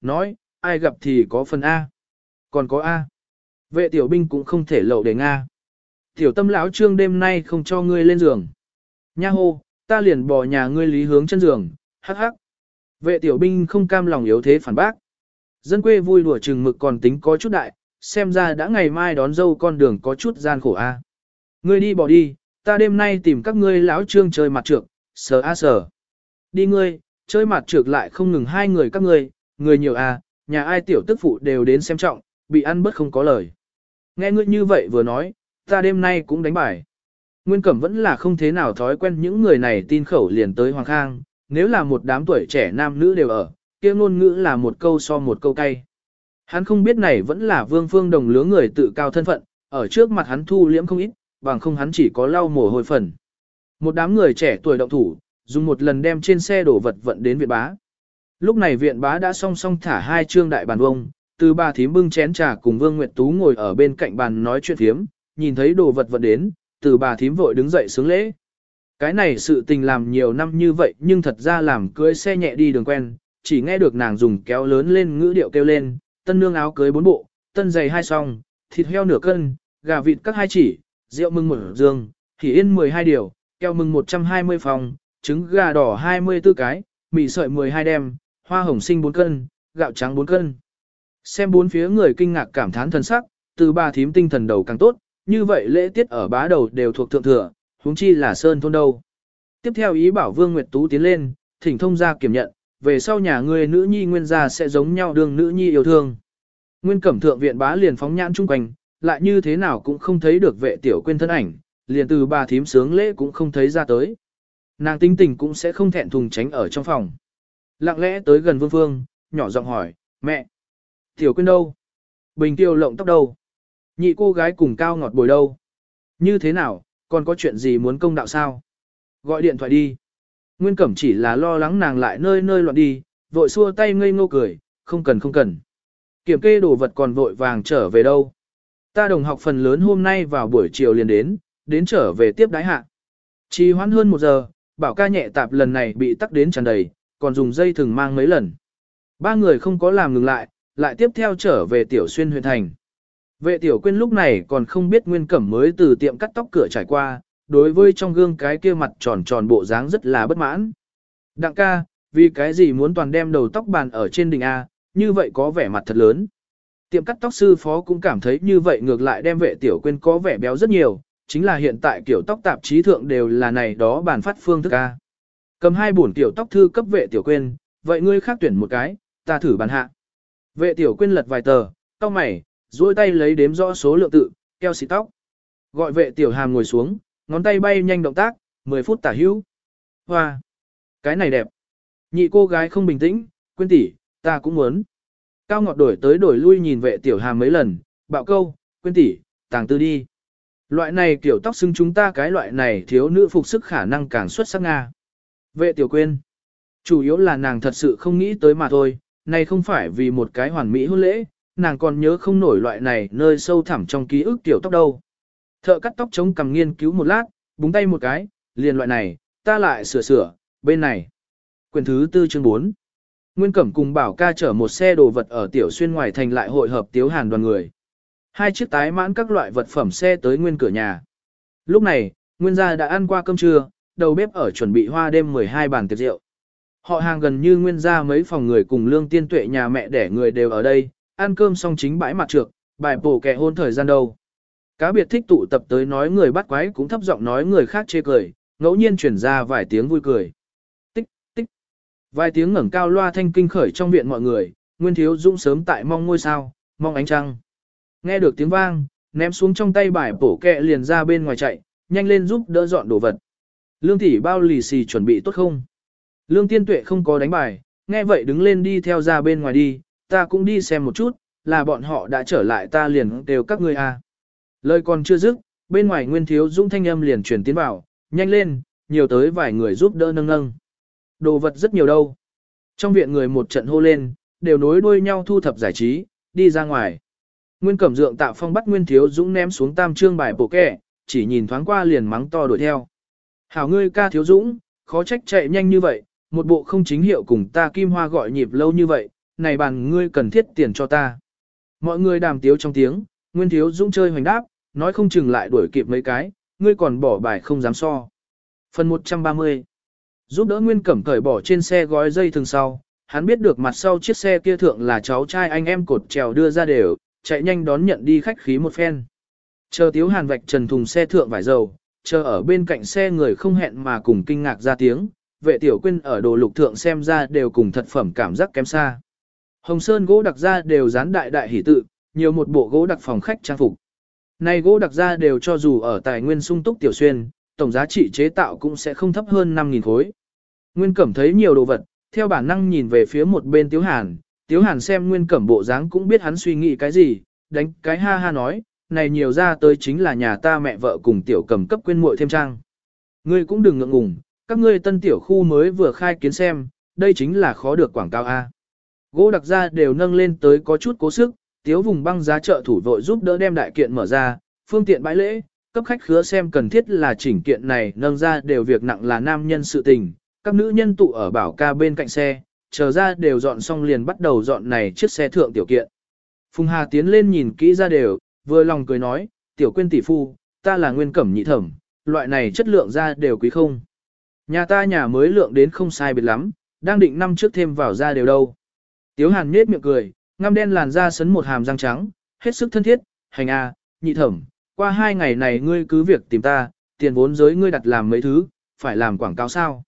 nói, ai gặp thì có phần A. Còn có A. Vệ tiểu binh cũng không thể lậu để Nga. Tiểu tâm lão trương đêm nay không cho ngươi lên giường. Nha hô, ta liền bỏ nhà ngươi lý hướng chân giường, hắc hắc. Vệ tiểu binh không cam lòng yếu thế phản bác. Dân quê vui đùa chừng mực còn tính có chút đại, xem ra đã ngày mai đón dâu con đường có chút gian khổ a. Ngươi đi bỏ đi, ta đêm nay tìm các ngươi lão trương chơi mặt trược, sờ a sờ. Đi ngươi, chơi mặt trược lại không ngừng hai người các ngươi, người nhiều à, nhà ai tiểu tức phụ đều đến xem trọng, bị ăn bớt không có lời. Nghe ngươi như vậy vừa nói, ta đêm nay cũng đánh bài. Nguyên Cẩm vẫn là không thế nào thói quen những người này tin khẩu liền tới Hoàng Khang, nếu là một đám tuổi trẻ nam nữ đều ở, kia ngôn ngữ là một câu so một câu cay. Hắn không biết này vẫn là vương phương đồng lứa người tự cao thân phận, ở trước mặt hắn thu liễm không ít, bằng không hắn chỉ có lau mồ hôi phần. Một đám người trẻ tuổi động thủ, dùng một lần đem trên xe đổ vật vận đến viện bá. Lúc này viện bá đã song song thả hai trương đại bàn vông, từ bà thím bưng chén trà cùng Vương Nguyệt Tú ngồi ở bên cạnh bàn nói chuyện thiếm, nhìn thấy đồ vật vận đến, từ bà thím vội đứng dậy sướng lễ. Cái này sự tình làm nhiều năm như vậy nhưng thật ra làm cưới xe nhẹ đi đường quen, chỉ nghe được nàng dùng kéo lớn lên ngữ điệu kêu lên, tân nương áo cưới bốn bộ, tân giày hai song, thịt heo nửa cân, gà vịt các hai chỉ, rượu mừng một dương, thì yên 12 điều, keo mừng 120 phòng, trứng gà đỏ 24 cái, mì sợi 12 đem, hoa hồng sinh 4 cân, gạo trắng 4 cân. Xem bốn phía người kinh ngạc cảm thán thần sắc, từ bà thím tinh thần đầu càng tốt, như vậy lễ tiết ở bá đầu đều thuộc thượng thừa, huống chi là sơn thôn đâu. Tiếp theo ý bảo Vương Nguyệt Tú tiến lên, thỉnh thông gia kiểm nhận, về sau nhà người nữ nhi nguyên gia sẽ giống nhau đường nữ nhi yêu thương. Nguyên cẩm thượng viện bá liền phóng nhãn chung quanh, lại như thế nào cũng không thấy được vệ tiểu quên thân ảnh, liền từ bà thím sướng lễ cũng không thấy ra tới. Nàng tinh tình cũng sẽ không thẹn thùng tránh ở trong phòng. Lặng lẽ tới gần vương phương, nhỏ giọng hỏi, mẹ, tiểu quyên đâu? Bình tiêu lộng tóc đâu? Nhị cô gái cùng cao ngọt bồi đâu? Như thế nào, còn có chuyện gì muốn công đạo sao? Gọi điện thoại đi. Nguyên Cẩm chỉ là lo lắng nàng lại nơi nơi loạn đi, vội xua tay ngây ngô cười, không cần không cần. Kiểm kê đồ vật còn vội vàng trở về đâu. Ta đồng học phần lớn hôm nay vào buổi chiều liền đến, đến trở về tiếp đái hạ. Chỉ hoãn hơn một giờ, bảo ca nhẹ tạp lần này bị tắc đến tràn đầy, còn dùng dây thừng mang mấy lần. Ba người không có làm ngừng lại, lại tiếp theo trở về tiểu xuyên huyện thành. Vệ tiểu quyên lúc này còn không biết nguyên cẩm mới từ tiệm cắt tóc cửa trải qua, đối với trong gương cái kia mặt tròn tròn bộ dáng rất là bất mãn. Đặng ca, vì cái gì muốn toàn đem đầu tóc bàn ở trên đỉnh A, như vậy có vẻ mặt thật lớn. Tiệm cắt tóc sư phó cũng cảm thấy như vậy ngược lại đem vệ tiểu quyên có vẻ béo rất nhiều, chính là hiện tại kiểu tóc tạp chí thượng đều là này đó bàn phát phương thức A. Cầm hai bổn tiểu tóc thư cấp vệ tiểu quên vậy ngươi khác tuyển một cái, ta thử bàn hạ. Vệ tiểu quên lật vài tờ, tóc mày, duỗi tay lấy đếm rõ số lượng tự, keo xịt tóc. Gọi vệ tiểu hàm ngồi xuống, ngón tay bay nhanh động tác, 10 phút tả hữu. Hoa! Cái này đẹp. Nhị cô gái không bình tĩnh, quên tỷ, ta cũng muốn. Cao ngọt đổi tới đổi lui nhìn vệ tiểu hàm mấy lần, bạo câu, quên tỷ, tàng tư đi. Loại này kiểu tóc xưng chúng ta cái loại này thiếu nữ phục sức khả năng càng xuất sắc Nga. Vệ tiểu quên. Chủ yếu là nàng thật sự không nghĩ tới mà thôi, này không phải vì một cái hoàn mỹ hôn lễ, nàng còn nhớ không nổi loại này nơi sâu thẳm trong ký ức tiểu tóc đâu. Thợ cắt tóc chống cầm nghiên cứu một lát, búng tay một cái, liền loại này, ta lại sửa sửa, bên này. Quyền thứ tư chương 4. Nguyên Cẩm cùng Bảo ca chở một xe đồ vật ở tiểu xuyên ngoài thành lại hội hợp tiếu hàn đoàn người. Hai chiếc tái mãn các loại vật phẩm xe tới nguyên cửa nhà. Lúc này, Nguyên gia đã ăn qua cơm trưa, đầu bếp ở chuẩn bị hoa đêm 12 bàn tiệc rượu. Họ hàng gần như Nguyên gia mấy phòng người cùng lương tiên tuệ nhà mẹ đẻ người đều ở đây, ăn cơm xong chính bãi mặt trược, bài bổ kẻ hôn thời gian đâu. Cá biệt thích tụ tập tới nói người bắt quái cũng thấp giọng nói người khác chê cười, ngẫu nhiên chuyển ra vài tiếng vui cười. Tích, tích. Vài tiếng ngẩng cao loa thanh kinh khởi trong viện mọi người, Nguyên Thiếu Dũng sớm tại mong ngôi sao, mong ánh trăng. Nghe được tiếng vang, ném xuống trong tay bài bổ kẹ liền ra bên ngoài chạy, nhanh lên giúp đỡ dọn đồ vật. Lương tỷ bao lì xì chuẩn bị tốt không? Lương tiên tuệ không có đánh bài, nghe vậy đứng lên đi theo ra bên ngoài đi, ta cũng đi xem một chút, là bọn họ đã trở lại ta liền đều các ngươi à. Lời còn chưa dứt, bên ngoài Nguyên Thiếu Dũng thanh âm liền truyền tiến vào, nhanh lên, nhiều tới vài người giúp đỡ nâng nâng. Đồ vật rất nhiều đâu. Trong viện người một trận hô lên, đều nối đuôi nhau thu thập giải trí, đi ra ngoài. Nguyên Cẩm Dượng tạo phong bắt Nguyên Thiếu Dũng ném xuống tam trương bài bộ kẻ, chỉ nhìn thoáng qua liền mắng to đuổi theo. Hảo ngươi ca Thiếu Dũng, khó trách chạy nhanh như vậy, một bộ không chính hiệu cùng ta Kim Hoa gọi nhịp lâu như vậy, này bàn ngươi cần thiết tiền cho ta. Mọi người đàm tiếu trong tiếng, Nguyên Thiếu Dũng chơi hoành đáp, nói không chừng lại đuổi kịp mấy cái, ngươi còn bỏ bài không dám so. Phần 130 Giúp đỡ Nguyên Cẩm cởi bỏ trên xe gói dây thường sau, hắn biết được mặt sau chiếc xe kia thượng là cháu trai anh em cột trèo đưa ra đều, chạy nhanh đón nhận đi khách khí một phen. Chờ Tiếu Hàn vạch trần thùng xe thượng vải dầu, chờ ở bên cạnh xe người không hẹn mà cùng kinh ngạc ra tiếng, vệ tiểu quyên ở đồ lục thượng xem ra đều cùng thật phẩm cảm giác kém xa. Hồng Sơn gỗ đặc ra đều dán đại đại hỷ tự, nhiều một bộ gỗ đặc phòng khách trang phục. Này gỗ đặc ra đều cho dù ở tài nguyên sung túc tiểu xuyên, tổng giá trị chế tạo cũng sẽ không thấp hơn 5.000 khối. Nguyên Cẩm thấy nhiều đồ vật, theo bản năng nhìn về phía một bên Tiếu Hàn, Tiếu Hàn xem Nguyên Cẩm bộ dáng cũng biết hắn suy nghĩ cái gì, đánh cái ha ha nói, này nhiều ra tới chính là nhà ta mẹ vợ cùng tiểu cầm cấp quên muội thêm trang. Ngươi cũng đừng ngượng ngùng, các ngươi tân tiểu khu mới vừa khai kiến xem, đây chính là khó được quảng cáo A. Gỗ đặc ra đều nâng lên tới có chút cố sức, tiếu vùng băng giá trợ thủ vội giúp đỡ đem đại kiện mở ra, phương tiện bãi lễ, cấp khách khứa xem cần thiết là chỉnh kiện này nâng ra đều việc nặng là nam nhân sự tình, các nữ nhân tụ ở bảo ca bên cạnh xe, chờ ra đều dọn xong liền bắt đầu dọn này chiếc xe thượng tiểu kiện. Phùng Hà tiến lên nhìn kỹ ra đều, vừa lòng cười nói, tiểu quên tỷ phu, ta là nguyên cẩm nhị thẩm, loại này chất lượng ra đều quý không. Nhà ta nhà mới lượng đến không sai biệt lắm, đang định năm trước thêm vào ra đều đâu. Tiếu hàn nhết miệng cười, ngăm đen làn da sấn một hàm răng trắng, hết sức thân thiết, hành a, nhị thẩm, qua hai ngày này ngươi cứ việc tìm ta, tiền vốn giới ngươi đặt làm mấy thứ, phải làm quảng cáo sao.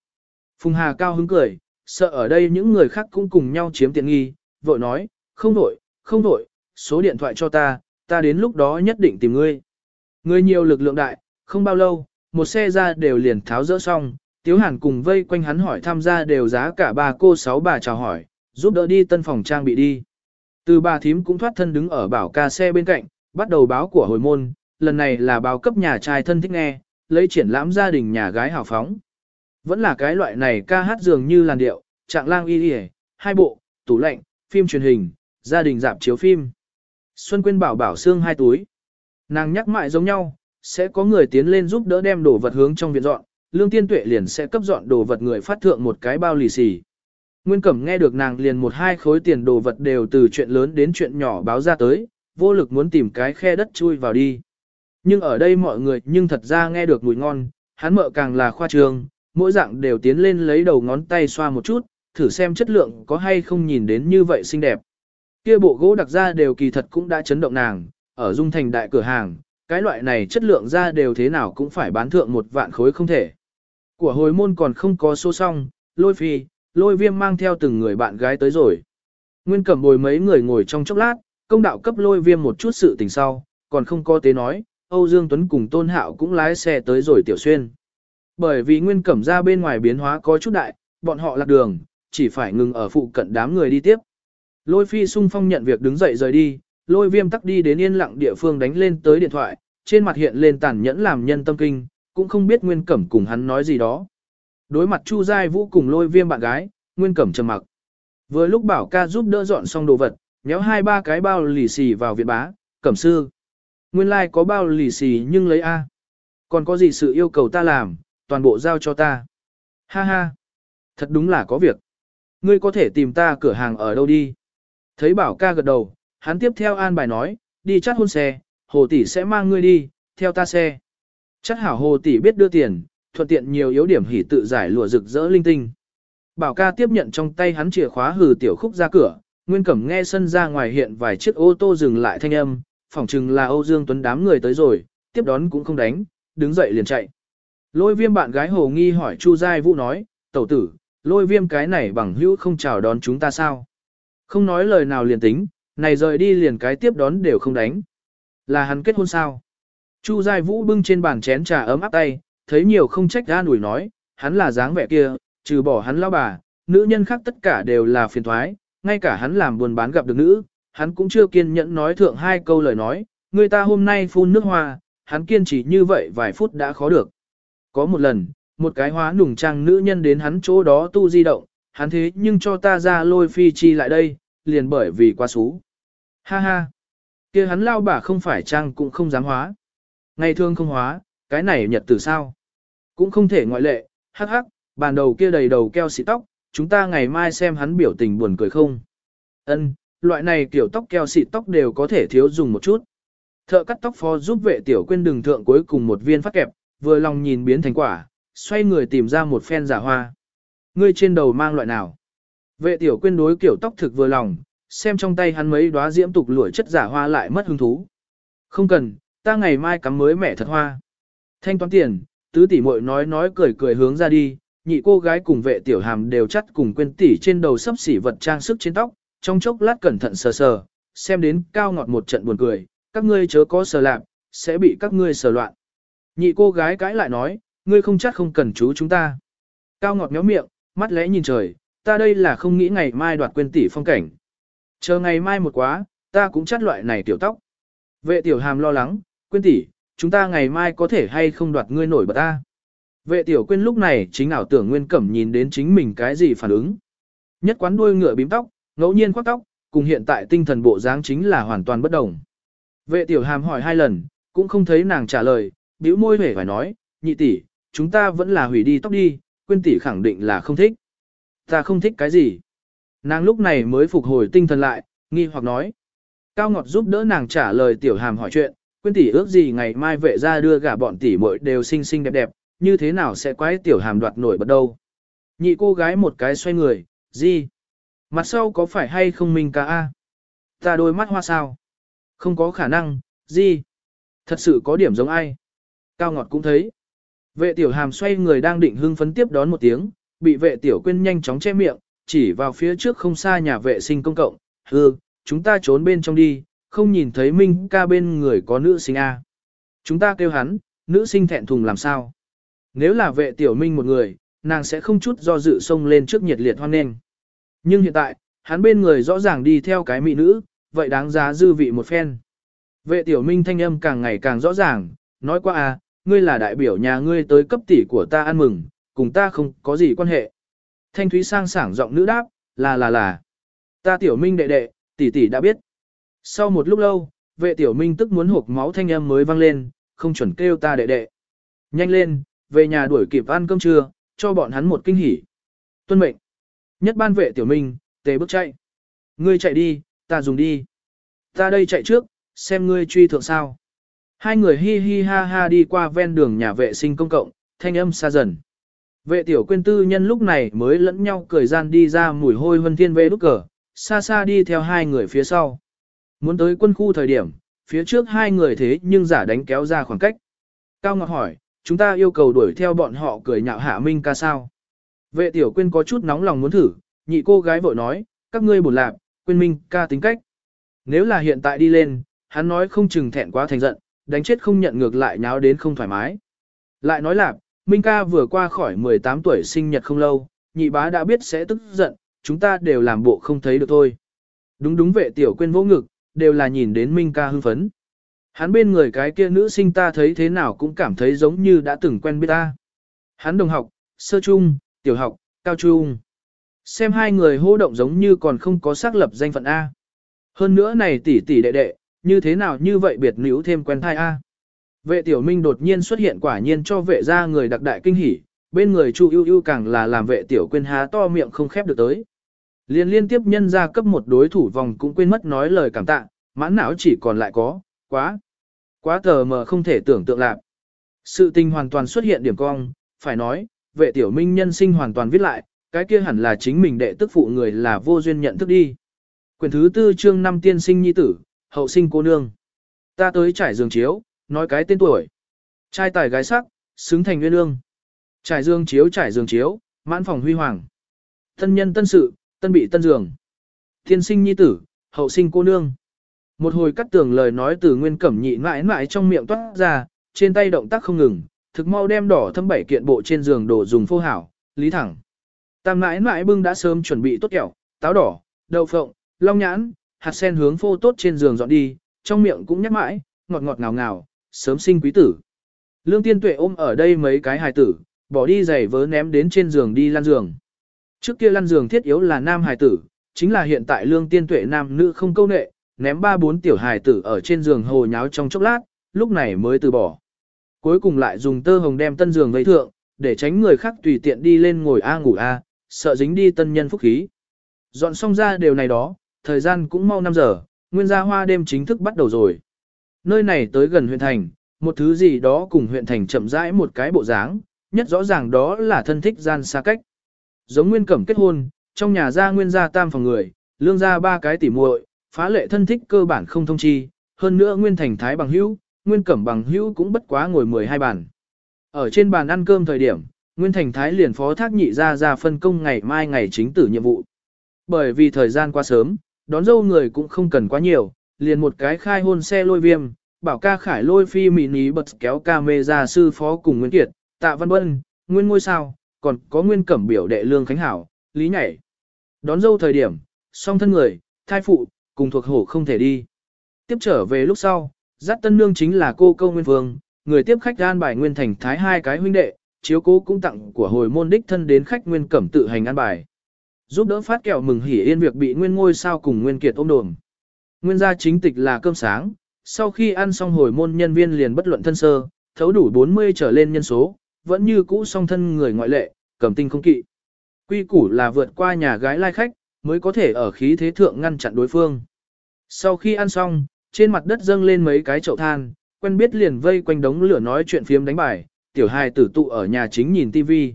Phùng Hà cao hứng cười, sợ ở đây những người khác cũng cùng nhau chiếm tiện nghi, vội nói, không đổi, không đổi, số điện thoại cho ta, ta đến lúc đó nhất định tìm ngươi. Ngươi nhiều lực lượng đại, không bao lâu, một xe ra đều liền tháo rỡ xong, Tiếu Hàn cùng vây quanh hắn hỏi tham gia đều giá cả ba cô sáu bà chào hỏi, giúp đỡ đi tân phòng trang bị đi. Từ bà thím cũng thoát thân đứng ở bảo ca xe bên cạnh, bắt đầu báo của hồi môn, lần này là báo cấp nhà trai thân thích nghe, lấy triển lãm gia đình nhà gái hào phóng. Vẫn là cái loại này ca hát dường như làn điệu, trạng lang y y, hai bộ, tủ lạnh, phim truyền hình, gia đình dạp chiếu phim. Xuân Quyên bảo bảo xương hai túi. Nàng nhắc mãi giống nhau, sẽ có người tiến lên giúp đỡ đem đồ vật hướng trong viện dọn, lương tiên tuệ liền sẽ cấp dọn đồ vật người phát thượng một cái bao lì xì. Nguyên Cẩm nghe được nàng liền một hai khối tiền đồ vật đều từ chuyện lớn đến chuyện nhỏ báo ra tới, vô lực muốn tìm cái khe đất chui vào đi. Nhưng ở đây mọi người nhưng thật ra nghe được mùi ngon, hắn mợ càng là khoa trường, mỗi dạng đều tiến lên lấy đầu ngón tay xoa một chút, thử xem chất lượng có hay không nhìn đến như vậy xinh đẹp. Kia bộ gỗ đặc ra đều kỳ thật cũng đã chấn động nàng, ở dung thành đại cửa hàng, cái loại này chất lượng ra đều thế nào cũng phải bán thượng một vạn khối không thể. Của hồi môn còn không có số xong, lôi phi, lôi viêm mang theo từng người bạn gái tới rồi. Nguyên cẩm bồi mấy người ngồi trong chốc lát, công đạo cấp lôi viêm một chút sự tình sau, còn không có tế nói, Âu Dương Tuấn cùng Tôn Hạo cũng lái xe tới rồi tiểu xuyên. Bởi vì nguyên cẩm ra bên ngoài biến hóa có chút đại, bọn họ lạc đường, chỉ phải ngừng ở phụ cận đám người đi tiếp. Lôi phi sung phong nhận việc đứng dậy rời đi, lôi viêm tắc đi đến yên lặng địa phương đánh lên tới điện thoại, trên mặt hiện lên tàn nhẫn làm nhân tâm kinh, cũng không biết nguyên cẩm cùng hắn nói gì đó. Đối mặt Chu Giai Vũ cùng lôi viêm bạn gái, nguyên cẩm trầm mặc. Vừa lúc bảo ca giúp đỡ dọn xong đồ vật, nhéo hai ba cái bao lì xì vào viện bá, cẩm sư. Nguyên lai like có bao lì xì nhưng lấy A. Còn có gì sự yêu cầu ta làm, toàn bộ giao cho ta. Ha ha. Thật đúng là có việc. Ngươi có thể tìm ta cửa hàng ở đâu đi. Thấy bảo ca gật đầu, hắn tiếp theo an bài nói, đi chắt hôn xe, hồ tỷ sẽ mang ngươi đi, theo ta xe. Chắc hảo hồ tỷ biết đưa tiền, thuận tiện nhiều yếu điểm hỉ tự giải lụa rực rỡ linh tinh. Bảo ca tiếp nhận trong tay hắn chìa khóa hừ tiểu khúc ra cửa, Nguyên Cẩm nghe sân ra ngoài hiện vài chiếc ô tô dừng lại thanh âm, phỏng chừng là Âu Dương Tuấn đám người tới rồi, tiếp đón cũng không đánh, đứng dậy liền chạy. Lôi viêm bạn gái hồ nghi hỏi Chu Giai Vũ nói, tẩu tử, lôi viêm cái này bằng hữu không chào đón chúng ta sao? Không nói lời nào liền tính, này rời đi liền cái tiếp đón đều không đánh. Là hắn kết hôn sao? Chu Giai Vũ bưng trên bàn chén trà ấm áp tay, thấy nhiều không trách ra nủi nói, hắn là dáng vẻ kia, trừ bỏ hắn lao bà, nữ nhân khác tất cả đều là phiền thoái, ngay cả hắn làm buồn bán gặp được nữ, hắn cũng chưa kiên nhẫn nói thượng hai câu lời nói, người ta hôm nay phun nước hoa, hắn kiên trì như vậy vài phút đã khó được. Có một lần, một cái hóa nùng trang nữ nhân đến hắn chỗ đó tu di động, hắn thế nhưng cho ta ra lôi phi chi lại đây, liền bởi vì quá xú. Ha ha, kia hắn lao bà không phải trang cũng không dám hóa. Ngày thương không hóa, cái này nhật từ sao? Cũng không thể ngoại lệ, hắc hắc, bàn đầu kia đầy đầu keo xị tóc, chúng ta ngày mai xem hắn biểu tình buồn cười không. Ân, loại này kiểu tóc keo xịt tóc đều có thể thiếu dùng một chút. Thợ cắt tóc phó giúp vệ tiểu quên đường thượng cuối cùng một viên phát kẹp, vừa lòng nhìn biến thành quả, xoay người tìm ra một phen giả hoa. Ngươi trên đầu mang loại nào? Vệ tiểu Quyên đối kiểu tóc thực vừa lòng, xem trong tay hắn mấy đóa diễm tục lụi chất giả hoa lại mất hứng thú. Không cần, ta ngày mai cắm mới mẻ thật hoa. Thanh toán tiền, tứ tỷ muội nói nói cười cười hướng ra đi, nhị cô gái cùng vệ tiểu hàm đều chắt cùng quên tỷ trên đầu sắp xỉ vật trang sức trên tóc, trong chốc lát cẩn thận sờ sờ, xem đến cao ngọt một trận buồn cười, các ngươi chớ có sờ lạp, sẽ bị các ngươi sờ loạn. Nhị cô gái cãi lại nói, ngươi không chắc không cần chú chúng ta. Cao ngọt méo miệng, mắt lẽ nhìn trời, ta đây là không nghĩ ngày mai đoạt quên tỷ phong cảnh. Chờ ngày mai một quá, ta cũng chắt loại này tiểu tóc. Vệ tiểu hàm lo lắng, quên tỷ, chúng ta ngày mai có thể hay không đoạt ngươi nổi bật ta. Vệ tiểu quên lúc này chính ảo tưởng nguyên cẩm nhìn đến chính mình cái gì phản ứng. Nhất quán đuôi ngựa bím tóc, ngẫu nhiên khoác tóc, cùng hiện tại tinh thần bộ dáng chính là hoàn toàn bất đồng. Vệ tiểu hàm hỏi hai lần, cũng không thấy nàng trả lời, bĩu môi vẻ phải nói, nhị tỷ, chúng ta vẫn là hủy đi tóc đi, quên tỷ khẳng định là không thích. Ta không thích cái gì. Nàng lúc này mới phục hồi tinh thần lại, nghi hoặc nói. Cao Ngọt giúp đỡ nàng trả lời tiểu hàm hỏi chuyện, quên tỷ ước gì ngày mai vệ ra đưa gả bọn tỷ muội đều xinh xinh đẹp đẹp, như thế nào sẽ quái tiểu hàm đoạt nổi bật đâu. Nhị cô gái một cái xoay người, gì? Mặt sau có phải hay không mình ca a? Ta đôi mắt hoa sao? Không có khả năng, gì? Thật sự có điểm giống ai? Cao Ngọt cũng thấy. Vệ tiểu hàm xoay người đang định hưng phấn tiếp đón một tiếng, bị vệ tiểu quyên nhanh chóng che miệng, chỉ vào phía trước không xa nhà vệ sinh công cộng, hư, chúng ta trốn bên trong đi, không nhìn thấy Minh ca bên người có nữ sinh A. Chúng ta kêu hắn, nữ sinh thẹn thùng làm sao? Nếu là vệ tiểu minh một người, nàng sẽ không chút do dự xông lên trước nhiệt liệt hoan nghênh. Nhưng hiện tại, hắn bên người rõ ràng đi theo cái mỹ nữ, vậy đáng giá dư vị một phen. Vệ tiểu minh thanh âm càng ngày càng rõ ràng, nói qua à, ngươi là đại biểu nhà ngươi tới cấp tỷ của ta ăn mừng, cùng ta không có gì quan hệ. Thanh thúy sang sảng giọng nữ đáp, là là là. Ta tiểu minh đệ đệ, tỷ tỷ đã biết. Sau một lúc lâu, vệ tiểu minh tức muốn hộp máu thanh âm mới vang lên, không chuẩn kêu ta đệ đệ. Nhanh lên, về nhà đuổi kịp ăn cơm trưa, cho bọn hắn một kinh hỉ. Tuân mệnh. Nhất ban vệ tiểu minh, tề bước chạy. Ngươi chạy đi, ta dùng đi. Ta đây chạy trước, xem ngươi truy thượng sao. Hai người hi hi ha ha đi qua ven đường nhà vệ sinh công cộng, thanh âm xa dần. Vệ tiểu Quyên tư nhân lúc này mới lẫn nhau cười gian đi ra mùi hôi vân thiên vệ đúc cờ, xa xa đi theo hai người phía sau. Muốn tới quân khu thời điểm, phía trước hai người thế nhưng giả đánh kéo ra khoảng cách. Cao Ngọc hỏi, chúng ta yêu cầu đuổi theo bọn họ cười nhạo hạ minh ca sao. Vệ tiểu Quyên có chút nóng lòng muốn thử, nhị cô gái vội nói, các ngươi buồn lạc, Quyên minh ca tính cách. Nếu là hiện tại đi lên, hắn nói không chừng thẹn quá thành giận, đánh chết không nhận ngược lại nháo đến không thoải mái. Lại nói là, Minh ca vừa qua khỏi 18 tuổi sinh nhật không lâu, nhị bá đã biết sẽ tức giận, chúng ta đều làm bộ không thấy được thôi. Đúng đúng vệ tiểu quên vô ngực, đều là nhìn đến Minh ca hưng phấn. Hắn bên người cái kia nữ sinh ta thấy thế nào cũng cảm thấy giống như đã từng quen biết ta. Hắn đồng học, sơ trung, tiểu học, cao trung. Xem hai người hô động giống như còn không có xác lập danh phận A. Hơn nữa này tỷ tỷ đệ đệ, như thế nào như vậy biệt nữ thêm quen thai A. Vệ tiểu minh đột nhiên xuất hiện quả nhiên cho vệ gia người đặc đại kinh hỉ, bên người Chu ưu ưu càng là làm vệ tiểu quên há to miệng không khép được tới. Liên liên tiếp nhân ra cấp một đối thủ vòng cũng quên mất nói lời cảm tạ, mãn não chỉ còn lại có, quá, quá tờ mờ không thể tưởng tượng lạc. Sự tình hoàn toàn xuất hiện điểm cong, phải nói, vệ tiểu minh nhân sinh hoàn toàn viết lại, cái kia hẳn là chính mình đệ tức phụ người là vô duyên nhận thức đi. Quyền thứ tư chương năm tiên sinh nhi tử, hậu sinh cô nương. Ta tới trải giường chiếu, nói cái tên tuổi. Trai tài gái sắc, xứng thành nguyên lương, Trải dương chiếu trải dương chiếu, mãn phòng huy hoàng. Tân nhân tân sự, tân bị tân giường. Thiên sinh nhi tử, hậu sinh cô nương. Một hồi cắt tường lời nói từ nguyên cẩm nhị mãi mãi trong miệng toát ra, trên tay động tác không ngừng, thực mau đem đỏ thâm bảy kiện bộ trên giường đổ dùng phô hảo, lý thẳng. Tam mãi mãi bưng đã sớm chuẩn bị tốt kẹo, táo đỏ, đậu phộng, long nhãn, hạt sen hướng phô tốt trên giường dọn đi, trong miệng cũng nhắc mãi, ngọt ngọt ngào ngào, sớm sinh quý tử. Lương tiên tuệ ôm ở đây mấy cái hài tử, bỏ đi giày vớ ném đến trên giường đi lăn giường. Trước kia lăn giường thiết yếu là nam hài tử, chính là hiện tại lương tiên tuệ nam nữ không câu nệ, ném ba bốn tiểu hài tử ở trên giường hồ nháo trong chốc lát, lúc này mới từ bỏ. Cuối cùng lại dùng tơ hồng đem tân giường vây thượng, để tránh người khác tùy tiện đi lên ngồi a ngủ a, sợ dính đi tân nhân phúc khí. Dọn xong ra đều này đó, thời gian cũng mau 5 giờ, nguyên gia hoa đêm chính thức bắt đầu rồi. Nơi này tới gần huyện thành, một thứ gì đó cùng huyện thành chậm rãi một cái bộ dáng, nhất rõ ràng đó là thân thích gian xa cách. Giống nguyên cẩm kết hôn, trong nhà gia nguyên gia tam phòng người, lương gia ba cái tỉ muội, phá lệ thân thích cơ bản không thông chi, hơn nữa nguyên thành thái bằng hữu, nguyên cẩm bằng hữu cũng bất quá ngồi 12 bàn. Ở trên bàn ăn cơm thời điểm, nguyên thành thái liền phó thác nhị ra ra phân công ngày mai ngày chính tử nhiệm vụ. Bởi vì thời gian quá sớm, đón dâu người cũng không cần quá nhiều, liền một cái khai hôn xe lôi viêm, bảo ca khải lôi phi mini bật kéo ca mê ra sư phó cùng Nguyên Kiệt, tạ văn bân, nguyên ngôi sao, còn có nguyên cẩm biểu đệ lương khánh hảo, lý nhảy. Đón dâu thời điểm, song thân người, thai phụ, cùng thuộc hổ không thể đi. Tiếp trở về lúc sau, dắt tân nương chính là cô câu nguyên vương, người tiếp khách an bài nguyên thành thái hai cái huynh đệ, chiếu cố cũng tặng của hồi môn đích thân đến khách nguyên cẩm tự hành an bài. Giúp đỡ phát kẹo mừng hỉ yên việc bị nguyên ngôi sao cùng nguyên kiệt ôm đồm. Nguyên gia chính tịch là cơm sáng, sau khi ăn xong hồi môn nhân viên liền bất luận thân sơ, thấu đủ 40 trở lên nhân số, vẫn như cũ song thân người ngoại lệ, cầm tinh không kỵ. Quy củ là vượt qua nhà gái lai khách, mới có thể ở khí thế thượng ngăn chặn đối phương. Sau khi ăn xong, trên mặt đất dâng lên mấy cái chậu than, quen biết liền vây quanh đống lửa nói chuyện phiếm đánh bài, tiểu hài tử tụ ở nhà chính nhìn tivi.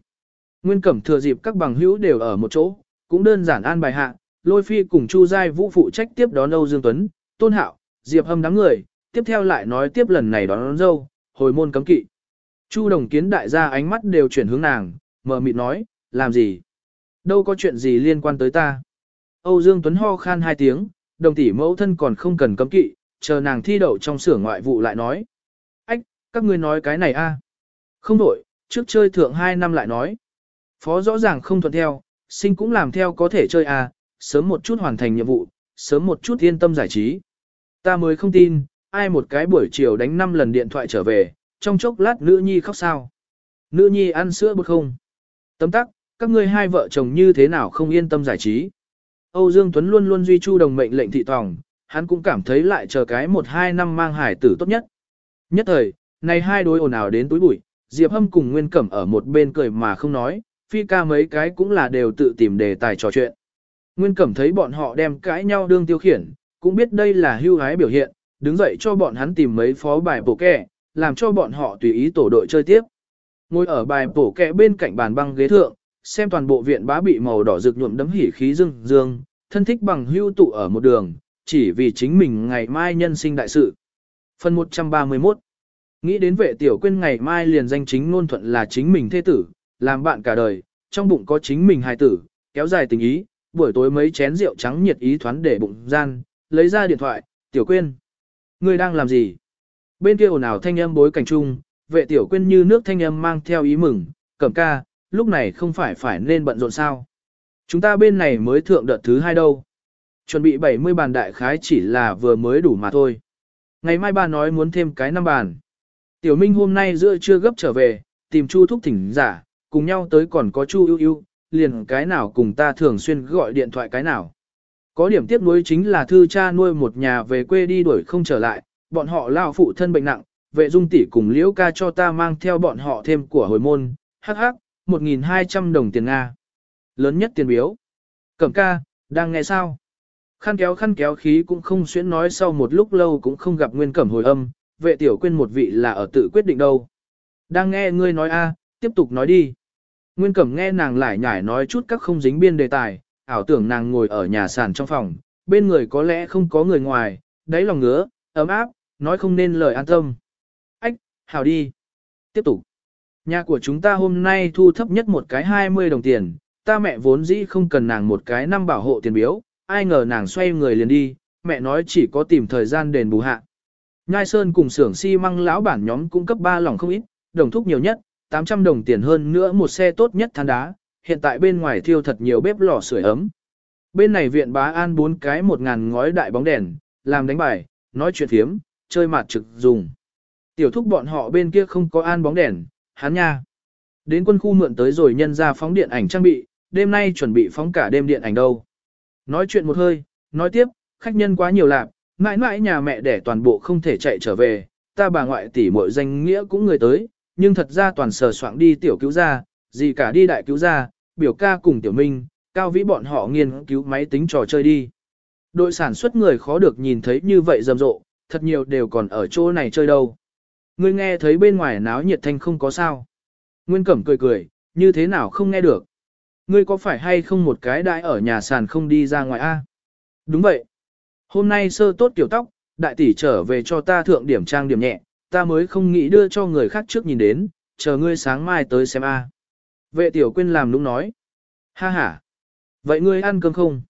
Nguyên cẩm thừa dịp các bằng hữu đều ở một chỗ, cũng đơn giản an bài hạ, lôi phi cùng Chu Giai Vũ phụ trách tiếp đón Âu Dương Tuấn, Tôn Hạo, Diệp Hâm đám người, tiếp theo lại nói tiếp lần này đón, đón dâu, hồi môn cấm kỵ. Chu đồng kiến đại gia ánh mắt đều chuyển hướng nàng, mờ mịt nói, làm gì? Đâu có chuyện gì liên quan tới ta? Âu Dương Tuấn ho khan hai tiếng, đồng tỷ mẫu thân còn không cần cấm kỵ, chờ nàng thi đậu trong xưởng ngoại vụ lại nói. Ách, các ngươi nói cái này a? Không đổi, trước chơi thượng hai năm lại nói. Phó rõ ràng không thuận theo, sinh cũng làm theo có thể chơi à? Sớm một chút hoàn thành nhiệm vụ, sớm một chút yên tâm giải trí. Ta mới không tin, ai một cái buổi chiều đánh 5 lần điện thoại trở về, trong chốc lát nữ nhi khóc sao. Nữ nhi ăn sữa bột không? Tấm tắc, các ngươi hai vợ chồng như thế nào không yên tâm giải trí. Âu Dương Tuấn luôn luôn duy chu đồng mệnh lệnh thị tòng, hắn cũng cảm thấy lại chờ cái một hai năm mang hải tử tốt nhất. Nhất thời, này hai đối ồn ào đến túi bụi, Diệp Hâm cùng Nguyên Cẩm ở một bên cười mà không nói, phi ca mấy cái cũng là đều tự tìm đề tài trò chuyện. Nguyên Cẩm thấy bọn họ đem cãi nhau đương tiêu khiển, cũng biết đây là hưu hái biểu hiện, đứng dậy cho bọn hắn tìm mấy phó bài bổ kẻ, làm cho bọn họ tùy ý tổ đội chơi tiếp. Ngồi ở bài bổ kẻ bên cạnh bàn băng ghế thượng, xem toàn bộ viện bá bị màu đỏ rực nhuộm đấm hỉ khí dương dương, thân thích bằng hưu tụ ở một đường, chỉ vì chính mình ngày mai nhân sinh đại sự. Phần 131 Nghĩ đến vệ tiểu quên ngày mai liền danh chính ngôn thuận là chính mình thế tử, làm bạn cả đời, trong bụng có chính mình hài tử, kéo dài tình ý, buổi tối mấy chén rượu trắng nhiệt ý thoán để bụng gian, lấy ra điện thoại, tiểu quên. Người đang làm gì? Bên kia ồn ào thanh âm bối cảnh chung, vệ tiểu quên như nước thanh âm mang theo ý mừng, cẩm ca, lúc này không phải phải nên bận rộn sao. Chúng ta bên này mới thượng đợt thứ hai đâu. Chuẩn bị 70 bàn đại khái chỉ là vừa mới đủ mà thôi. Ngày mai bà nói muốn thêm cái năm bàn. Tiểu Minh hôm nay giữa trưa gấp trở về, tìm Chu Thúc thỉnh giả, cùng nhau tới còn có Chu ưu ưu, liền cái nào cùng ta thường xuyên gọi điện thoại cái nào. Có điểm tiếp nối chính là thư cha nuôi một nhà về quê đi đuổi không trở lại, bọn họ lao phụ thân bệnh nặng, vệ dung tỷ cùng liễu ca cho ta mang theo bọn họ thêm của hồi môn, hắc hắc, 1.200 đồng tiền Nga. Lớn nhất tiền biếu. Cẩm ca, đang nghe sao? Khăn kéo khăn kéo khí cũng không xuyến nói sau một lúc lâu cũng không gặp nguyên cẩm hồi âm, vệ tiểu quên một vị là ở tự quyết định đâu. Đang nghe ngươi nói a, tiếp tục nói đi. Nguyên cẩm nghe nàng lại nhải nói chút các không dính biên đề tài, ảo tưởng nàng ngồi ở nhà sàn trong phòng, bên người có lẽ không có người ngoài, đáy lòng ngứa, ấm áp, nói không nên lời an tâm. Ách, hảo đi. Tiếp tục. Nhà của chúng ta hôm nay thu thấp nhất một cái 20 đồng tiền, ta mẹ vốn dĩ không cần nàng một cái năm bảo hộ tiền biếu, ai ngờ nàng xoay người liền đi, mẹ nói chỉ có tìm thời gian đền bù hạ. Nhai Sơn cùng xưởng xi si măng lão bản nhóm cung cấp 3 lòng không ít, đồng thúc nhiều nhất, 800 đồng tiền hơn nữa một xe tốt nhất than đá, hiện tại bên ngoài thiêu thật nhiều bếp lò sưởi ấm. Bên này viện bá an bốn cái một ngàn ngói đại bóng đèn, làm đánh bài, nói chuyện thiếm, chơi mặt trực dùng. Tiểu thúc bọn họ bên kia không có an bóng đèn, hắn nha. Đến quân khu mượn tới rồi nhân ra phóng điện ảnh trang bị, đêm nay chuẩn bị phóng cả đêm điện ảnh đâu. Nói chuyện một hơi, nói tiếp, khách nhân quá nhiều lạc, mãi mãi nhà mẹ để toàn bộ không thể chạy trở về, ta bà ngoại tỷ muội danh nghĩa cũng người tới, nhưng thật ra toàn sờ soạn đi tiểu cứu gia, gì cả đi đại cứu gia, biểu ca cùng tiểu minh, cao vĩ bọn họ nghiên cứu máy tính trò chơi đi. Đội sản xuất người khó được nhìn thấy như vậy rầm rộ, thật nhiều đều còn ở chỗ này chơi đâu. Ngươi nghe thấy bên ngoài náo nhiệt thanh không có sao. Nguyên Cẩm cười cười, như thế nào không nghe được. Ngươi có phải hay không một cái đại ở nhà sàn không đi ra ngoài a? Đúng vậy. Hôm nay sơ tốt tiểu tóc, đại tỷ trở về cho ta thượng điểm trang điểm nhẹ, ta mới không nghĩ đưa cho người khác trước nhìn đến, chờ ngươi sáng mai tới xem a. Vệ tiểu quyên làm đúng nói. Ha ha. Vậy ngươi ăn cơm không?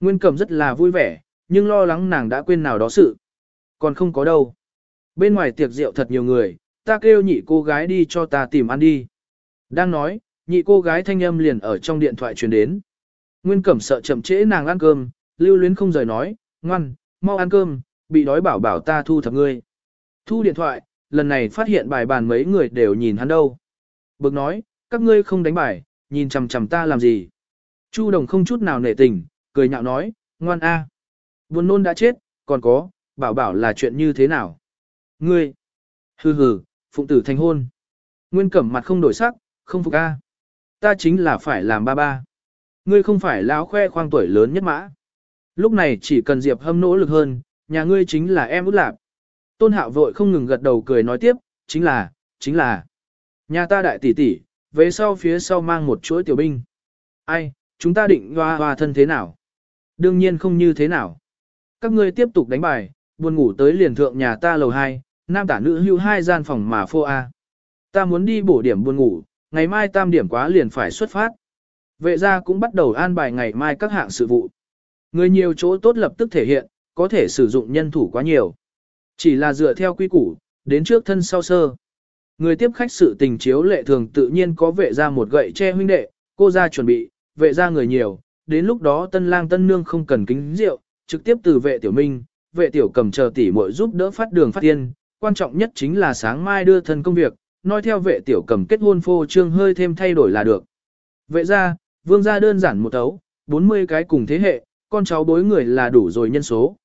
Nguyên Cẩm rất là vui vẻ, nhưng lo lắng nàng đã quên nào đó sự. Còn không có đâu. Bên ngoài tiệc rượu thật nhiều người, ta kêu nhị cô gái đi cho ta tìm ăn đi. Đang nói, nhị cô gái thanh âm liền ở trong điện thoại truyền đến. Nguyên Cẩm sợ chậm trễ nàng ăn cơm, lưu luyến không rời nói, ngoan, mau ăn cơm, bị đói bảo bảo ta thu thập ngươi. Thu điện thoại, lần này phát hiện bài bàn mấy người đều nhìn hắn đâu. Bực nói, các ngươi không đánh bài, nhìn chằm chằm ta làm gì. Chu đồng không chút nào nể tình, cười nhạo nói, ngoan a, Buồn nôn đã chết, còn có, bảo bảo là chuyện như thế nào. Ngươi, hừ hừ, phụng tử thành hôn. Nguyên cẩm mặt không đổi sắc, không phục a. Ta chính là phải làm ba ba. Ngươi không phải lão khoe khoang tuổi lớn nhất mã. Lúc này chỉ cần Diệp Hâm nỗ lực hơn, nhà ngươi chính là em út lạc. Tôn Hạo vội không ngừng gật đầu cười nói tiếp, chính là, chính là. Nhà ta đại tỷ tỷ, về sau phía sau mang một chuỗi tiểu binh. Ai, chúng ta định hoa hoa thân thế nào? Đương nhiên không như thế nào. Các ngươi tiếp tục đánh bài, buồn ngủ tới liền thượng nhà ta lầu 2, nam tả nữ hưu hai gian phòng mà phô A. Ta muốn đi bổ điểm buồn ngủ, ngày mai tam điểm quá liền phải xuất phát. Vệ gia cũng bắt đầu an bài ngày mai các hạng sự vụ. Người nhiều chỗ tốt lập tức thể hiện, có thể sử dụng nhân thủ quá nhiều. Chỉ là dựa theo quy củ, đến trước thân sau sơ. Người tiếp khách sự tình chiếu lệ thường tự nhiên có vệ ra một gậy che huynh đệ, cô ra chuẩn bị, vệ ra người nhiều, đến lúc đó tân lang tân nương không cần kính rượu, trực tiếp từ vệ tiểu minh, vệ tiểu cầm chờ tỷ muội giúp đỡ phát đường phát tiên, quan trọng nhất chính là sáng mai đưa thân công việc, nói theo vệ tiểu cầm kết hôn phô trương hơi thêm thay đổi là được. Vệ ra, vương gia đơn giản một tấu, 40 cái cùng thế hệ, con cháu bối người là đủ rồi nhân số.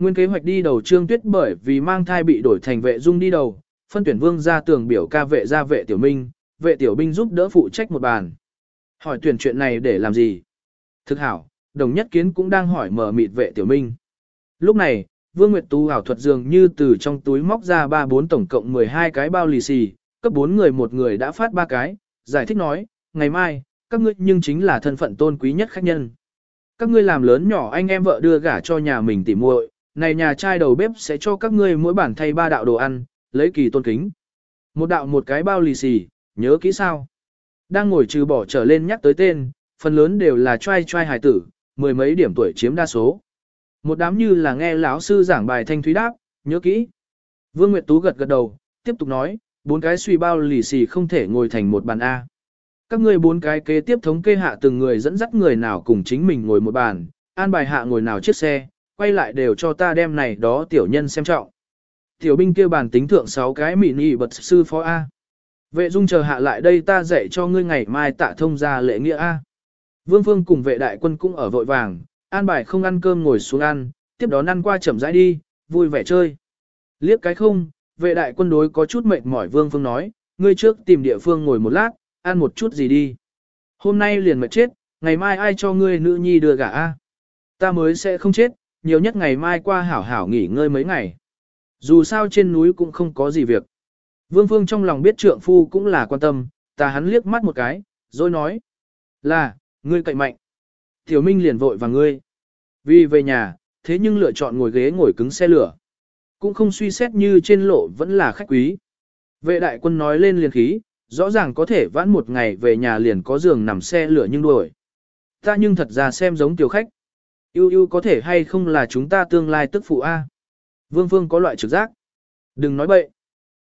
Nguyên kế hoạch đi đầu trương tuyết bởi vì mang thai bị đổi thành vệ dung đi đầu, phân tuyển vương ra tường biểu ca vệ ra vệ tiểu minh, vệ tiểu binh giúp đỡ phụ trách một bàn. Hỏi tuyển chuyện này để làm gì? Thực hảo, đồng nhất kiến cũng đang hỏi mở mịt vệ tiểu minh. Lúc này, Vương Nguyệt Tu ảo thuật dường như từ trong túi móc ra ba bốn tổng cộng 12 cái bao lì xì, cấp 4 người một người đã phát ba cái, giải thích nói, ngày mai, các ngươi nhưng chính là thân phận tôn quý nhất khách nhân. Các ngươi làm lớn nhỏ anh em vợ đưa gả cho nhà mình tỉ muội, này nhà trai đầu bếp sẽ cho các ngươi mỗi bản thay ba đạo đồ ăn, lấy kỳ tôn kính. Một đạo một cái bao lì xì, nhớ kỹ sao. Đang ngồi trừ bỏ trở lên nhắc tới tên, phần lớn đều là trai trai hài tử, mười mấy điểm tuổi chiếm đa số. Một đám như là nghe lão sư giảng bài thanh thúy đáp, nhớ kỹ. Vương Nguyệt Tú gật gật đầu, tiếp tục nói, bốn cái suy bao lì xì không thể ngồi thành một bàn A. Các ngươi bốn cái kế tiếp thống kê hạ từng người dẫn dắt người nào cùng chính mình ngồi một bàn, an bài hạ ngồi nào chiếc xe, quay lại đều cho ta đem này đó tiểu nhân xem trọng. Tiểu binh kia bàn tính thượng 6 cái mỉ nỉ bật sư phó A. Vệ dung chờ hạ lại đây ta dạy cho ngươi ngày mai tạ thông ra lễ nghĩa A. Vương Phương cùng vệ đại quân cũng ở vội vàng, an bài không ăn cơm ngồi xuống ăn, tiếp đó ăn qua chậm rãi đi, vui vẻ chơi. Liếc cái không, vệ đại quân đối có chút mệt mỏi Vương Phương nói, ngươi trước tìm địa phương ngồi một lát, ăn một chút gì đi. Hôm nay liền mệt chết, ngày mai ai cho ngươi nữ nhi đưa gả A. Ta mới sẽ không chết, nhiều nhất ngày mai qua hảo hảo nghỉ ngơi mấy ngày. Dù sao trên núi cũng không có gì việc. Vương Phương trong lòng biết trượng phu cũng là quan tâm, ta hắn liếc mắt một cái, rồi nói. Là, ngươi cậy mạnh. Tiểu Minh liền vội và ngươi. Vì về nhà, thế nhưng lựa chọn ngồi ghế ngồi cứng xe lửa. Cũng không suy xét như trên lộ vẫn là khách quý. Vệ đại quân nói lên liền khí, rõ ràng có thể vãn một ngày về nhà liền có giường nằm xe lửa nhưng đuổi. Ta nhưng thật ra xem giống tiểu khách. Yêu yêu có thể hay không là chúng ta tương lai tức phụ A. Vương Phương có loại trực giác. Đừng nói bậy.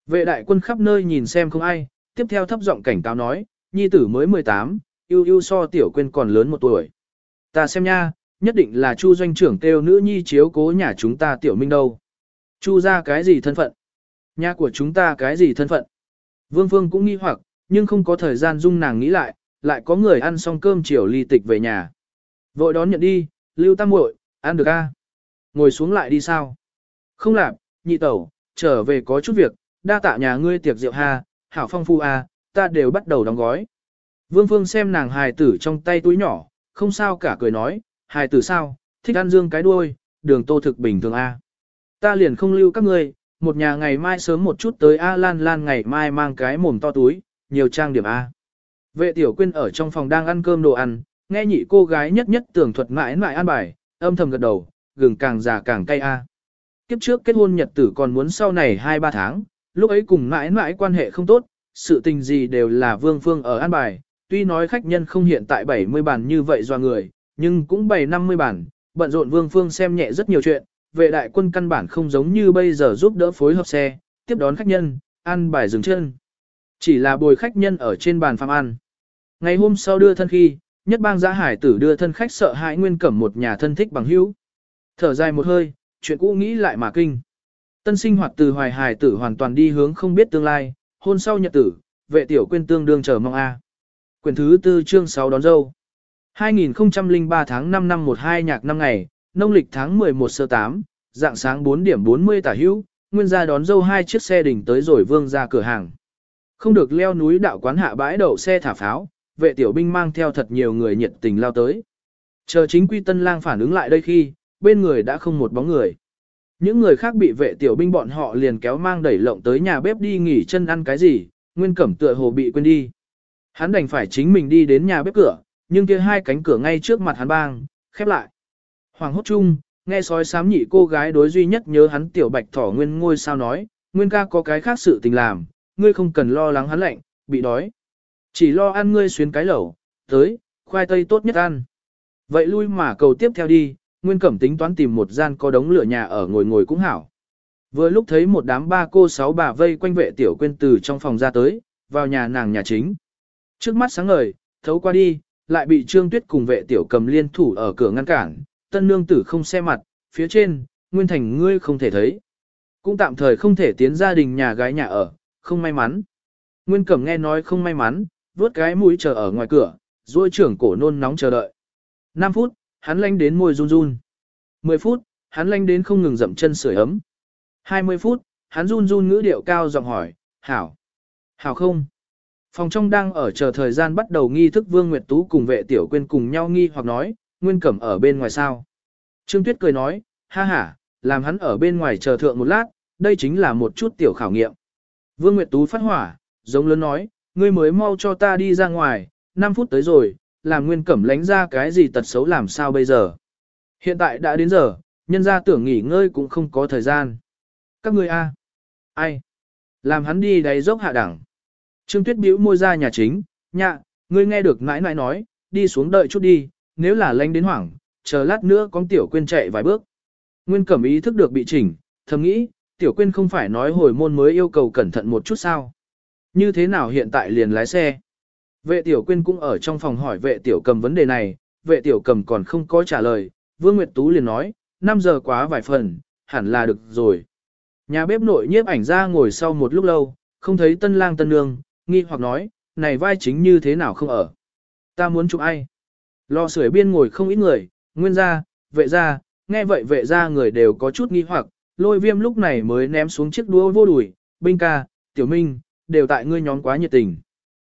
Vệ đại quân khắp nơi nhìn xem không ai, tiếp theo thấp giọng cảnh cáo nói, nhi tử mới 18, yêu yêu so tiểu quên còn lớn một tuổi. Ta xem nha, nhất định là chu doanh trưởng kêu nữ nhi chiếu cố nhà chúng ta tiểu minh đâu. Chu ra cái gì thân phận? Nhà của chúng ta cái gì thân phận? Vương Phương cũng nghi hoặc, nhưng không có thời gian dung nàng nghĩ lại, lại có người ăn xong cơm chiều ly tịch về nhà. Vội đón nhận đi, lưu tam muội, ăn được a? Ngồi xuống lại đi sao? Không làm, nhị tẩu, trở về có chút việc, đa tạ nhà ngươi tiệc rượu ha, hảo phong phu a, ta đều bắt đầu đóng gói. Vương Phương xem nàng hài tử trong tay túi nhỏ, không sao cả cười nói, hài tử sao, thích ăn dương cái đuôi, đường tô thực bình thường A. Ta liền không lưu các ngươi, một nhà ngày mai sớm một chút tới A Lan Lan ngày mai mang cái mồm to túi, nhiều trang điểm A. Vệ tiểu quyên ở trong phòng đang ăn cơm đồ ăn, nghe nhị cô gái nhất nhất tưởng thuật mãi mãi ăn bài, âm thầm gật đầu, gừng càng già càng cay A. Kiếp trước kết hôn nhật tử còn muốn sau này 2-3 tháng, lúc ấy cùng mãi mãi quan hệ không tốt, sự tình gì đều là vương phương ở an bài, tuy nói khách nhân không hiện tại 70 bản như vậy do người, nhưng cũng 7-50 bản, bận rộn vương phương xem nhẹ rất nhiều chuyện, vệ đại quân căn bản không giống như bây giờ giúp đỡ phối hợp xe, tiếp đón khách nhân, ăn bài dừng chân. Chỉ là bồi khách nhân ở trên bàn phạm ăn. Ngày hôm sau đưa thân khi, nhất bang giã hải tử đưa thân khách sợ hãi nguyên cẩm một nhà thân thích bằng hữu. Thở dài một hơi, chuyện cũ nghĩ lại mà kinh. Tân sinh hoạt từ hoài hải tử hoàn toàn đi hướng không biết tương lai, hôn sau nhật tử, vệ tiểu quên tương đương chờ mong A. Quyền thứ tư chương 6 đón dâu. 2003 tháng 5 năm 12 nhạc năm ngày, nông lịch tháng 11 sơ 8, dạng sáng 4 điểm 40 tả hữu, nguyên gia đón dâu hai chiếc xe đỉnh tới rồi vương ra cửa hàng. Không được leo núi đạo quán hạ bãi đậu xe thả pháo, vệ tiểu binh mang theo thật nhiều người nhiệt tình lao tới. Chờ chính quy tân lang phản ứng lại đây khi, bên người đã không một bóng người. Những người khác bị vệ tiểu binh bọn họ liền kéo mang đẩy lộng tới nhà bếp đi nghỉ chân ăn cái gì, nguyên cẩm tựa hồ bị quên đi. Hắn đành phải chính mình đi đến nhà bếp cửa, nhưng kia hai cánh cửa ngay trước mặt hắn bang, khép lại. Hoàng hốt chung, nghe sói sám nhị cô gái đối duy nhất nhớ hắn tiểu bạch thỏ nguyên ngôi sao nói, nguyên ca có cái khác sự tình làm, ngươi không cần lo lắng hắn lạnh, bị đói. Chỉ lo ăn ngươi xuyến cái lẩu, tới, khoai tây tốt nhất ăn. Vậy lui mà cầu tiếp theo đi, Nguyên Cẩm tính toán tìm một gian có đống lửa nhà ở ngồi ngồi cũng hảo. Vừa lúc thấy một đám ba cô sáu bà vây quanh vệ tiểu quên từ trong phòng ra tới, vào nhà nàng nhà chính. Trước mắt sáng ngời, thấu qua đi, lại bị Trương Tuyết cùng vệ tiểu cầm liên thủ ở cửa ngăn cản, tân nương tử không xe mặt, phía trên, Nguyên Thành ngươi không thể thấy. Cũng tạm thời không thể tiến gia đình nhà gái nhà ở, không may mắn. Nguyên Cẩm nghe nói không may mắn, vuốt cái mũi chờ ở ngoài cửa, duỗi trưởng cổ nôn nóng chờ đợi. 5 phút, hắn lanh đến môi run run. 10 phút, hắn lanh đến không ngừng dậm chân sưởi ấm. 20 phút, hắn run run ngữ điệu cao giọng hỏi, hảo, hảo không? Phòng trong đang ở chờ thời gian bắt đầu nghi thức Vương Nguyệt Tú cùng vệ tiểu quên cùng nhau nghi hoặc nói, Nguyên Cẩm ở bên ngoài sao. Trương Tuyết cười nói, ha ha, làm hắn ở bên ngoài chờ thượng một lát, đây chính là một chút tiểu khảo nghiệm. Vương Nguyệt Tú phát hỏa, giống lớn nói, ngươi mới mau cho ta đi ra ngoài, 5 phút tới rồi, làm nguyên cẩm lánh ra cái gì tật xấu làm sao bây giờ. Hiện tại đã đến giờ, nhân ra tưởng nghỉ ngơi cũng không có thời gian. Các ngươi a, Ai? Làm hắn đi đáy dốc hạ đẳng. Trương Tuyết bĩu môi ra nhà chính, nhạ, ngươi nghe được nãi nãi nói, đi xuống đợi chút đi, nếu là lánh đến hoảng, chờ lát nữa con tiểu quên chạy vài bước. Nguyên cẩm ý thức được bị chỉnh, thầm nghĩ, tiểu quên không phải nói hồi môn mới yêu cầu cẩn thận một chút sao. Như thế nào hiện tại liền lái xe? Vệ tiểu quyên cũng ở trong phòng hỏi vệ tiểu cầm vấn đề này, vệ tiểu cầm còn không có trả lời, Vương Nguyệt Tú liền nói, 5 giờ quá vài phần, hẳn là được rồi. Nhà bếp nội nhiếp ảnh ra ngồi sau một lúc lâu, không thấy tân lang tân nương, nghi hoặc nói, này vai chính như thế nào không ở. Ta muốn chụp ai? Lò sưởi biên ngồi không ít người, nguyên gia, vệ gia, nghe vậy vệ gia người đều có chút nghi hoặc, lôi viêm lúc này mới ném xuống chiếc đũa vô đùi, binh ca, tiểu minh, đều tại ngươi nhóm quá nhiệt tình.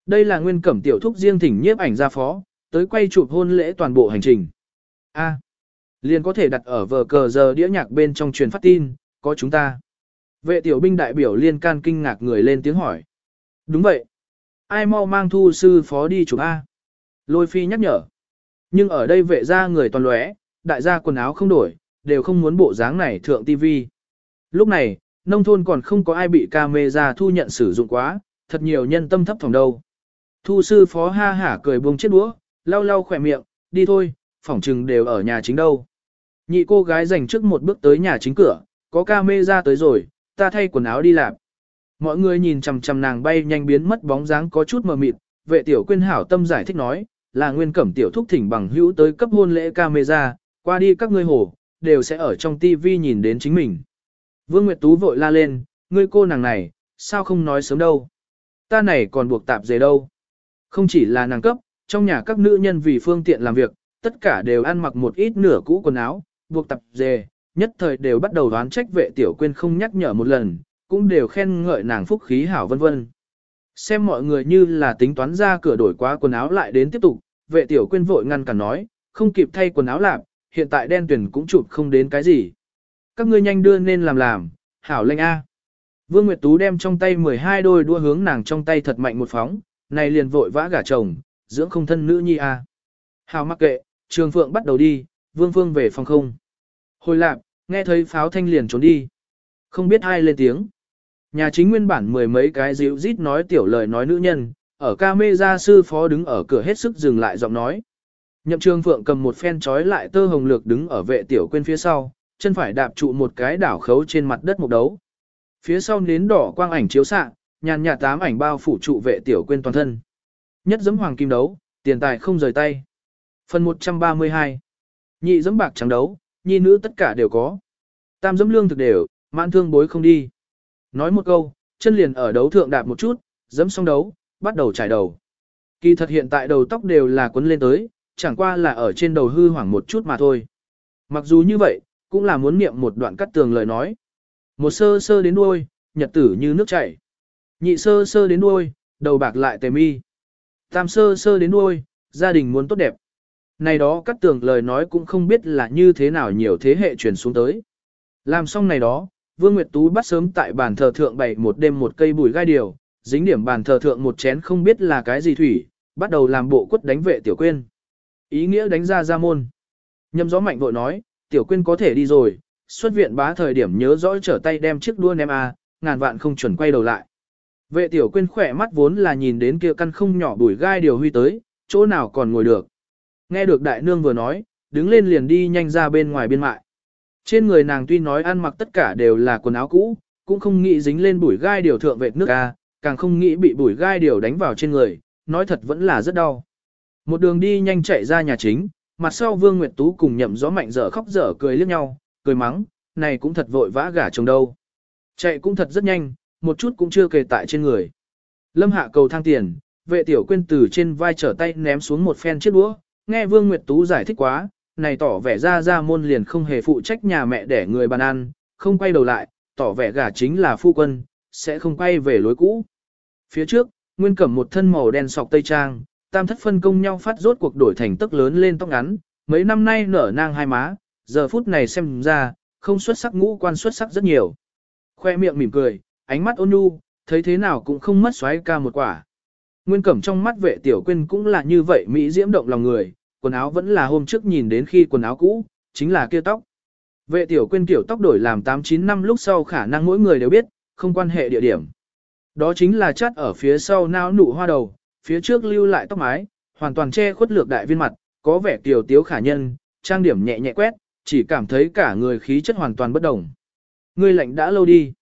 Đây là nguyên cẩm tiểu thúc riêng thỉnh nhiếp ảnh ra phó, tới quay chụp hôn lễ toàn bộ hành trình. A. liền có thể đặt ở vờ cờ giờ đĩa nhạc bên trong truyền phát tin, có chúng ta. Vệ tiểu binh đại biểu liên can kinh ngạc người lên tiếng hỏi. Đúng vậy. Ai mau mang thu sư phó đi chụp A. Lôi phi nhắc nhở. Nhưng ở đây vệ ra người toàn lóe, đại gia quần áo không đổi, đều không muốn bộ dáng này thượng tivi. Lúc này, nông thôn còn không có ai bị camera thu nhận sử dụng quá, thật nhiều nhân tâm thấp phòng đâu. Thu sư phó ha hả cười buông chiếc đũa, lau lau khỏe miệng, đi thôi, phỏng trừng đều ở nhà chính đâu. Nhị cô gái dành trước một bước tới nhà chính cửa, có camera tới rồi, ta thay quần áo đi làm. Mọi người nhìn chằm chằm nàng bay nhanh biến mất bóng dáng có chút mờ mịt, vệ tiểu quyên hảo tâm giải thích nói, là nguyên cẩm tiểu thúc thỉnh bằng hữu tới cấp hôn lễ camera, qua đi các ngươi hồ, đều sẽ ở trong tivi nhìn đến chính mình. Vương Nguyệt Tú vội la lên, ngươi cô nàng này, sao không nói sớm đâu. Ta này còn buộc tạp dề đâu. Không chỉ là nàng cấp, trong nhà các nữ nhân vì phương tiện làm việc, tất cả đều ăn mặc một ít nửa cũ quần áo, buộc tạp dề, nhất thời đều bắt đầu đoán trách vệ tiểu quên không nhắc nhở một lần, cũng đều khen ngợi nàng phúc khí hảo vân vân. Xem mọi người như là tính toán ra cửa đổi quá quần áo lại đến tiếp tục, vệ tiểu quên vội ngăn cản nói, không kịp thay quần áo lạp, hiện tại đen tuyển cũng chụp không đến cái gì. Các ngươi nhanh đưa nên làm làm, hảo lệnh A. Vương Nguyệt Tú đem trong tay 12 đôi đua hướng nàng trong tay thật mạnh một phóng, này liền vội vã gả chồng, dưỡng không thân nữ nhi A. Hảo mắc kệ, trường phượng bắt đầu đi, Vương Phương về phòng không. Hồi lạc, nghe thấy pháo thanh liền trốn đi. Không biết ai lên tiếng. Nhà chính nguyên bản mười mấy cái dịu rít nói tiểu lời nói nữ nhân, ở ca mê gia sư phó đứng ở cửa hết sức dừng lại giọng nói. Nhậm trường phượng cầm một phen trói lại tơ hồng lược đứng ở vệ tiểu quên phía sau, chân phải đạp trụ một cái đảo khấu trên mặt đất một đấu. Phía sau nến đỏ quang ảnh chiếu xạ, nhàn nhạt tám ảnh bao phủ trụ vệ tiểu quên toàn thân. Nhất giấm hoàng kim đấu, tiền tài không rời tay. Phần 132 Nhị giấm bạc trắng đấu, nhi nữ tất cả đều có. Tam giấm lương thực đều, mãn thương bối không đi. Nói một câu, chân liền ở đấu thượng đạp một chút, giấm xong đấu, bắt đầu trải đầu. Kỳ thật hiện tại đầu tóc đều là quấn lên tới, chẳng qua là ở trên đầu hư hoảng một chút mà thôi. Mặc dù như vậy, cũng là muốn niệm một đoạn cắt tường lời nói. Một sơ sơ đến đuôi, nhật tử như nước chảy. Nhị sơ sơ đến đuôi, đầu bạc lại tề mi. Tam sơ sơ đến đuôi, gia đình muốn tốt đẹp. Này đó cắt tường lời nói cũng không biết là như thế nào nhiều thế hệ truyền xuống tới. Làm xong này đó, Vương Nguyệt Tú bắt sớm tại bàn thờ thượng bày một đêm một cây bùi gai điều, dính điểm bàn thờ thượng một chén không biết là cái gì thủy, bắt đầu làm bộ quất đánh vệ tiểu quên. Ý nghĩa đánh ra ra môn. Nhâm gió mạnh vội nói, tiểu Quyên có thể đi rồi, xuất viện bá thời điểm nhớ rõ trở tay đem chiếc đua ném a, ngàn vạn không chuẩn quay đầu lại. Vệ tiểu Quyên khỏe mắt vốn là nhìn đến kia căn không nhỏ bùi gai điều huy tới, chỗ nào còn ngồi được. Nghe được đại nương vừa nói, đứng lên liền đi nhanh ra bên ngoài biên mại. Trên người nàng tuy nói ăn mặc tất cả đều là quần áo cũ, cũng không nghĩ dính lên bùi gai điều thượng vệt nước a, càng không nghĩ bị bùi gai điều đánh vào trên người, nói thật vẫn là rất đau. Một đường đi nhanh chạy ra nhà chính, mặt sau Vương Nguyệt Tú cùng nhậm gió mạnh dở khóc dở cười liếc nhau, cười mắng, này cũng thật vội vã gả chồng đâu. Chạy cũng thật rất nhanh, một chút cũng chưa kề tại trên người. Lâm hạ cầu thang tiền, vệ tiểu quên từ trên vai trở tay ném xuống một phen chiếc đũa, nghe Vương Nguyệt Tú giải thích quá, này tỏ vẻ ra ra môn liền không hề phụ trách nhà mẹ để người bàn ăn, không quay đầu lại, tỏ vẻ gả chính là phu quân, sẽ không quay về lối cũ. Phía trước, Nguyên Cẩm một thân màu đen sọc tây trang, tam thất phân công nhau phát rốt cuộc đổi thành tức lớn lên tóc ngắn, mấy năm nay nở nang hai má, giờ phút này xem ra, không xuất sắc ngũ quan xuất sắc rất nhiều. Khoe miệng mỉm cười, ánh mắt ôn nhu, thấy thế nào cũng không mất xoáy ca một quả. Nguyên Cẩm trong mắt vệ tiểu quên cũng là như vậy Mỹ diễm động lòng người, quần áo vẫn là hôm trước nhìn đến khi quần áo cũ, chính là kia tóc. Vệ tiểu quên tiểu tóc đổi làm 8-9 năm lúc sau khả năng mỗi người đều biết, không quan hệ địa điểm. Đó chính là chắt ở phía sau nao nụ hoa đầu, phía trước lưu lại tóc mái, hoàn toàn che khuất lược đại viên mặt, có vẻ tiểu tiếu khả nhân, trang điểm nhẹ nhẹ quét, chỉ cảm thấy cả người khí chất hoàn toàn bất đồng. Ngươi lạnh đã lâu đi.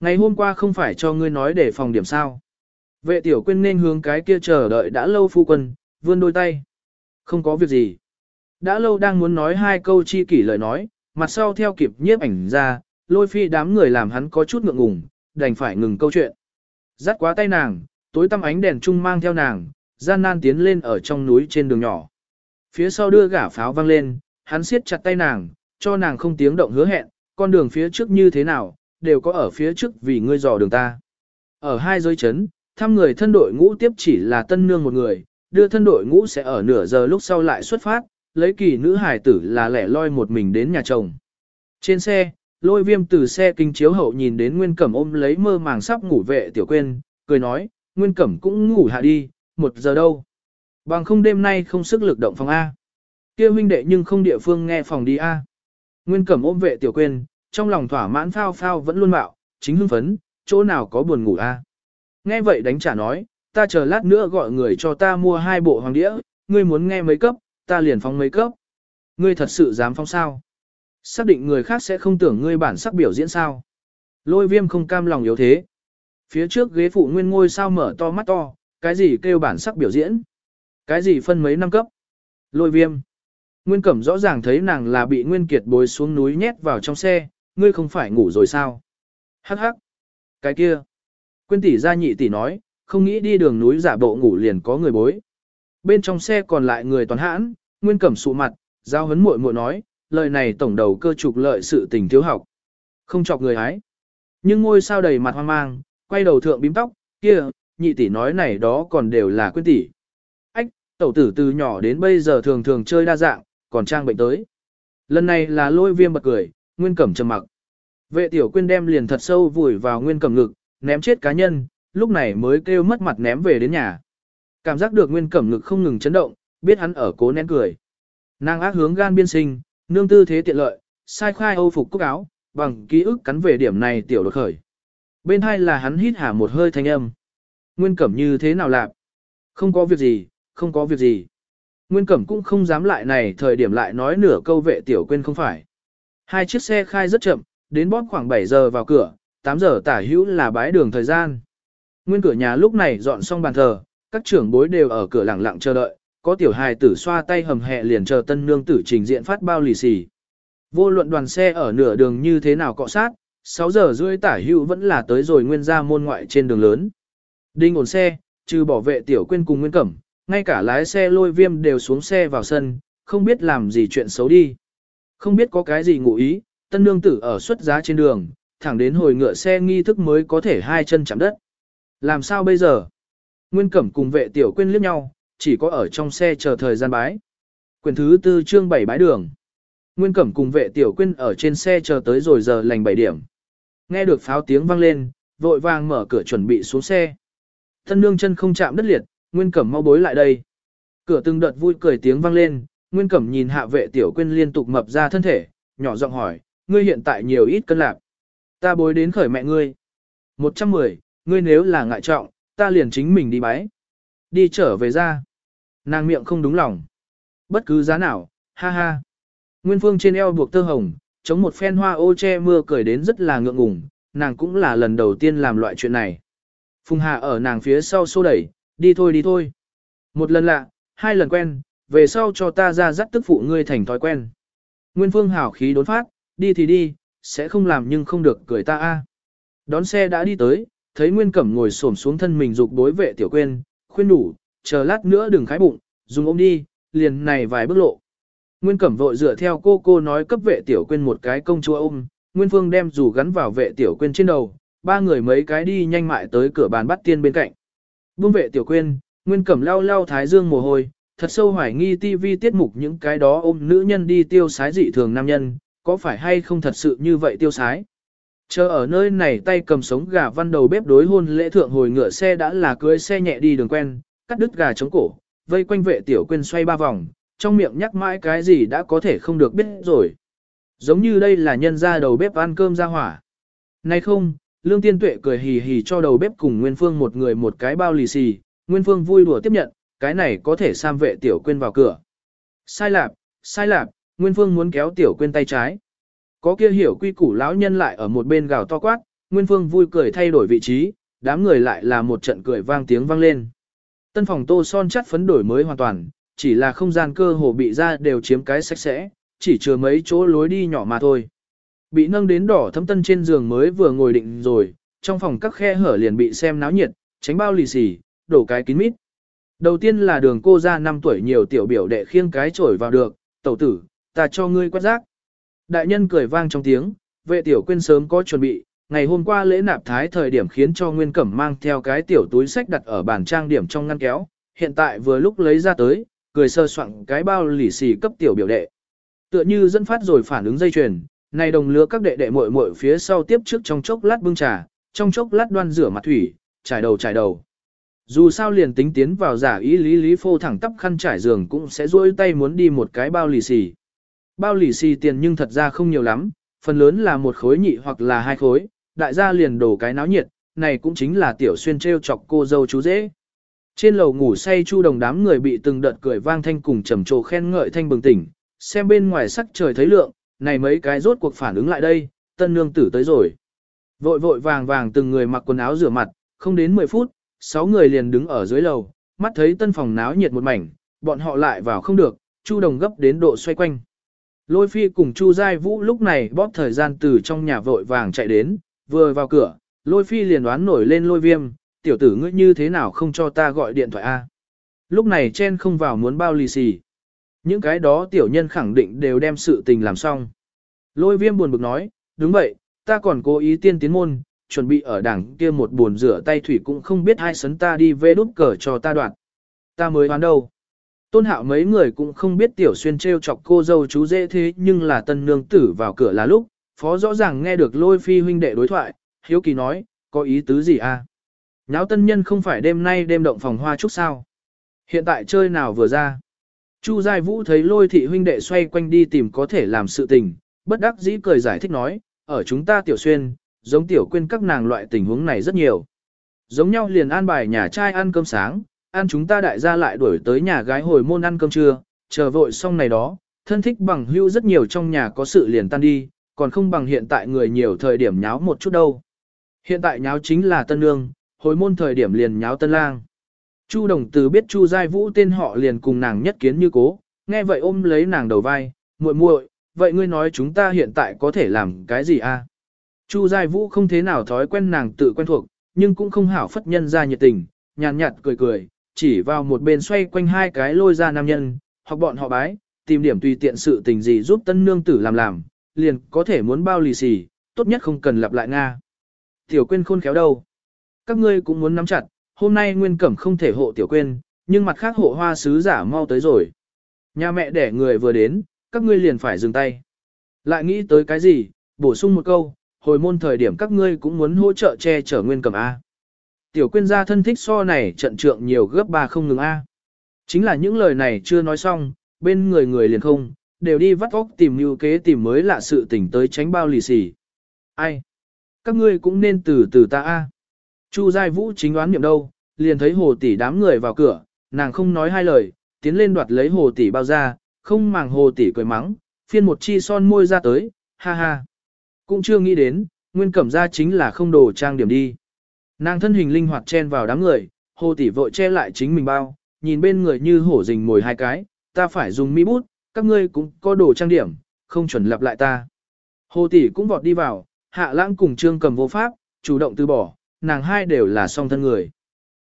Ngày hôm qua không phải cho ngươi nói để phòng điểm sao. Vệ tiểu quên nên hướng cái kia chờ đợi đã lâu phu quân, vươn đôi tay. Không có việc gì. Đã lâu đang muốn nói hai câu chi kỷ lời nói, mặt sau theo kịp nhiếp ảnh ra, lôi phi đám người làm hắn có chút ngượng ngùng, đành phải ngừng câu chuyện. Dắt quá tay nàng, tối tăm ánh đèn trung mang theo nàng, gian nan tiến lên ở trong núi trên đường nhỏ. Phía sau đưa gả pháo vang lên, hắn siết chặt tay nàng, cho nàng không tiếng động hứa hẹn, con đường phía trước như thế nào, đều có ở phía trước vì ngươi dò đường ta. Ở hai giới chấn, thăm người thân đội ngũ tiếp chỉ là tân nương một người, đưa thân đội ngũ sẽ ở nửa giờ lúc sau lại xuất phát, lấy kỳ nữ hải tử là lẻ loi một mình đến nhà chồng. Trên xe, lôi viêm từ xe kinh chiếu hậu nhìn đến Nguyên Cẩm ôm lấy mơ màng sắp ngủ vệ tiểu quên, cười nói, Nguyên Cẩm cũng ngủ hạ đi, một giờ đâu. Bằng không đêm nay không sức lực động phòng A. kia huynh đệ nhưng không địa phương nghe phòng đi A. Nguyên Cẩm ôm vệ tiểu quên, trong lòng thỏa mãn phao phao vẫn luôn mạo, chính hưng phấn, chỗ nào có buồn ngủ A. Nghe vậy đánh trả nói, ta chờ lát nữa gọi người cho ta mua hai bộ hoàng đĩa, ngươi muốn nghe mấy cấp, ta liền phóng mấy cấp. Ngươi thật sự dám phóng sao? Xác định người khác sẽ không tưởng ngươi bản sắc biểu diễn sao? Lôi viêm không cam lòng yếu thế. Phía trước ghế phụ nguyên ngôi sao mở to mắt to, cái gì kêu bản sắc biểu diễn? Cái gì phân mấy năm cấp? Lôi viêm. Nguyên Cẩm rõ ràng thấy nàng là bị Nguyên Kiệt bối xuống núi nhét vào trong xe, ngươi không phải ngủ rồi sao? Hắc hắc. Cái kia. Quyên tỷ ra nhị tỷ nói, không nghĩ đi đường núi giả bộ ngủ liền có người bối. Bên trong xe còn lại người toàn hãn, Nguyên Cẩm sụ mặt, giao hấn muội muội nói, lời này tổng đầu cơ trục lợi sự tình thiếu học. Không chọc người hái. Nhưng ngôi sao đầy mặt hoang mang, quay đầu thượng bím tóc, kia, nhị tỷ nói này đó còn đều là quên tỷ. Ách, tẩu tử từ nhỏ đến bây giờ thường thường chơi đa dạng, còn trang bệnh tới. Lần này là lôi viêm bật cười, nguyên cẩm trầm mặc. Vệ tiểu quyên đem liền thật sâu vùi vào nguyên cẩm ngực, ném chết cá nhân, lúc này mới kêu mất mặt ném về đến nhà. Cảm giác được nguyên cẩm ngực không ngừng chấn động, biết hắn ở cố nén cười. Nàng ác hướng gan biên sinh, nương tư thế tiện lợi, sai khai âu phục cúc áo, bằng ký ức cắn về điểm này tiểu đột khởi. Bên hai là hắn hít hả một hơi thanh âm. Nguyên cẩm như thế nào lạc? Không có việc gì, không có việc gì. Nguyên cẩm cũng không dám lại này thời điểm lại nói nửa câu vệ tiểu quên không phải. Hai chiếc xe khai rất chậm, đến bóp khoảng 7 giờ vào cửa, 8 giờ tả hữu là bái đường thời gian. Nguyên cửa nhà lúc này dọn xong bàn thờ, các trưởng bối đều ở cửa lặng lặng chờ đợi, có tiểu hài tử xoa tay hầm hẹ liền chờ tân nương tử trình diện phát bao lì xì. Vô luận đoàn xe ở nửa đường như thế nào cọ sát, 6 giờ rưỡi tả hữu vẫn là tới rồi nguyên ra môn ngoại trên đường lớn. Đinh ổn xe, trừ bảo vệ tiểu quên cùng nguyên cẩm, ngay cả lái xe lôi viêm đều xuống xe vào sân, không biết làm gì chuyện xấu đi. Không biết có cái gì ngụ ý, tân nương tử ở xuất giá trên đường, thẳng đến hồi ngựa xe nghi thức mới có thể hai chân chạm đất. Làm sao bây giờ? Nguyên Cẩm cùng vệ tiểu quên liếc nhau, chỉ có ở trong xe chờ thời gian bái. Quyền thứ tư chương 7 bái đường. Nguyên Cẩm cùng vệ tiểu quên ở trên xe chờ tới rồi giờ lành 7 điểm. Nghe được pháo tiếng vang lên, vội vàng mở cửa chuẩn bị xuống xe. Thân nương chân không chạm đất liệt, Nguyên Cẩm mau bối lại đây. Cửa từng đợt vui cười tiếng vang lên, Nguyên Cẩm nhìn hạ vệ tiểu quên liên tục mập ra thân thể, nhỏ giọng hỏi, ngươi hiện tại nhiều ít cân lạc. Ta bối đến khởi mẹ ngươi. 110, ngươi nếu là ngại trọng, ta liền chính mình đi bái. Đi trở về ra. Nàng miệng không đúng lòng. Bất cứ giá nào, ha ha. Nguyên Phương trên eo buộc tơ hồng, chống một phen hoa ô che mưa cười đến rất là ngượng ngùng, nàng cũng là lần đầu tiên làm loại chuyện này. Phùng Hà ở nàng phía sau xô đẩy, đi thôi đi thôi. Một lần lạ, hai lần quen, về sau cho ta ra dắt tức phụ ngươi thành thói quen. Nguyên Phương hảo khí đốn phát, đi thì đi, sẽ không làm nhưng không được cười ta a. Đón xe đã đi tới, thấy Nguyên Cẩm ngồi xổm xuống thân mình dục đối vệ tiểu quên, khuyên đủ, chờ lát nữa đừng khái bụng, dùng ôm đi, liền này vài bước lộ. Nguyên Cẩm vội dựa theo cô cô nói cấp vệ tiểu quên một cái công chúa ôm, Nguyên Phương đem dù gắn vào vệ tiểu quên trên đầu, ba người mấy cái đi nhanh mại tới cửa bàn bắt tiên bên cạnh. Buông vệ tiểu quên, Nguyên Cẩm lau lau thái dương mồ hôi, thật sâu hoài nghi TV tiết mục những cái đó ôm nữ nhân đi tiêu sái dị thường nam nhân, có phải hay không thật sự như vậy tiêu sái. Chờ ở nơi này tay cầm sống gà văn đầu bếp đối hôn lễ thượng hồi ngựa xe đã là cưới xe nhẹ đi đường quen, cắt đứt gà chống cổ, vây quanh vệ tiểu quên xoay ba vòng, trong miệng nhắc mãi cái gì đã có thể không được biết rồi. Giống như đây là nhân ra đầu bếp ăn cơm ra hỏa. Nay không, Lương Tiên Tuệ cười hì hì cho đầu bếp cùng Nguyên Phương một người một cái bao lì xì, Nguyên Phương vui đùa tiếp nhận, cái này có thể sam vệ tiểu quên vào cửa. Sai lạp, sai lạp, Nguyên Phương muốn kéo tiểu quên tay trái. Có kia hiểu quy củ lão nhân lại ở một bên gào to quát, Nguyên Phương vui cười thay đổi vị trí, đám người lại là một trận cười vang tiếng vang lên. Tân phòng tô son chắt phấn đổi mới hoàn toàn, chỉ là không gian cơ hồ bị ra đều chiếm cái sạch sẽ, chỉ chừa mấy chỗ lối đi nhỏ mà thôi. Bị nâng đến đỏ thấm tân trên giường mới vừa ngồi định rồi, trong phòng các khe hở liền bị xem náo nhiệt, tránh bao lì xì, đổ cái kín mít. Đầu tiên là đường cô ra 5 tuổi nhiều tiểu biểu đệ khiêng cái chổi vào được, tẩu tử, ta cho ngươi quát rác. Đại nhân cười vang trong tiếng, vệ tiểu quên sớm có chuẩn bị, ngày hôm qua lễ nạp thái thời điểm khiến cho Nguyên Cẩm mang theo cái tiểu túi sách đặt ở bàn trang điểm trong ngăn kéo, hiện tại vừa lúc lấy ra tới, cười sơ soạn cái bao lì xì cấp tiểu biểu đệ. Tựa như dẫn phát rồi phản ứng dây chuyền, này đồng lứa các đệ đệ muội muội phía sau tiếp trước trong chốc lát bưng trà, trong chốc lát đoan rửa mặt thủy, trải đầu trải đầu. Dù sao liền tính tiến vào giả ý lý lý phô thẳng tắp khăn trải giường cũng sẽ duỗi tay muốn đi một cái bao lì xì. Bao lì xì tiền nhưng thật ra không nhiều lắm, phần lớn là một khối nhị hoặc là hai khối, đại gia liền đổ cái náo nhiệt, này cũng chính là tiểu xuyên treo chọc cô dâu chú dễ. Trên lầu ngủ say chu đồng đám người bị từng đợt cười vang thanh cùng trầm trồ khen ngợi thanh bừng tỉnh, xem bên ngoài sắc trời thấy lượng, này mấy cái rốt cuộc phản ứng lại đây, tân nương tử tới rồi. Vội vội vàng vàng từng người mặc quần áo rửa mặt, không đến 10 phút, 6 người liền đứng ở dưới lầu, mắt thấy tân phòng náo nhiệt một mảnh, bọn họ lại vào không được, chu đồng gấp đến độ xoay quanh. Lôi phi cùng chu giai vũ lúc này bóp thời gian từ trong nhà vội vàng chạy đến, vừa vào cửa, lôi phi liền đoán nổi lên lôi viêm, tiểu tử ngươi như thế nào không cho ta gọi điện thoại a? Lúc này chen không vào muốn bao lì xì. Những cái đó tiểu nhân khẳng định đều đem sự tình làm xong. Lôi viêm buồn bực nói, đúng vậy, ta còn cố ý tiên tiến môn, chuẩn bị ở đảng kia một buồn rửa tay thủy cũng không biết hai sấn ta đi về đút cờ cho ta đoạn. Ta mới đoán đâu. Tôn hạo mấy người cũng không biết tiểu xuyên trêu chọc cô dâu chú dễ thế nhưng là tân nương tử vào cửa là lúc, phó rõ ràng nghe được lôi phi huynh đệ đối thoại, hiếu kỳ nói, có ý tứ gì à? Nháo tân nhân không phải đêm nay đêm động phòng hoa chút sao? Hiện tại chơi nào vừa ra? Chu Giai Vũ thấy lôi thị huynh đệ xoay quanh đi tìm có thể làm sự tình, bất đắc dĩ cười giải thích nói, ở chúng ta tiểu xuyên, giống tiểu quên các nàng loại tình huống này rất nhiều. Giống nhau liền an bài nhà trai ăn cơm sáng, ăn chúng ta đại gia lại đuổi tới nhà gái hồi môn ăn cơm trưa, chờ vội xong này đó, thân thích bằng hưu rất nhiều trong nhà có sự liền tan đi, còn không bằng hiện tại người nhiều thời điểm nháo một chút đâu. Hiện tại nháo chính là tân nương, hồi môn thời điểm liền nháo tân lang. Chu đồng từ biết Chu Giai Vũ tên họ liền cùng nàng nhất kiến như cố, nghe vậy ôm lấy nàng đầu vai, muội muội, vậy ngươi nói chúng ta hiện tại có thể làm cái gì a? Chu Giai Vũ không thế nào thói quen nàng tự quen thuộc, nhưng cũng không hảo phất nhân ra nhiệt tình, nhàn nhạt cười cười, chỉ vào một bên xoay quanh hai cái lôi ra nam nhân, hoặc bọn họ bái, tìm điểm tùy tiện sự tình gì giúp tân nương tử làm làm, liền có thể muốn bao lì xì, tốt nhất không cần lặp lại Nga. Tiểu quên khôn khéo đâu. Các ngươi cũng muốn nắm chặt, hôm nay nguyên cẩm không thể hộ tiểu quên, nhưng mặt khác hộ hoa sứ giả mau tới rồi. Nhà mẹ đẻ người vừa đến, các ngươi liền phải dừng tay. Lại nghĩ tới cái gì, bổ sung một câu, hồi môn thời điểm các ngươi cũng muốn hỗ trợ che chở nguyên cẩm A. Tiểu quyên gia thân thích so này trận trượng nhiều gấp ba không ngừng A. Chính là những lời này chưa nói xong, bên người người liền không, đều đi vắt óc tìm mưu kế tìm mới lạ sự tỉnh tới tránh bao lì xì. Ai? Các ngươi cũng nên từ từ ta A. Chu Giai Vũ chính đoán niệm đâu, liền thấy hồ tỷ đám người vào cửa, nàng không nói hai lời, tiến lên đoạt lấy hồ tỷ bao ra, không màng hồ tỷ cười mắng, phiên một chi son môi ra tới, ha ha. Cũng chưa nghĩ đến, nguyên cẩm ra chính là không đồ trang điểm đi. Nàng thân hình linh hoạt chen vào đám người, hồ tỷ vội che lại chính mình bao, nhìn bên người như hổ rình mồi hai cái, ta phải dùng mi bút, các ngươi cũng có đồ trang điểm, không chuẩn lặp lại ta. Hồ tỷ cũng vọt đi vào, hạ lãng cùng trương cầm vô pháp, chủ động từ bỏ, nàng hai đều là song thân người.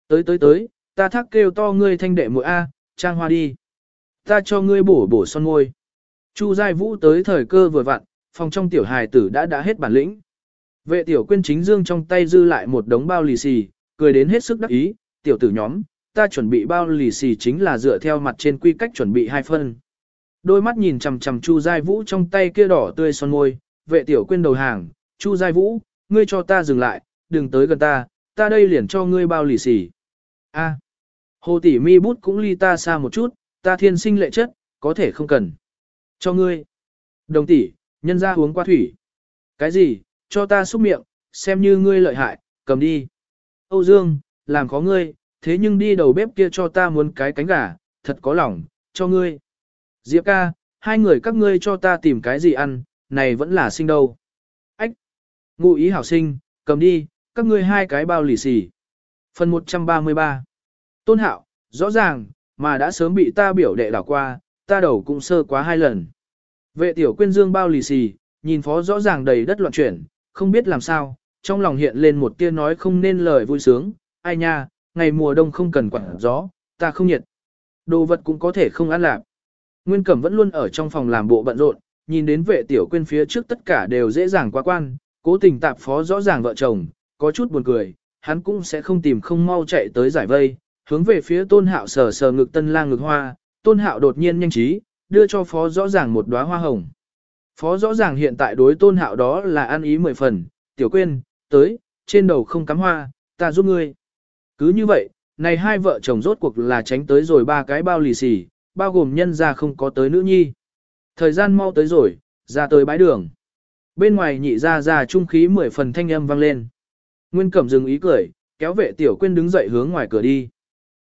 Tới tới tới, ta thắc kêu to ngươi thanh đệ mũi A, trang hoa đi. Ta cho ngươi bổ bổ son môi. Chu Giai Vũ tới thời cơ vừa vặn, phòng trong tiểu hài tử đã đã hết bản lĩnh. Vệ tiểu quyên chính dương trong tay dư lại một đống bao lì xì, cười đến hết sức đắc ý, tiểu tử nhóm, ta chuẩn bị bao lì xì chính là dựa theo mặt trên quy cách chuẩn bị hai phân. Đôi mắt nhìn chằm chằm Chu Giai Vũ trong tay kia đỏ tươi son môi, vệ tiểu quyên đầu hàng, Chu Giai Vũ, ngươi cho ta dừng lại, đừng tới gần ta, ta đây liền cho ngươi bao lì xì. A, à. hồ tỷ mi bút cũng ly ta xa một chút, ta thiên sinh lệ chất, có thể không cần. Cho ngươi. Đồng tỷ, nhân ra uống qua thủy. Cái gì, cho ta xúc miệng, xem như ngươi lợi hại, cầm đi. Âu Dương, làm khó ngươi, thế nhưng đi đầu bếp kia cho ta muốn cái cánh gà, thật có lòng, cho ngươi. Diệp ca, hai người các ngươi cho ta tìm cái gì ăn, này vẫn là sinh đâu. Ách, ngụ ý hảo sinh, cầm đi, các ngươi hai cái bao lì xì. Phần 133 Tôn hạo, rõ ràng, mà đã sớm bị ta biểu đệ đảo qua, ta đầu cũng sơ quá hai lần. Vệ tiểu quyên dương bao lì xì, nhìn phó rõ ràng đầy đất loạn chuyển, không biết làm sao, trong lòng hiện lên một tia nói không nên lời vui sướng, ai nha, ngày mùa đông không cần quản gió, ta không nhiệt. Đồ vật cũng có thể không ăn lạc. Nguyên Cẩm vẫn luôn ở trong phòng làm bộ bận rộn, nhìn đến vệ tiểu quyên phía trước tất cả đều dễ dàng qua quan, cố tình tạp phó rõ ràng vợ chồng, có chút buồn cười, hắn cũng sẽ không tìm không mau chạy tới giải vây, hướng về phía tôn hạo sờ sờ ngực tân lang ngực hoa, tôn hạo đột nhiên nhanh trí, đưa cho phó rõ ràng một đóa hoa hồng. Phó rõ ràng hiện tại đối tôn hạo đó là ăn ý mười phần, tiểu quên, tới, trên đầu không cắm hoa, ta giúp ngươi. Cứ như vậy, này hai vợ chồng rốt cuộc là tránh tới rồi ba cái bao lì xì, bao gồm nhân ra không có tới nữ nhi. Thời gian mau tới rồi, ra tới bãi đường. Bên ngoài nhị ra ra trung khí mười phần thanh âm vang lên. Nguyên cẩm dừng ý cười, kéo vệ tiểu quên đứng dậy hướng ngoài cửa đi.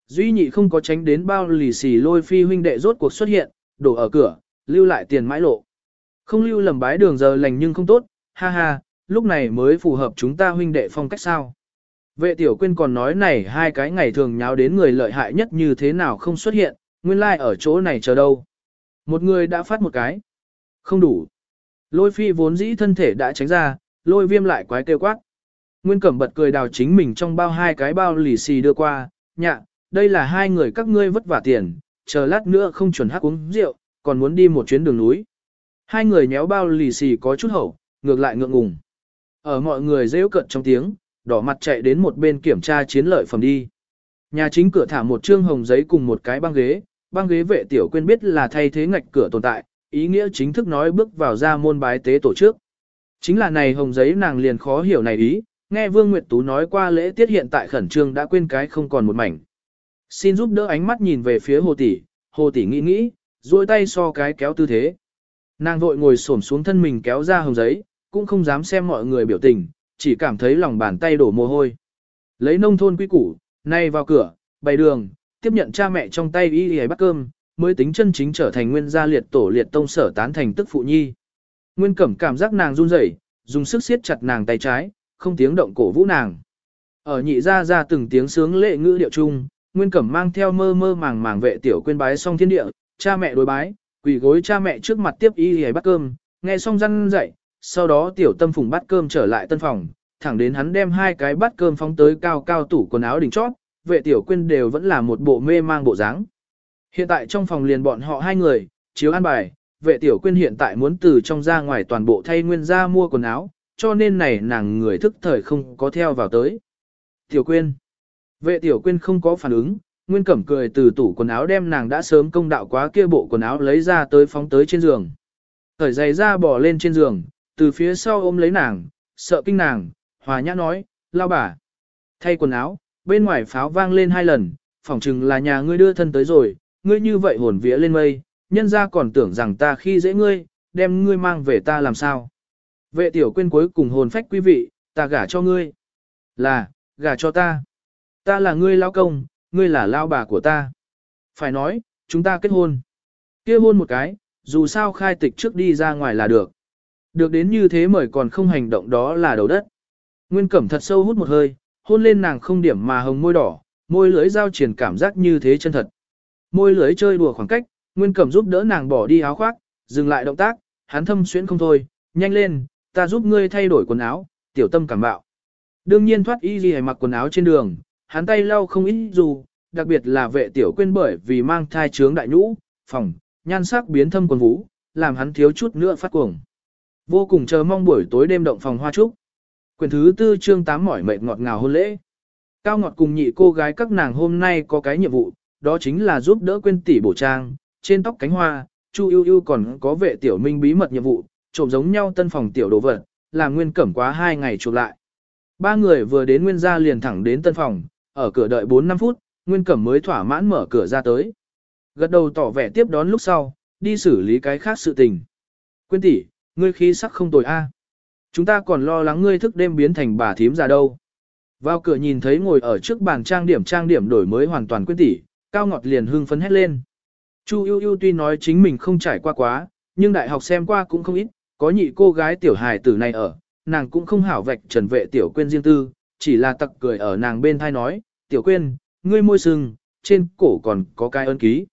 Duy nhị không có tránh đến bao lì xì lôi phi huynh đệ rốt cuộc xuất hiện, đổ ở cửa, lưu lại tiền mãi lộ. Không lưu lầm bái đường giờ lành nhưng không tốt, ha ha, lúc này mới phù hợp chúng ta huynh đệ phong cách sao. Vệ tiểu quyên còn nói này hai cái ngày thường nháo đến người lợi hại nhất như thế nào không xuất hiện, nguyên lai like ở chỗ này chờ đâu. Một người đã phát một cái. Không đủ. Lôi phi vốn dĩ thân thể đã tránh ra, lôi viêm lại quái kêu quát. Nguyên cẩm bật cười đào chính mình trong bao hai cái bao lì xì đưa qua, nhạ, đây là hai người các ngươi vất vả tiền, chờ lát nữa không chuẩn hắc uống rượu, còn muốn đi một chuyến đường núi. Hai người nhéo bao lì xì có chút hậu, ngược lại ngượng ngùng. Ở mọi người rêu cận trong tiếng, đỏ mặt chạy đến một bên kiểm tra chiến lợi phẩm đi. Nhà chính cửa thả một trương hồng giấy cùng một cái băng ghế, băng ghế vệ tiểu quên biết là thay thế ngạch cửa tồn tại, ý nghĩa chính thức nói bước vào ra môn bái tế tổ chức. Chính là này hồng giấy nàng liền khó hiểu này ý, nghe Vương Nguyệt Tú nói qua lễ tiết hiện tại khẩn trương đã quên cái không còn một mảnh. Xin giúp đỡ ánh mắt nhìn về phía hồ tỷ, hồ tỷ nghĩ nghĩ, duỗi tay so cái kéo tư thế. Nàng vội ngồi xổm xuống thân mình kéo ra hồng giấy, cũng không dám xem mọi người biểu tình, chỉ cảm thấy lòng bàn tay đổ mồ hôi. Lấy nông thôn quy củ, nay vào cửa, bày đường, tiếp nhận cha mẹ trong tay y y bắt cơm, mới tính chân chính trở thành nguyên gia liệt tổ liệt tông sở tán thành tức phụ nhi. Nguyên cẩm cảm giác nàng run rẩy, dùng sức siết chặt nàng tay trái, không tiếng động cổ vũ nàng. Ở nhị ra ra từng tiếng sướng lệ ngữ điệu chung, Nguyên Cẩm mang theo mơ mơ màng màng vệ tiểu quên bái xong thiên địa, cha mẹ đối bái, quỳ gối cha mẹ trước mặt tiếp y hề bắt cơm, nghe xong răn dậy, sau đó tiểu tâm phùng bắt cơm trở lại tân phòng, thẳng đến hắn đem hai cái bát cơm phóng tới cao cao tủ quần áo đỉnh chót, vệ tiểu quên đều vẫn là một bộ mê mang bộ dáng. Hiện tại trong phòng liền bọn họ hai người, chiếu an bài, vệ tiểu quyên hiện tại muốn từ trong ra ngoài toàn bộ thay nguyên ra mua quần áo, cho nên này nàng người thức thời không có theo vào tới. Tiểu quyên. Vệ tiểu quyên không có phản ứng, nguyên cẩm cười từ tủ quần áo đem nàng đã sớm công đạo quá kia bộ quần áo lấy ra tới phóng tới trên giường. Thởi giày ra bỏ lên trên giường, từ phía sau ôm lấy nàng, sợ kinh nàng, hòa nhã nói, lao bà. Thay quần áo, bên ngoài pháo vang lên hai lần, phỏng chừng là nhà ngươi đưa thân tới rồi, ngươi như vậy hồn vía lên mây, nhân ra còn tưởng rằng ta khi dễ ngươi, đem ngươi mang về ta làm sao. Vệ tiểu quên cuối cùng hồn phách quý vị, ta gả cho ngươi. Là, gả cho ta. Ta là ngươi lao công, ngươi là lao bà của ta. Phải nói, chúng ta kết hôn. kia hôn một cái, dù sao khai tịch trước đi ra ngoài là được. Được đến như thế mời còn không hành động đó là đầu đất. Nguyên cẩm thật sâu hút một hơi, hôn lên nàng không điểm mà hồng môi đỏ, môi lưới giao triển cảm giác như thế chân thật. Môi lưới chơi đùa khoảng cách, Nguyên cẩm giúp đỡ nàng bỏ đi áo khoác, dừng lại động tác, hắn thâm xuyến không thôi, nhanh lên, ta giúp ngươi thay đổi quần áo, tiểu tâm cảm bạo. Đương nhiên thoát y gì mặc quần áo trên đường, hắn tay lau không ít dù, đặc biệt là vệ tiểu quên bởi vì mang thai trướng đại nhũ, phòng, nhan sắc biến thâm quần vũ, làm hắn thiếu chút nữa phát cuồng. Vô cùng chờ mong buổi tối đêm động phòng hoa trúc. Quyền thứ tư chương tám mỏi mệt ngọt ngào hôn lễ. Cao ngọt cùng nhị cô gái các nàng hôm nay có cái nhiệm vụ, đó chính là giúp đỡ quên tỷ bổ trang, trên tóc cánh hoa, Chu ưu ưu còn có vệ tiểu minh bí mật nhiệm vụ, trộm giống nhau tân phòng tiểu đồ vật, làm nguyên cẩm quá hai ngày chuộc lại. Ba người vừa đến nguyên gia liền thẳng đến tân phòng, ở cửa đợi 4-5 phút, nguyên cẩm mới thỏa mãn mở cửa ra tới. Gật đầu tỏ vẻ tiếp đón lúc sau, đi xử lý cái khác sự tình. Quyên tỷ, ngươi khí sắc không tồi a. Chúng ta còn lo lắng ngươi thức đêm biến thành bà thím già đâu. Vào cửa nhìn thấy ngồi ở trước bàn trang điểm trang điểm đổi mới hoàn toàn quyên tỷ, cao ngọt liền hưng phấn hét lên. Chu ưu ưu tuy nói chính mình không trải qua quá, nhưng đại học xem qua cũng không ít, có nhị cô gái tiểu hài tử này ở, nàng cũng không hảo vạch trần vệ tiểu quên riêng tư, chỉ là tặc cười ở nàng bên thai nói, tiểu quên, ngươi môi sưng, trên cổ còn có cái ân ký.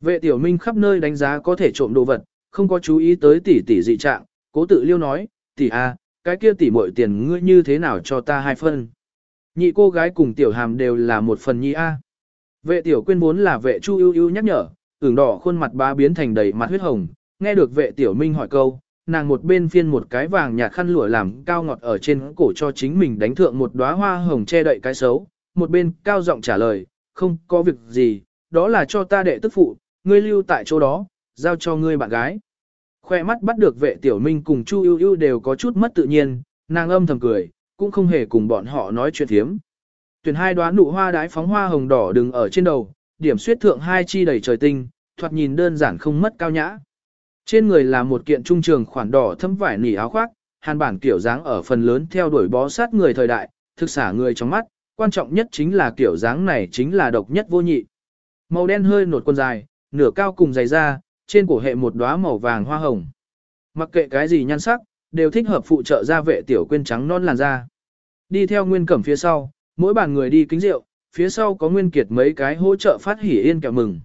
Vệ tiểu minh khắp nơi đánh giá có thể trộm đồ vật, không có chú ý tới tỷ tỷ dị trạng, cố tự liêu nói, tỷ a, à, cái kia tỷ muội tiền ngươi như thế nào cho ta hai phân. Nhị cô gái cùng tiểu hàm đều là một phần nhi a. Vệ tiểu quên vốn là vệ chu ưu ưu nhắc nhở, ửng đỏ khuôn mặt bá biến thành đầy mặt huyết hồng, nghe được vệ tiểu minh hỏi câu, nàng một bên phiên một cái vàng nhạt khăn lụa làm cao ngọt ở trên cổ cho chính mình đánh thượng một đóa hoa hồng che đậy cái xấu, một bên cao giọng trả lời, không có việc gì, đó là cho ta đệ tức phụ, ngươi lưu tại chỗ đó, giao cho ngươi bạn gái. Khoe mắt bắt được vệ tiểu minh cùng Chu ưu ưu đều có chút mất tự nhiên, nàng âm thầm cười, cũng không hề cùng bọn họ nói chuyện thiếm. Tuyển hai đoán nụ hoa đái phóng hoa hồng đỏ đừng ở trên đầu, điểm suyết thượng hai chi đầy trời tinh, thoạt nhìn đơn giản không mất cao nhã. Trên người là một kiện trung trường khoản đỏ thâm vải nỉ áo khoác, hàn bản kiểu dáng ở phần lớn theo đuổi bó sát người thời đại, thực xả người trong mắt, quan trọng nhất chính là kiểu dáng này chính là độc nhất vô nhị. Màu đen hơi nột quần dài, nửa cao cùng dày da, trên cổ hệ một đóa màu vàng hoa hồng. Mặc kệ cái gì nhan sắc, đều thích hợp phụ trợ gia vệ tiểu quên trắng non làn da. Đi theo nguyên cẩm phía sau, mỗi bàn người đi kính rượu, phía sau có nguyên kiệt mấy cái hỗ trợ phát hỉ yên kẹo mừng.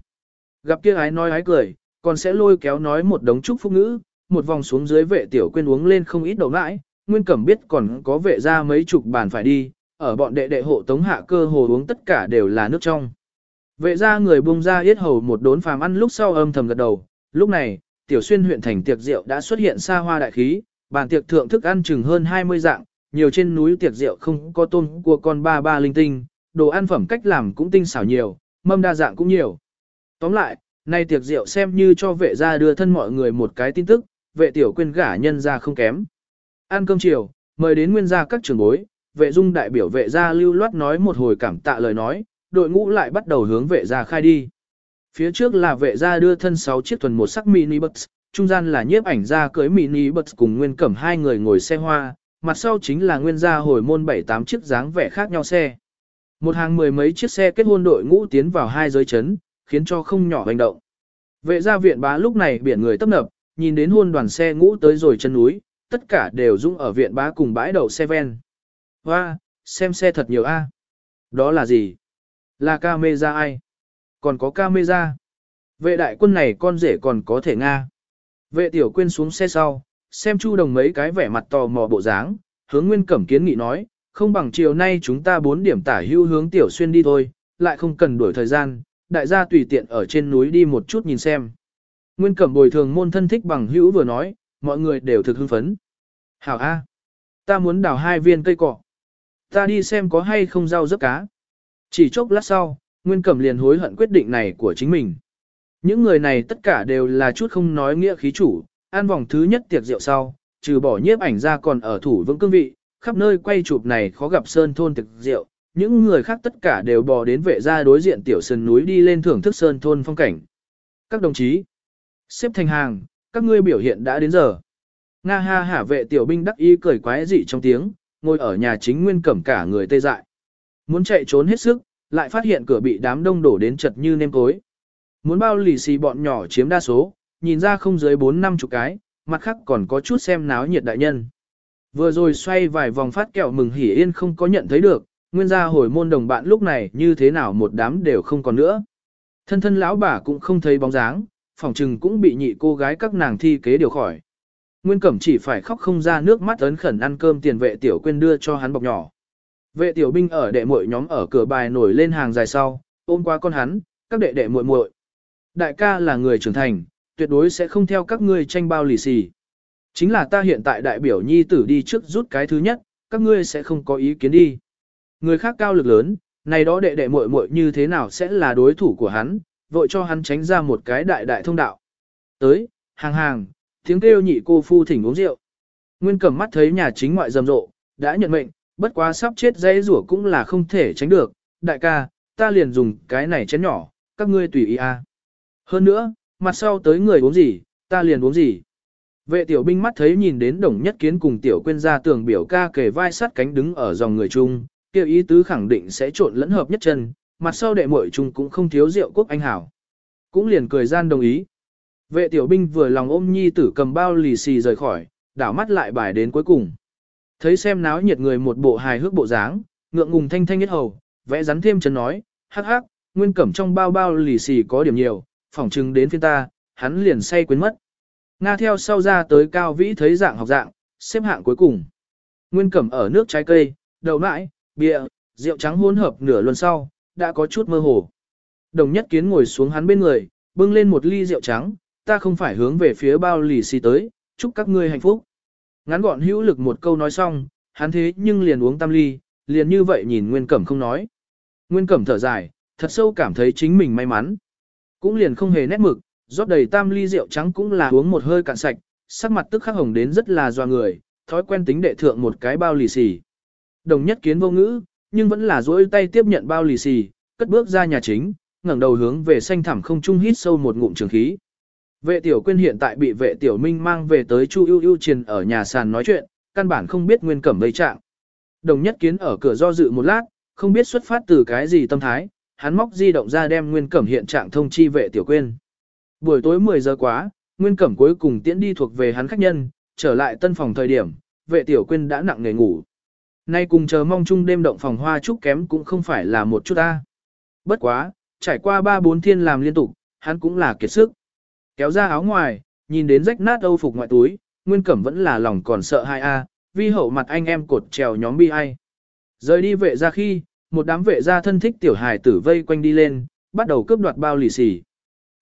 Gặp kia ái nói ái cười, còn sẽ lôi kéo nói một đống chúc phúc ngữ, một vòng xuống dưới vệ tiểu quên uống lên không ít đầu nãi, nguyên cẩm biết còn có vệ ra mấy chục bàn phải đi, ở bọn đệ đệ hộ tống hạ cơ hồ uống tất cả đều là nước trong. Vệ ra người bung ra yết hầu một đốn phàm ăn lúc sau âm thầm gật đầu, lúc này, tiểu xuyên huyện thành tiệc rượu đã xuất hiện xa hoa đại khí, bàn tiệc thượng thức ăn chừng hơn 20 dạng, nhiều trên núi tiệc rượu không có tôm của con ba ba linh tinh, đồ ăn phẩm cách làm cũng tinh xảo nhiều, mâm đa dạng cũng nhiều. Tóm lại, Nay tiệc rượu xem như cho vệ gia đưa thân mọi người một cái tin tức, vệ tiểu quên gả nhân ra không kém. Ăn cơm chiều, mời đến nguyên gia các trưởng bối, vệ dung đại biểu vệ gia lưu loát nói một hồi cảm tạ lời nói, đội ngũ lại bắt đầu hướng vệ gia khai đi. Phía trước là vệ gia đưa thân 6 chiếc thuần một sắc mini bus, trung gian là nhiếp ảnh gia cưới mini bus cùng nguyên cẩm hai người ngồi xe hoa, mặt sau chính là nguyên gia hồi môn 7-8 chiếc dáng vẻ khác nhau xe. Một hàng mười mấy chiếc xe kết hôn đội ngũ tiến vào hai giới chấn, khiến cho không nhỏ hành động. Vệ gia viện bá lúc này biển người tấp nập, nhìn đến hôn đoàn xe ngũ tới rồi chân núi, tất cả đều dũng ở viện bá cùng bãi đậu xe ven. Hoa, xem xe thật nhiều a. Đó là gì? Là camera ai? Còn có camera. Vệ đại quân này con rể còn có thể nga. Vệ tiểu quên xuống xe sau, xem chu đồng mấy cái vẻ mặt tò mò bộ dáng, hướng nguyên cẩm kiến nghị nói, không bằng chiều nay chúng ta bốn điểm tả hưu hướng tiểu xuyên đi thôi, lại không cần đuổi thời gian, đại gia tùy tiện ở trên núi đi một chút nhìn xem. Nguyên cẩm bồi thường môn thân thích bằng hữu vừa nói, mọi người đều thực hưng phấn. Hảo A. Ta muốn đào hai viên cây cỏ, Ta đi xem có hay không rau rớt cá. Chỉ chốc lát sau, Nguyên cẩm liền hối hận quyết định này của chính mình. Những người này tất cả đều là chút không nói nghĩa khí chủ, an vòng thứ nhất tiệc rượu sau, trừ bỏ nhiếp ảnh ra còn ở thủ vững cương vị, khắp nơi quay chụp này khó gặp sơn thôn tiệc rượu, những người khác tất cả đều bò đến vệ gia đối diện tiểu sơn núi đi lên thưởng thức sơn thôn phong cảnh. Các đồng chí, xếp thành hàng, các ngươi biểu hiện đã đến giờ. Nga ha hả vệ tiểu binh đắc ý cười quái dị trong tiếng, ngồi ở nhà chính nguyên cẩm cả người tê dại. Muốn chạy trốn hết sức, lại phát hiện cửa bị đám đông đổ đến chật như nêm cối. Muốn bao lì xì bọn nhỏ chiếm đa số, nhìn ra không dưới 4 năm chục cái, mặt khác còn có chút xem náo nhiệt đại nhân. Vừa rồi xoay vài vòng phát kẹo mừng hỉ yên không có nhận thấy được, nguyên gia hồi môn đồng bạn lúc này như thế nào một đám đều không còn nữa. Thân thân lão bà cũng không thấy bóng dáng, phòng trừng cũng bị nhị cô gái các nàng thi kế điều khỏi. Nguyên Cẩm chỉ phải khóc không ra nước mắt ấn khẩn ăn cơm tiền vệ tiểu quên đưa cho hắn bọc nhỏ. Vệ tiểu binh ở đệ muội nhóm ở cửa bài nổi lên hàng dài sau, ôm qua con hắn, các đệ đệ muội muội. Đại ca là người trưởng thành, tuyệt đối sẽ không theo các ngươi tranh bao lì xì. Chính là ta hiện tại đại biểu nhi tử đi trước rút cái thứ nhất, các ngươi sẽ không có ý kiến đi. Người khác cao lực lớn, này đó đệ đệ muội muội như thế nào sẽ là đối thủ của hắn, vội cho hắn tránh ra một cái đại đại thông đạo. Tới, hàng hàng, tiếng kêu nhị cô phu thỉnh uống rượu. Nguyên cầm mắt thấy nhà chính ngoại rầm rộ, đã nhận mệnh, bất quá sắp chết dây rủa cũng là không thể tránh được. Đại ca, ta liền dùng cái này chén nhỏ, các ngươi tùy ý a. Hơn nữa, mặt sau tới người uống gì, ta liền uống gì. Vệ tiểu binh mắt thấy nhìn đến đồng nhất kiến cùng tiểu quên ra tường biểu ca kề vai sát cánh đứng ở dòng người chung, kia ý tứ khẳng định sẽ trộn lẫn hợp nhất chân, mặt sau đệ muội chung cũng không thiếu rượu quốc anh hảo. Cũng liền cười gian đồng ý. Vệ tiểu binh vừa lòng ôm nhi tử cầm bao lì xì rời khỏi, đảo mắt lại bài đến cuối cùng. Thấy xem náo nhiệt người một bộ hài hước bộ dáng, ngượng ngùng thanh thanh nhất hầu, vẽ rắn thêm chân nói, hắc hắc, nguyên cẩm trong bao bao lì xì có điểm nhiều, phỏng chừng đến phiên ta, hắn liền say quên mất. Nga theo sau ra tới cao vĩ thấy dạng học dạng, xếp hạng cuối cùng. Nguyên cẩm ở nước trái cây, đầu nãi, bia, rượu trắng hỗn hợp nửa luân sau, đã có chút mơ hồ. Đồng nhất kiến ngồi xuống hắn bên người, bưng lên một ly rượu trắng, ta không phải hướng về phía bao lì xì tới, chúc các ngươi hạnh phúc. Ngắn gọn hữu lực một câu nói xong, hắn thế nhưng liền uống tam ly, liền như vậy nhìn Nguyên Cẩm không nói. Nguyên Cẩm thở dài, thật sâu cảm thấy chính mình may mắn. Cũng liền không hề nét mực, rót đầy tam ly rượu trắng cũng là uống một hơi cạn sạch, sắc mặt tức khắc hồng đến rất là doa người, thói quen tính đệ thượng một cái bao lì xì. Đồng nhất kiến vô ngữ, nhưng vẫn là duỗi tay tiếp nhận bao lì xì, cất bước ra nhà chính, ngẩng đầu hướng về xanh thẳm không trung hít sâu một ngụm trường khí. Vệ tiểu quyên hiện tại bị vệ tiểu minh mang về tới Chu ưu ưu triền ở nhà sàn nói chuyện, căn bản không biết nguyên cẩm vây trạng. Đồng nhất kiến ở cửa do dự một lát, không biết xuất phát từ cái gì tâm thái, hắn móc di động ra đem nguyên cẩm hiện trạng thông chi vệ tiểu quyên. Buổi tối 10 giờ quá, nguyên cẩm cuối cùng tiễn đi thuộc về hắn khách nhân, trở lại tân phòng thời điểm, vệ tiểu quyên đã nặng nề ngủ. Nay cùng chờ mong chung đêm động phòng hoa trúc kém cũng không phải là một chút ta. Bất quá, trải qua ba bốn thiên làm liên tục, hắn cũng là kiệt sức. Kéo ra áo ngoài, nhìn đến rách nát âu phục ngoại túi, Nguyên Cẩm vẫn là lòng còn sợ hai a, vi hậu mặt anh em cột trèo nhóm bi ai. Rời đi vệ ra khi, một đám vệ gia thân thích tiểu hài tử vây quanh đi lên, bắt đầu cướp đoạt bao lì xì.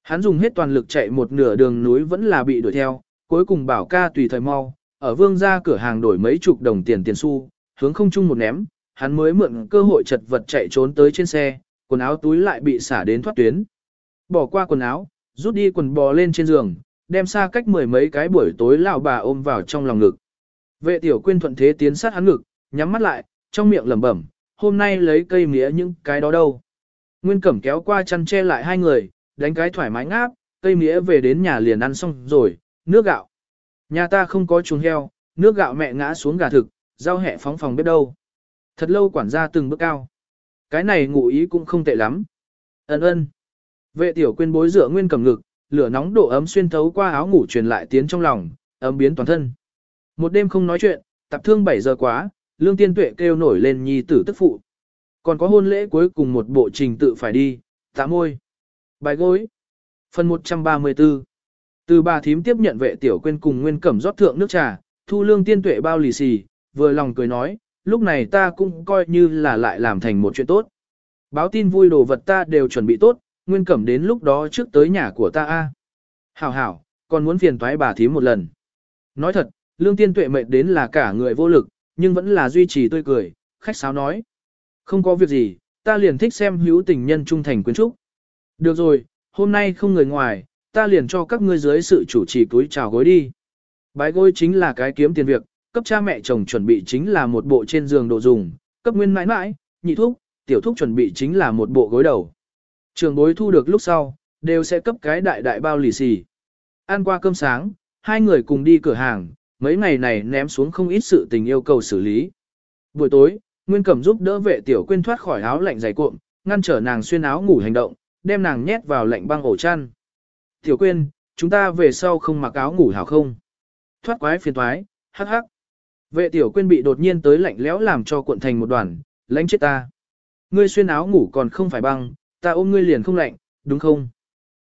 Hắn dùng hết toàn lực chạy một nửa đường núi vẫn là bị đuổi theo, cuối cùng bảo ca tùy thời mau, ở vương gia cửa hàng đổi mấy chục đồng tiền tiền xu, hướng không chung một ném, hắn mới mượn cơ hội chật vật chạy trốn tới trên xe, quần áo túi lại bị xả đến thoát tuyến. Bỏ qua quần áo, rút đi quần bò lên trên giường, đem xa cách mười mấy cái buổi tối lão bà ôm vào trong lòng ngực. Vệ tiểu quyên thuận thế tiến sát hắn ngực, nhắm mắt lại, trong miệng lẩm bẩm, hôm nay lấy cây mía những cái đó đâu. Nguyên Cẩm kéo qua chăn che lại hai người, đánh cái thoải mái ngáp, cây mía về đến nhà liền ăn xong rồi, nước gạo. Nhà ta không có chuồng heo, nước gạo mẹ ngã xuống gà thực, rau hẹ phóng phòng biết đâu. Thật lâu quản gia từng bước cao. Cái này ngụ ý cũng không tệ lắm. Ấn ơn. Vệ tiểu quên bối dựa nguyên cầm ngực, lửa nóng độ ấm xuyên thấu qua áo ngủ truyền lại tiến trong lòng, ấm biến toàn thân. Một đêm không nói chuyện, tập thương 7 giờ quá, lương tiên tuệ kêu nổi lên nhi tử tức phụ. Còn có hôn lễ cuối cùng một bộ trình tự phải đi, tạ môi. Bài gối. Phần 134. Từ bà thím tiếp nhận vệ tiểu quên cùng nguyên cẩm rót thượng nước trà, thu lương tiên tuệ bao lì xì, vừa lòng cười nói, lúc này ta cũng coi như là lại làm thành một chuyện tốt. Báo tin vui đồ vật ta đều chuẩn bị tốt, nguyên cẩm đến lúc đó trước tới nhà của ta a. Hảo hảo, còn muốn phiền toái bà thím một lần. Nói thật, lương tiên tuệ mệt đến là cả người vô lực, nhưng vẫn là duy trì tươi cười, khách sáo nói. Không có việc gì, ta liền thích xem hữu tình nhân trung thành quyến trúc. Được rồi, hôm nay không người ngoài, ta liền cho các ngươi dưới sự chủ trì túi chào gối đi. Bái gối chính là cái kiếm tiền việc, cấp cha mẹ chồng chuẩn bị chính là một bộ trên giường đồ dùng, cấp nguyên mãi mãi, nhị thuốc, tiểu thuốc chuẩn bị chính là một bộ gối đầu. Trường bối thu được lúc sau, đều sẽ cấp cái đại đại bao lì xì. Ăn qua cơm sáng, hai người cùng đi cửa hàng, mấy ngày này ném xuống không ít sự tình yêu cầu xử lý. Buổi tối, Nguyên Cẩm giúp đỡ vệ tiểu quên thoát khỏi áo lạnh dày cuộn, ngăn trở nàng xuyên áo ngủ hành động, đem nàng nhét vào lạnh băng ổ chăn. Tiểu quên, chúng ta về sau không mặc áo ngủ hảo không? Thoát quái phiền toái, hắc hắc. Vệ tiểu quên bị đột nhiên tới lạnh lẽo làm cho cuộn thành một đoàn, lãnh chết ta. Ngươi xuyên áo ngủ còn không phải băng, ta ôm ngươi liền không lạnh, đúng không?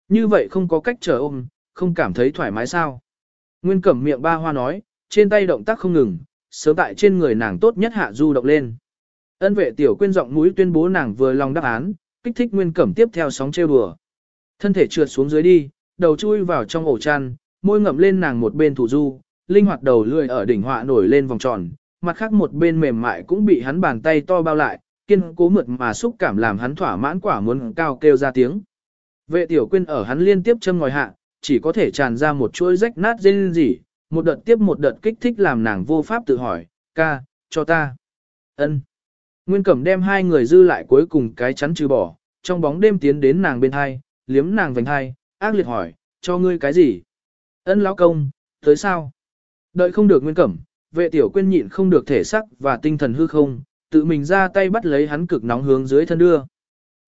Như vậy không có cách chờ ôm, không cảm thấy thoải mái sao? Nguyên cẩm miệng ba hoa nói, trên tay động tác không ngừng, sớm tại trên người nàng tốt nhất hạ du động lên. Ân vệ tiểu quên giọng mũi tuyên bố nàng vừa lòng đáp án, kích thích nguyên cẩm tiếp theo sóng trêu đùa. Thân thể trượt xuống dưới đi, đầu chui vào trong ổ chăn, môi ngậm lên nàng một bên thủ du, linh hoạt đầu lưỡi ở đỉnh họa nổi lên vòng tròn, mặt khác một bên mềm mại cũng bị hắn bàn tay to bao lại, kiên cố mượt mà xúc cảm làm hắn thỏa mãn quả muốn cao kêu ra tiếng. Vệ tiểu quyên ở hắn liên tiếp châm ngòi hạ, chỉ có thể tràn ra một chuỗi rách nát dên gì, một đợt tiếp một đợt kích thích làm nàng vô pháp tự hỏi, ca, cho ta. ân. Nguyên Cẩm đem hai người dư lại cuối cùng cái chắn trừ bỏ, trong bóng đêm tiến đến nàng bên hai, liếm nàng vành hai, ác liệt hỏi, cho ngươi cái gì? Ân lão công, tới sao? Đợi không được Nguyên Cẩm, vệ tiểu quyên nhịn không được thể sắc và tinh thần hư không, tự mình ra tay bắt lấy hắn cực nóng hướng dưới thân đưa.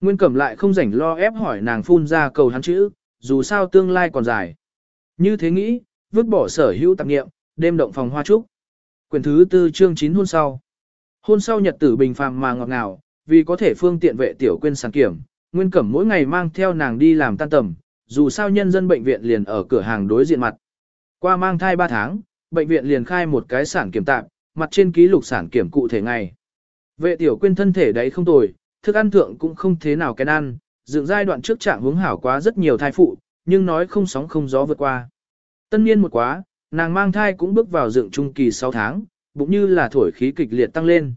Nguyên Cẩm lại không rảnh lo ép hỏi nàng phun ra cầu hắn chữ, dù sao tương lai còn dài. Như thế nghĩ, vứt bỏ sở hữu tạp nghiệm, đêm động phòng hoa trúc. Quyển thứ tư chương 9 hôn sau. Hôn sau nhật tử bình phàm mà ngọt ngào, vì có thể phương tiện vệ tiểu quyên sản kiểm, Nguyên Cẩm mỗi ngày mang theo nàng đi làm tan tầm, dù sao nhân dân bệnh viện liền ở cửa hàng đối diện mặt. Qua mang thai 3 tháng, bệnh viện liền khai một cái sản kiểm tạm, mặt trên ký lục sản kiểm cụ thể ngày. Vệ tiểu quên thân thể đấy không tồi, thức ăn thượng cũng không thế nào cái ăn, dựng giai đoạn trước trạng hướng hảo quá rất nhiều thai phụ, nhưng nói không sóng không gió vượt qua. Tân niên một quá, nàng mang thai cũng bước vào dựng trung kỳ 6 tháng, bụng như là thổi khí kịch liệt tăng lên.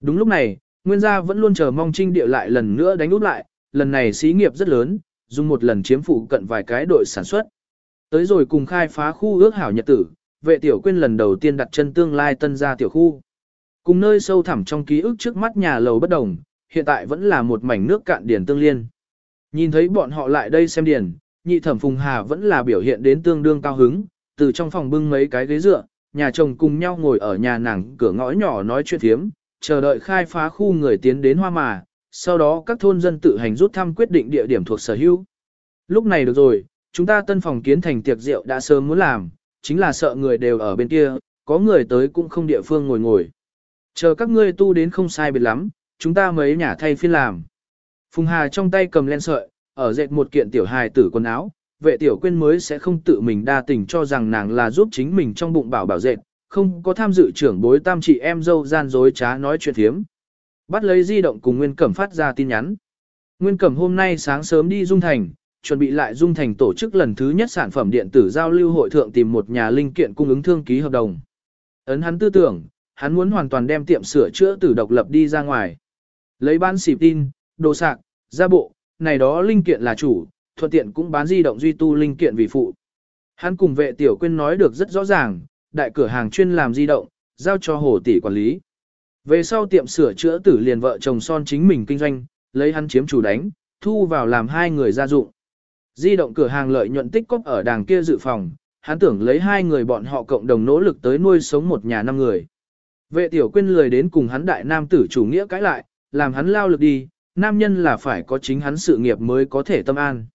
Đúng lúc này, Nguyên gia vẫn luôn chờ mong trinh địa lại lần nữa đánh úp lại, lần này xí nghiệp rất lớn, dùng một lần chiếm phụ cận vài cái đội sản xuất. Tới rồi cùng khai phá khu ước hảo nhật tử, vệ tiểu Quyên lần đầu tiên đặt chân tương lai tân gia tiểu khu. Cùng nơi sâu thẳm trong ký ức trước mắt nhà lầu bất đồng, hiện tại vẫn là một mảnh nước cạn điển tương liên. Nhìn thấy bọn họ lại đây xem điển, nhị thẩm Phùng Hà vẫn là biểu hiện đến tương đương cao hứng, từ trong phòng bưng mấy cái ghế dựa, nhà chồng cùng nhau ngồi ở nhà nàng cửa ngõ nhỏ nói chuyện thiếm, chờ đợi khai phá khu người tiến đến hoa mà, sau đó các thôn dân tự hành rút thăm quyết định địa điểm thuộc sở hữu. Lúc này được rồi, chúng ta tân phòng kiến thành tiệc rượu đã sớm muốn làm, chính là sợ người đều ở bên kia, có người tới cũng không địa phương ngồi ngồi. Chờ các ngươi tu đến không sai biệt lắm, chúng ta mấy nhà thay phiên làm. Phùng Hà trong tay cầm len sợi, ở dệt một kiện tiểu hài tử quần áo, vệ tiểu quyên mới sẽ không tự mình đa tình cho rằng nàng là giúp chính mình trong bụng bảo bảo dệt, không có tham dự trưởng bối tam chị em dâu gian dối trá nói chuyện thiếm. Bắt lấy di động cùng Nguyên Cẩm phát ra tin nhắn. Nguyên Cẩm hôm nay sáng sớm đi Dung Thành, chuẩn bị lại Dung Thành tổ chức lần thứ nhất sản phẩm điện tử giao lưu hội thượng tìm một nhà linh kiện cung ứng thương ký hợp đồng. Ấn hắn tư tưởng, hắn muốn hoàn toàn đem tiệm sửa chữa từ độc lập đi ra ngoài. Lấy bán xịp tin, đồ sạc, gia bộ, này đó linh kiện là chủ, thuận tiện cũng bán di động duy tu linh kiện vì phụ. Hắn cùng vệ tiểu quyên nói được rất rõ ràng, đại cửa hàng chuyên làm di động, giao cho hồ tỷ quản lý. Về sau tiệm sửa chữa tử liền vợ chồng son chính mình kinh doanh, lấy hắn chiếm chủ đánh, thu vào làm hai người gia dụng. Di động cửa hàng lợi nhuận tích cóp ở đàng kia dự phòng, hắn tưởng lấy hai người bọn họ cộng đồng nỗ lực tới nuôi sống một nhà năm người. Vệ tiểu quyên lười đến cùng hắn đại nam tử chủ nghĩa cãi lại, làm hắn lao lực đi, nam nhân là phải có chính hắn sự nghiệp mới có thể tâm an.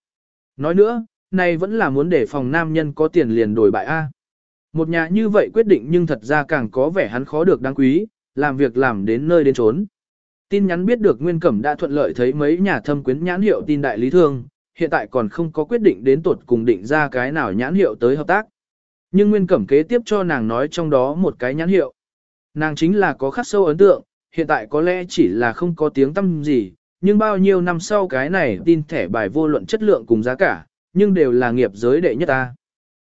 Nói nữa, này vẫn là muốn để phòng nam nhân có tiền liền đổi bại A. Một nhà như vậy quyết định nhưng thật ra càng có vẻ hắn khó được đáng quý, làm việc làm đến nơi đến trốn. Tin nhắn biết được Nguyên Cẩm đã thuận lợi thấy mấy nhà thâm quyến nhãn hiệu tin đại lý thương, hiện tại còn không có quyết định đến tuột cùng định ra cái nào nhãn hiệu tới hợp tác. Nhưng Nguyên Cẩm kế tiếp cho nàng nói trong đó một cái nhãn hiệu. Nàng chính là có khắc sâu ấn tượng, hiện tại có lẽ chỉ là không có tiếng tâm gì, nhưng bao nhiêu năm sau cái này tin thẻ bài vô luận chất lượng cùng giá cả, nhưng đều là nghiệp giới đệ nhất ta.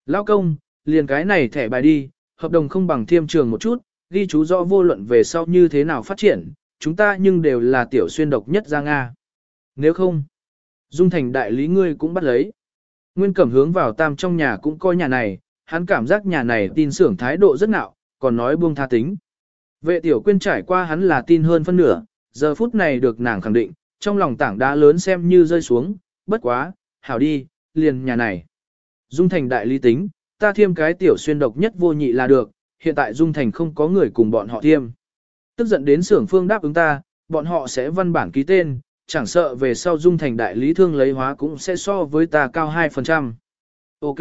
Lao công, liền cái này thẻ bài đi, hợp đồng không bằng thiêm trường một chút, ghi chú rõ vô luận về sau như thế nào phát triển, chúng ta nhưng đều là tiểu xuyên độc nhất ra Nga. Nếu không, Dung Thành đại lý ngươi cũng bắt lấy. Nguyên Cẩm hướng vào tam trong nhà cũng coi nhà này, hắn cảm giác nhà này tin sưởng thái độ rất nạo, còn nói buông tha tính. Vệ tiểu quyên trải qua hắn là tin hơn phân nửa, giờ phút này được nàng khẳng định, trong lòng tảng đá lớn xem như rơi xuống, bất quá, hảo đi, liền nhà này. Dung Thành đại lý tính, ta thiêm cái tiểu xuyên độc nhất vô nhị là được, hiện tại Dung Thành không có người cùng bọn họ thiêm. Tức giận đến sưởng phương đáp ứng ta, bọn họ sẽ văn bản ký tên, chẳng sợ về sau Dung Thành đại lý thương lấy hóa cũng sẽ so với ta cao 2%. Ok.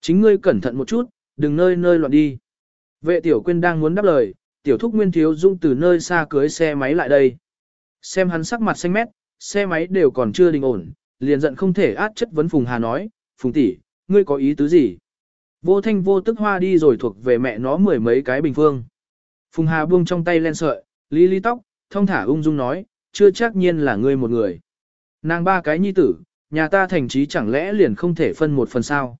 Chính ngươi cẩn thận một chút, đừng nơi nơi loạn đi. Vệ tiểu quyên đang muốn đáp lời, tiểu thúc nguyên thiếu Dung từ nơi xa cưới xe máy lại đây. Xem hắn sắc mặt xanh mét, xe máy đều còn chưa đình ổn, liền giận không thể át chất vấn Phùng Hà nói, Phùng tỷ, ngươi có ý tứ gì? Vô thanh vô tức hoa đi rồi thuộc về mẹ nó mười mấy cái bình phương. Phùng Hà buông trong tay len sợi, lý lý tóc, thông thả ung dung nói, chưa chắc nhiên là ngươi một người. Nàng ba cái nhi tử, nhà ta thành trí chẳng lẽ liền không thể phân một phần sao.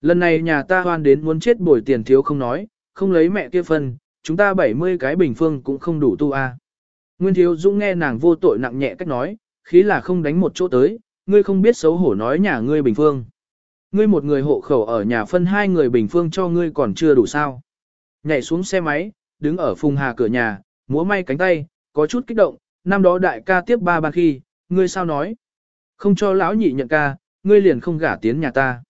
Lần này nhà ta hoan đến muốn chết bồi tiền thiếu không nói, không lấy mẹ kia phân, chúng ta 70 cái bình phương cũng không đủ tu a. Nguyên thiếu dũng nghe nàng vô tội nặng nhẹ cách nói, khí là không đánh một chỗ tới, ngươi không biết xấu hổ nói nhà ngươi bình phương. Ngươi một người hộ khẩu ở nhà phân hai người bình phương cho ngươi còn chưa đủ sao. Nhảy xuống xe máy, đứng ở phùng hà cửa nhà, múa may cánh tay, có chút kích động, năm đó đại ca tiếp ba ban khi, ngươi sao nói? Không cho lão nhị nhận ca, ngươi liền không gả tiến nhà ta.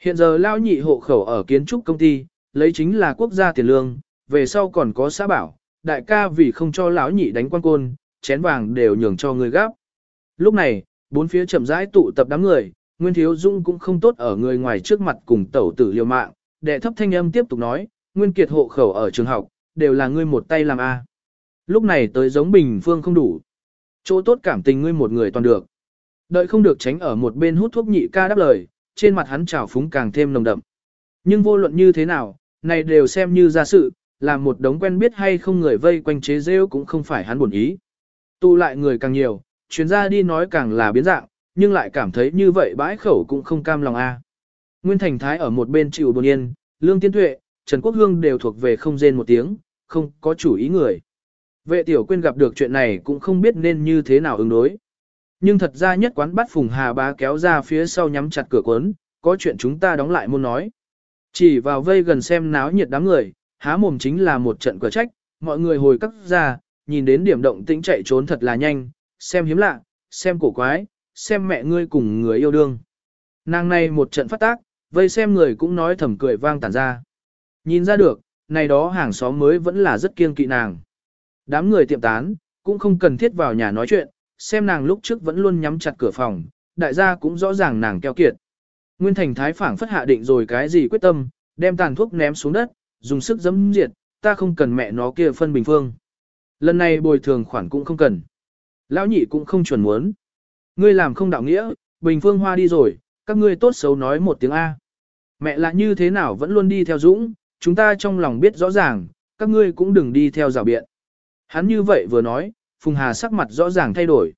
Hiện giờ lão nhị hộ khẩu ở kiến trúc công ty, lấy chính là quốc gia tiền lương, về sau còn có xã bảo, đại ca vì không cho lão nhị đánh quan côn, chén vàng đều nhường cho người gáp. Lúc này, bốn phía chậm rãi tụ tập đám người, Nguyên Thiếu Dung cũng không tốt ở người ngoài trước mặt cùng tẩu tử liều mạng, đệ thấp thanh âm tiếp tục nói, Nguyên Kiệt hộ khẩu ở trường học, đều là ngươi một tay làm A. Lúc này tới giống bình phương không đủ. Chỗ tốt cảm tình ngươi một người toàn được. Đợi không được tránh ở một bên hút thuốc nhị ca đáp lời, trên mặt hắn trào phúng càng thêm nồng đậm. Nhưng vô luận như thế nào, này đều xem như ra sự, làm một đống quen biết hay không người vây quanh chế rêu cũng không phải hắn buồn ý. tụ lại người càng nhiều, chuyến ra đi nói càng là biến dạng, nhưng lại cảm thấy như vậy bãi khẩu cũng không cam lòng a. Nguyên Thành Thái ở một bên chịu buồn yên, Lương Tiên Tuệ, Trần Quốc Hương đều thuộc về không rên một tiếng, không có chủ ý người. Vệ tiểu quyên gặp được chuyện này cũng không biết nên như thế nào ứng đối. Nhưng thật ra nhất quán bắt Phùng Hà bá kéo ra phía sau nhắm chặt cửa cuốn, có chuyện chúng ta đóng lại muốn nói. Chỉ vào vây gần xem náo nhiệt đám người, há mồm chính là một trận cửa trách, mọi người hồi cắt ra, nhìn đến điểm động tĩnh chạy trốn thật là nhanh, xem hiếm lạ, xem cổ quái, xem mẹ ngươi cùng người yêu đương. Nàng này một trận phát tác, vây xem người cũng nói thầm cười vang tản ra. Nhìn ra được, này đó hàng xóm mới vẫn là rất kiêng kỵ nàng. Đám người tiệm tán, cũng không cần thiết vào nhà nói chuyện, xem nàng lúc trước vẫn luôn nhắm chặt cửa phòng, đại gia cũng rõ ràng nàng keo kiệt. Nguyên Thành Thái phảng phất hạ định rồi cái gì quyết tâm, đem tàn thuốc ném xuống đất, dùng sức dẫm diệt, ta không cần mẹ nó kia phân bình phương. Lần này bồi thường khoản cũng không cần. Lão nhị cũng không chuẩn muốn. Ngươi làm không đạo nghĩa, bình phương hoa đi rồi, các ngươi tốt xấu nói một tiếng A. Mẹ là như thế nào vẫn luôn đi theo Dũng, chúng ta trong lòng biết rõ ràng, các ngươi cũng đừng đi theo rào biện. Hắn như vậy vừa nói, Phùng Hà sắc mặt rõ ràng thay đổi.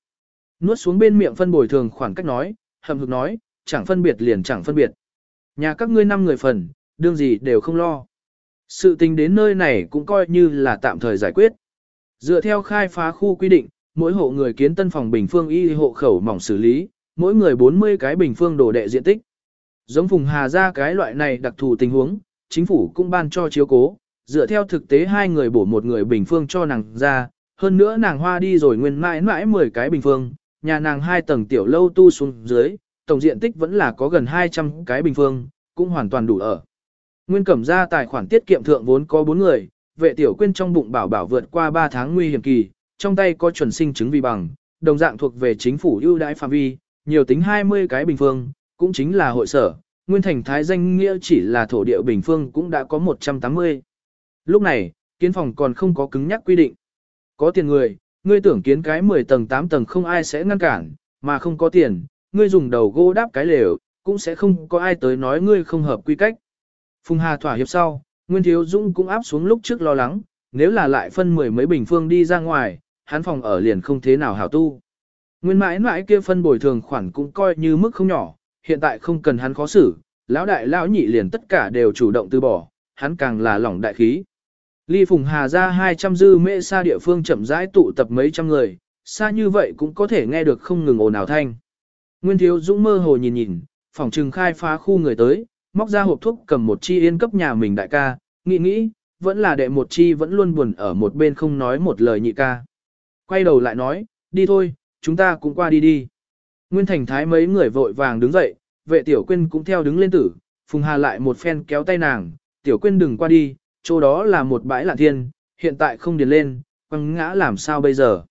Nuốt xuống bên miệng phân bồi thường khoảng cách nói, hầm hực nói, chẳng phân biệt liền chẳng phân biệt. Nhà các ngươi năm người phần, đương gì đều không lo. Sự tình đến nơi này cũng coi như là tạm thời giải quyết. Dựa theo khai phá khu quy định, mỗi hộ người kiến tân phòng bình phương y hộ khẩu mỏng xử lý, mỗi người 40 cái bình phương đồ đệ diện tích. Giống Phùng Hà ra cái loại này đặc thù tình huống, chính phủ cũng ban cho chiếu cố, dựa theo thực tế hai người bổ một người bình phương cho nàng ra, hơn nữa nàng hoa đi rồi nguyên mãi mãi 10 cái bình phương, nhà nàng hai tầng tiểu lâu tu xuống dưới, tổng diện tích vẫn là có gần 200 cái bình phương, cũng hoàn toàn đủ ở. Nguyên cẩm ra tài khoản tiết kiệm thượng vốn có 4 người, vệ tiểu quyên trong bụng bảo bảo vượt qua 3 tháng nguy hiểm kỳ, trong tay có chuẩn sinh chứng vi bằng, đồng dạng thuộc về chính phủ ưu đãi phạm vi, nhiều tính 20 cái bình phương, cũng chính là hội sở, nguyên thành thái danh nghĩa chỉ là thổ địa bình phương cũng đã có 180. Lúc này, kiến phòng còn không có cứng nhắc quy định. Có tiền người, ngươi tưởng kiến cái 10 tầng 8 tầng không ai sẽ ngăn cản, mà không có tiền, ngươi dùng đầu gỗ đáp cái lều, cũng sẽ không có ai tới nói ngươi không hợp quy cách. Phùng Hà thỏa hiệp sau, Nguyên Thiếu Dũng cũng áp xuống lúc trước lo lắng, nếu là lại phân mười mấy bình phương đi ra ngoài, hắn phòng ở liền không thế nào hảo tu. Nguyên mãi mãi kia phân bồi thường khoản cũng coi như mức không nhỏ, hiện tại không cần hắn khó xử, lão đại lão nhị liền tất cả đều chủ động từ bỏ, hắn càng là lỏng đại khí. Ly Phùng Hà ra 200 dư mễ xa địa phương chậm rãi tụ tập mấy trăm người, xa như vậy cũng có thể nghe được không ngừng ồn ào thanh. Nguyên Thiếu Dũng mơ hồ nhìn nhìn, phòng trừng khai phá khu người tới, móc ra hộp thuốc cầm một chi yên cấp nhà mình đại ca, nghĩ nghĩ, vẫn là đệ một chi vẫn luôn buồn ở một bên không nói một lời nhị ca. Quay đầu lại nói, đi thôi, chúng ta cũng qua đi đi. Nguyên Thành Thái mấy người vội vàng đứng dậy, vệ tiểu quyên cũng theo đứng lên tử, Phùng Hà lại một phen kéo tay nàng, tiểu quyên đừng qua đi, chỗ đó là một bãi lạ thiên, hiện tại không điền lên, quăng ngã làm sao bây giờ.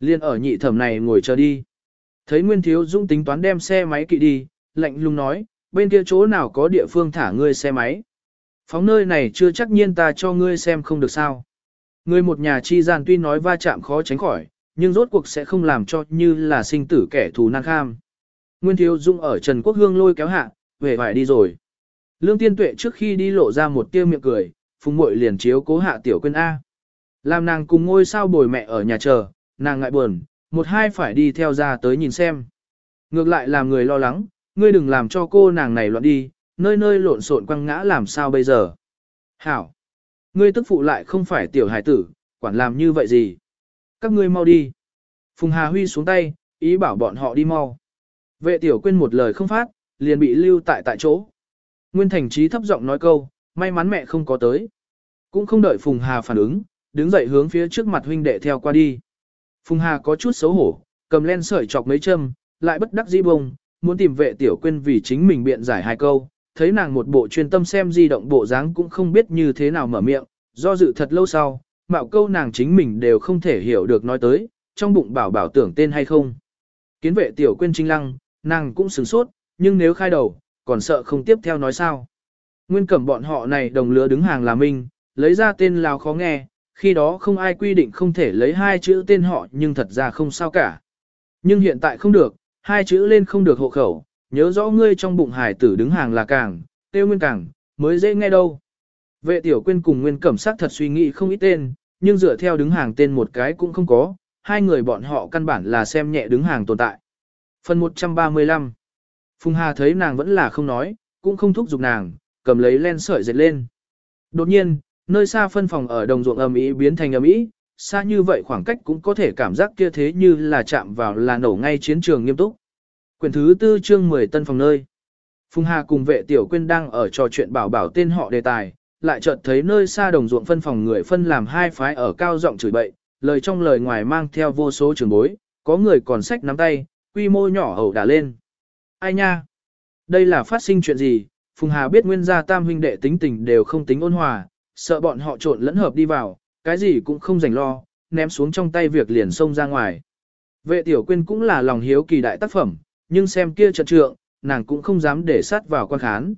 Liên ở nhị thẩm này ngồi chờ đi. Thấy Nguyên Thiếu Dũng tính toán đem xe máy kỵ đi, lạnh lùng nói, bên kia chỗ nào có địa phương thả ngươi xe máy. Phóng nơi này chưa chắc nhiên ta cho ngươi xem không được sao. Ngươi một nhà chi gian tuy nói va chạm khó tránh khỏi, nhưng rốt cuộc sẽ không làm cho như là sinh tử kẻ thù nan kham. Nguyên Thiếu Dung ở Trần Quốc Hương lôi kéo hạ, về vải đi rồi. Lương Tiên Tuệ trước khi đi lộ ra một tia miệng cười, phùng muội liền chiếu cố hạ tiểu quên A. Làm nàng cùng ngôi sao bồi mẹ ở nhà chờ, nàng ngại buồn, một hai phải đi theo ra tới nhìn xem. Ngược lại làm người lo lắng, ngươi đừng làm cho cô nàng này loạn đi, nơi nơi lộn xộn quăng ngã làm sao bây giờ. Hảo! Ngươi tức phụ lại không phải tiểu hải tử, quản làm như vậy gì? Các ngươi mau đi. Phùng Hà Huy xuống tay, ý bảo bọn họ đi mau. Vệ tiểu quên một lời không phát, liền bị lưu tại tại chỗ. Nguyên Thành Trí thấp giọng nói câu, may mắn mẹ không có tới. Cũng không đợi Phùng Hà phản ứng, đứng dậy hướng phía trước mặt huynh đệ theo qua đi. Phùng Hà có chút xấu hổ, cầm len sợi chọc mấy châm, lại bất đắc dĩ bông, muốn tìm vệ tiểu quên vì chính mình biện giải hai câu, thấy nàng một bộ chuyên tâm xem di động bộ dáng cũng không biết như thế nào mở miệng, do dự thật lâu sau, mạo câu nàng chính mình đều không thể hiểu được nói tới, trong bụng bảo bảo tưởng tên hay không. Kiến vệ tiểu quên trinh lăng, nàng cũng sửng sốt, nhưng nếu khai đầu, còn sợ không tiếp theo nói sao. Nguyên cẩm bọn họ này đồng lứa đứng hàng là minh, lấy ra tên lào khó nghe, khi đó không ai quy định không thể lấy hai chữ tên họ nhưng thật ra không sao cả. Nhưng hiện tại không được, hai chữ lên không được hộ khẩu, nhớ rõ ngươi trong bụng hải tử đứng hàng là càng, tiêu nguyên càng, mới dễ nghe đâu. Vệ tiểu quên cùng nguyên cẩm sắc thật suy nghĩ không ít tên, nhưng dựa theo đứng hàng tên một cái cũng không có, hai người bọn họ căn bản là xem nhẹ đứng hàng tồn tại. Phần 135 Phùng Hà thấy nàng vẫn là không nói, cũng không thúc giục nàng, cầm lấy len sợi dệt lên. Đột nhiên, nơi xa phân phòng ở đồng ruộng ầm ĩ biến thành ầm ĩ, xa như vậy khoảng cách cũng có thể cảm giác kia thế như là chạm vào là nổ ngay chiến trường nghiêm túc. Quyển thứ tư chương 10 tân phòng nơi. Phùng Hà cùng vệ tiểu quyên đang ở trò chuyện bảo bảo tên họ đề tài, lại chợt thấy nơi xa đồng ruộng phân phòng người phân làm hai phái ở cao giọng chửi bậy, lời trong lời ngoài mang theo vô số trường bối, có người còn sách nắm tay, quy mô nhỏ ẩu đả lên. Ai nha? Đây là phát sinh chuyện gì? Phùng Hà biết nguyên gia tam huynh đệ tính tình đều không tính ôn hòa, sợ bọn họ trộn lẫn hợp đi vào, cái gì cũng không dành lo, ném xuống trong tay việc liền xông ra ngoài. Vệ tiểu quyên cũng là lòng hiếu kỳ đại tác phẩm, nhưng xem kia trận trượng, nàng cũng không dám để sát vào quan khán.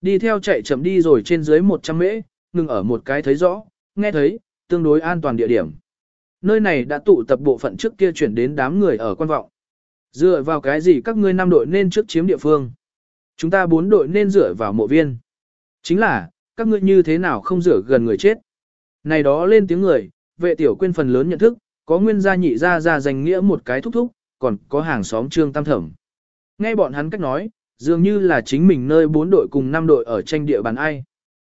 Đi theo chạy chậm đi rồi trên dưới 100 mễ, ngừng ở một cái thấy rõ, nghe thấy, tương đối an toàn địa điểm. Nơi này đã tụ tập bộ phận trước kia chuyển đến đám người ở quan vọng. Dựa vào cái gì các ngươi Nam đội nên trước chiếm địa phương? Chúng ta bốn đội nên dựa vào mộ viên. Chính là, các ngươi như thế nào không rửa gần người chết? Này đó lên tiếng người, vệ tiểu quên phần lớn nhận thức, có nguyên gia nhị gia gia danh nghĩa một cái thúc thúc, còn có hàng xóm trương tam thẩm. Nghe bọn hắn cách nói, dường như là chính mình nơi bốn đội cùng năm đội ở tranh địa bàn ai.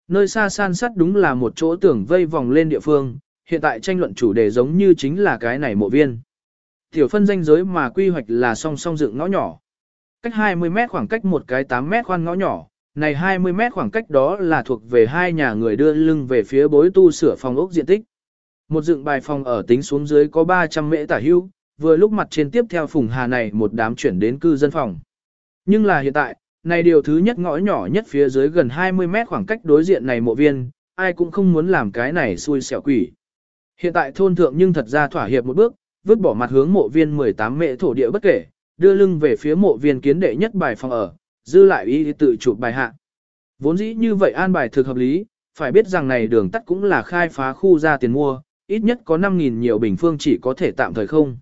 Nơi xa san sắt đúng là một chỗ tưởng vây vòng lên địa phương, hiện tại tranh luận chủ đề giống như chính là cái này mộ viên. Tiểu phân danh giới mà quy hoạch là song song dựng ngõ nhỏ cách 20 mét khoảng cách một cái 8 mét khoan ngõ nhỏ, này 20 mét khoảng cách đó là thuộc về hai nhà người đưa lưng về phía bối tu sửa phòng ốc diện tích. Một dựng bài phòng ở tính xuống dưới có 300 mễ tả hưu, vừa lúc mặt trên tiếp theo phùng hà này một đám chuyển đến cư dân phòng. Nhưng là hiện tại, này điều thứ nhất ngõ nhỏ nhất phía dưới gần 20 mét khoảng cách đối diện này mộ viên, ai cũng không muốn làm cái này xui xẻo quỷ. Hiện tại thôn thượng nhưng thật ra thỏa hiệp một bước, vứt bỏ mặt hướng mộ viên 18 mễ thổ địa bất kể, đưa lưng về phía mộ viên kiến đệ nhất bài phòng ở, dư lại ý tự chụp bài hạ. Vốn dĩ như vậy an bài thực hợp lý, phải biết rằng này đường tắt cũng là khai phá khu ra tiền mua, ít nhất có 5.000 nhiều bình phương chỉ có thể tạm thời không.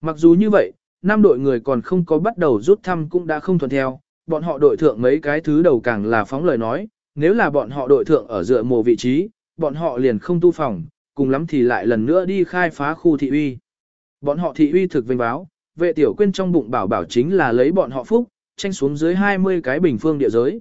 Mặc dù như vậy, năm đội người còn không có bắt đầu rút thăm cũng đã không thuận theo, bọn họ đội thượng mấy cái thứ đầu càng là phóng lời nói, nếu là bọn họ đội thượng ở dựa mồ vị trí, bọn họ liền không tu phòng, cùng lắm thì lại lần nữa đi khai phá khu thị uy. Bọn họ thị uy thực vinh báo, vệ tiểu quên trong bụng bảo bảo chính là lấy bọn họ phúc, tranh xuống dưới 20 cái bình phương địa giới.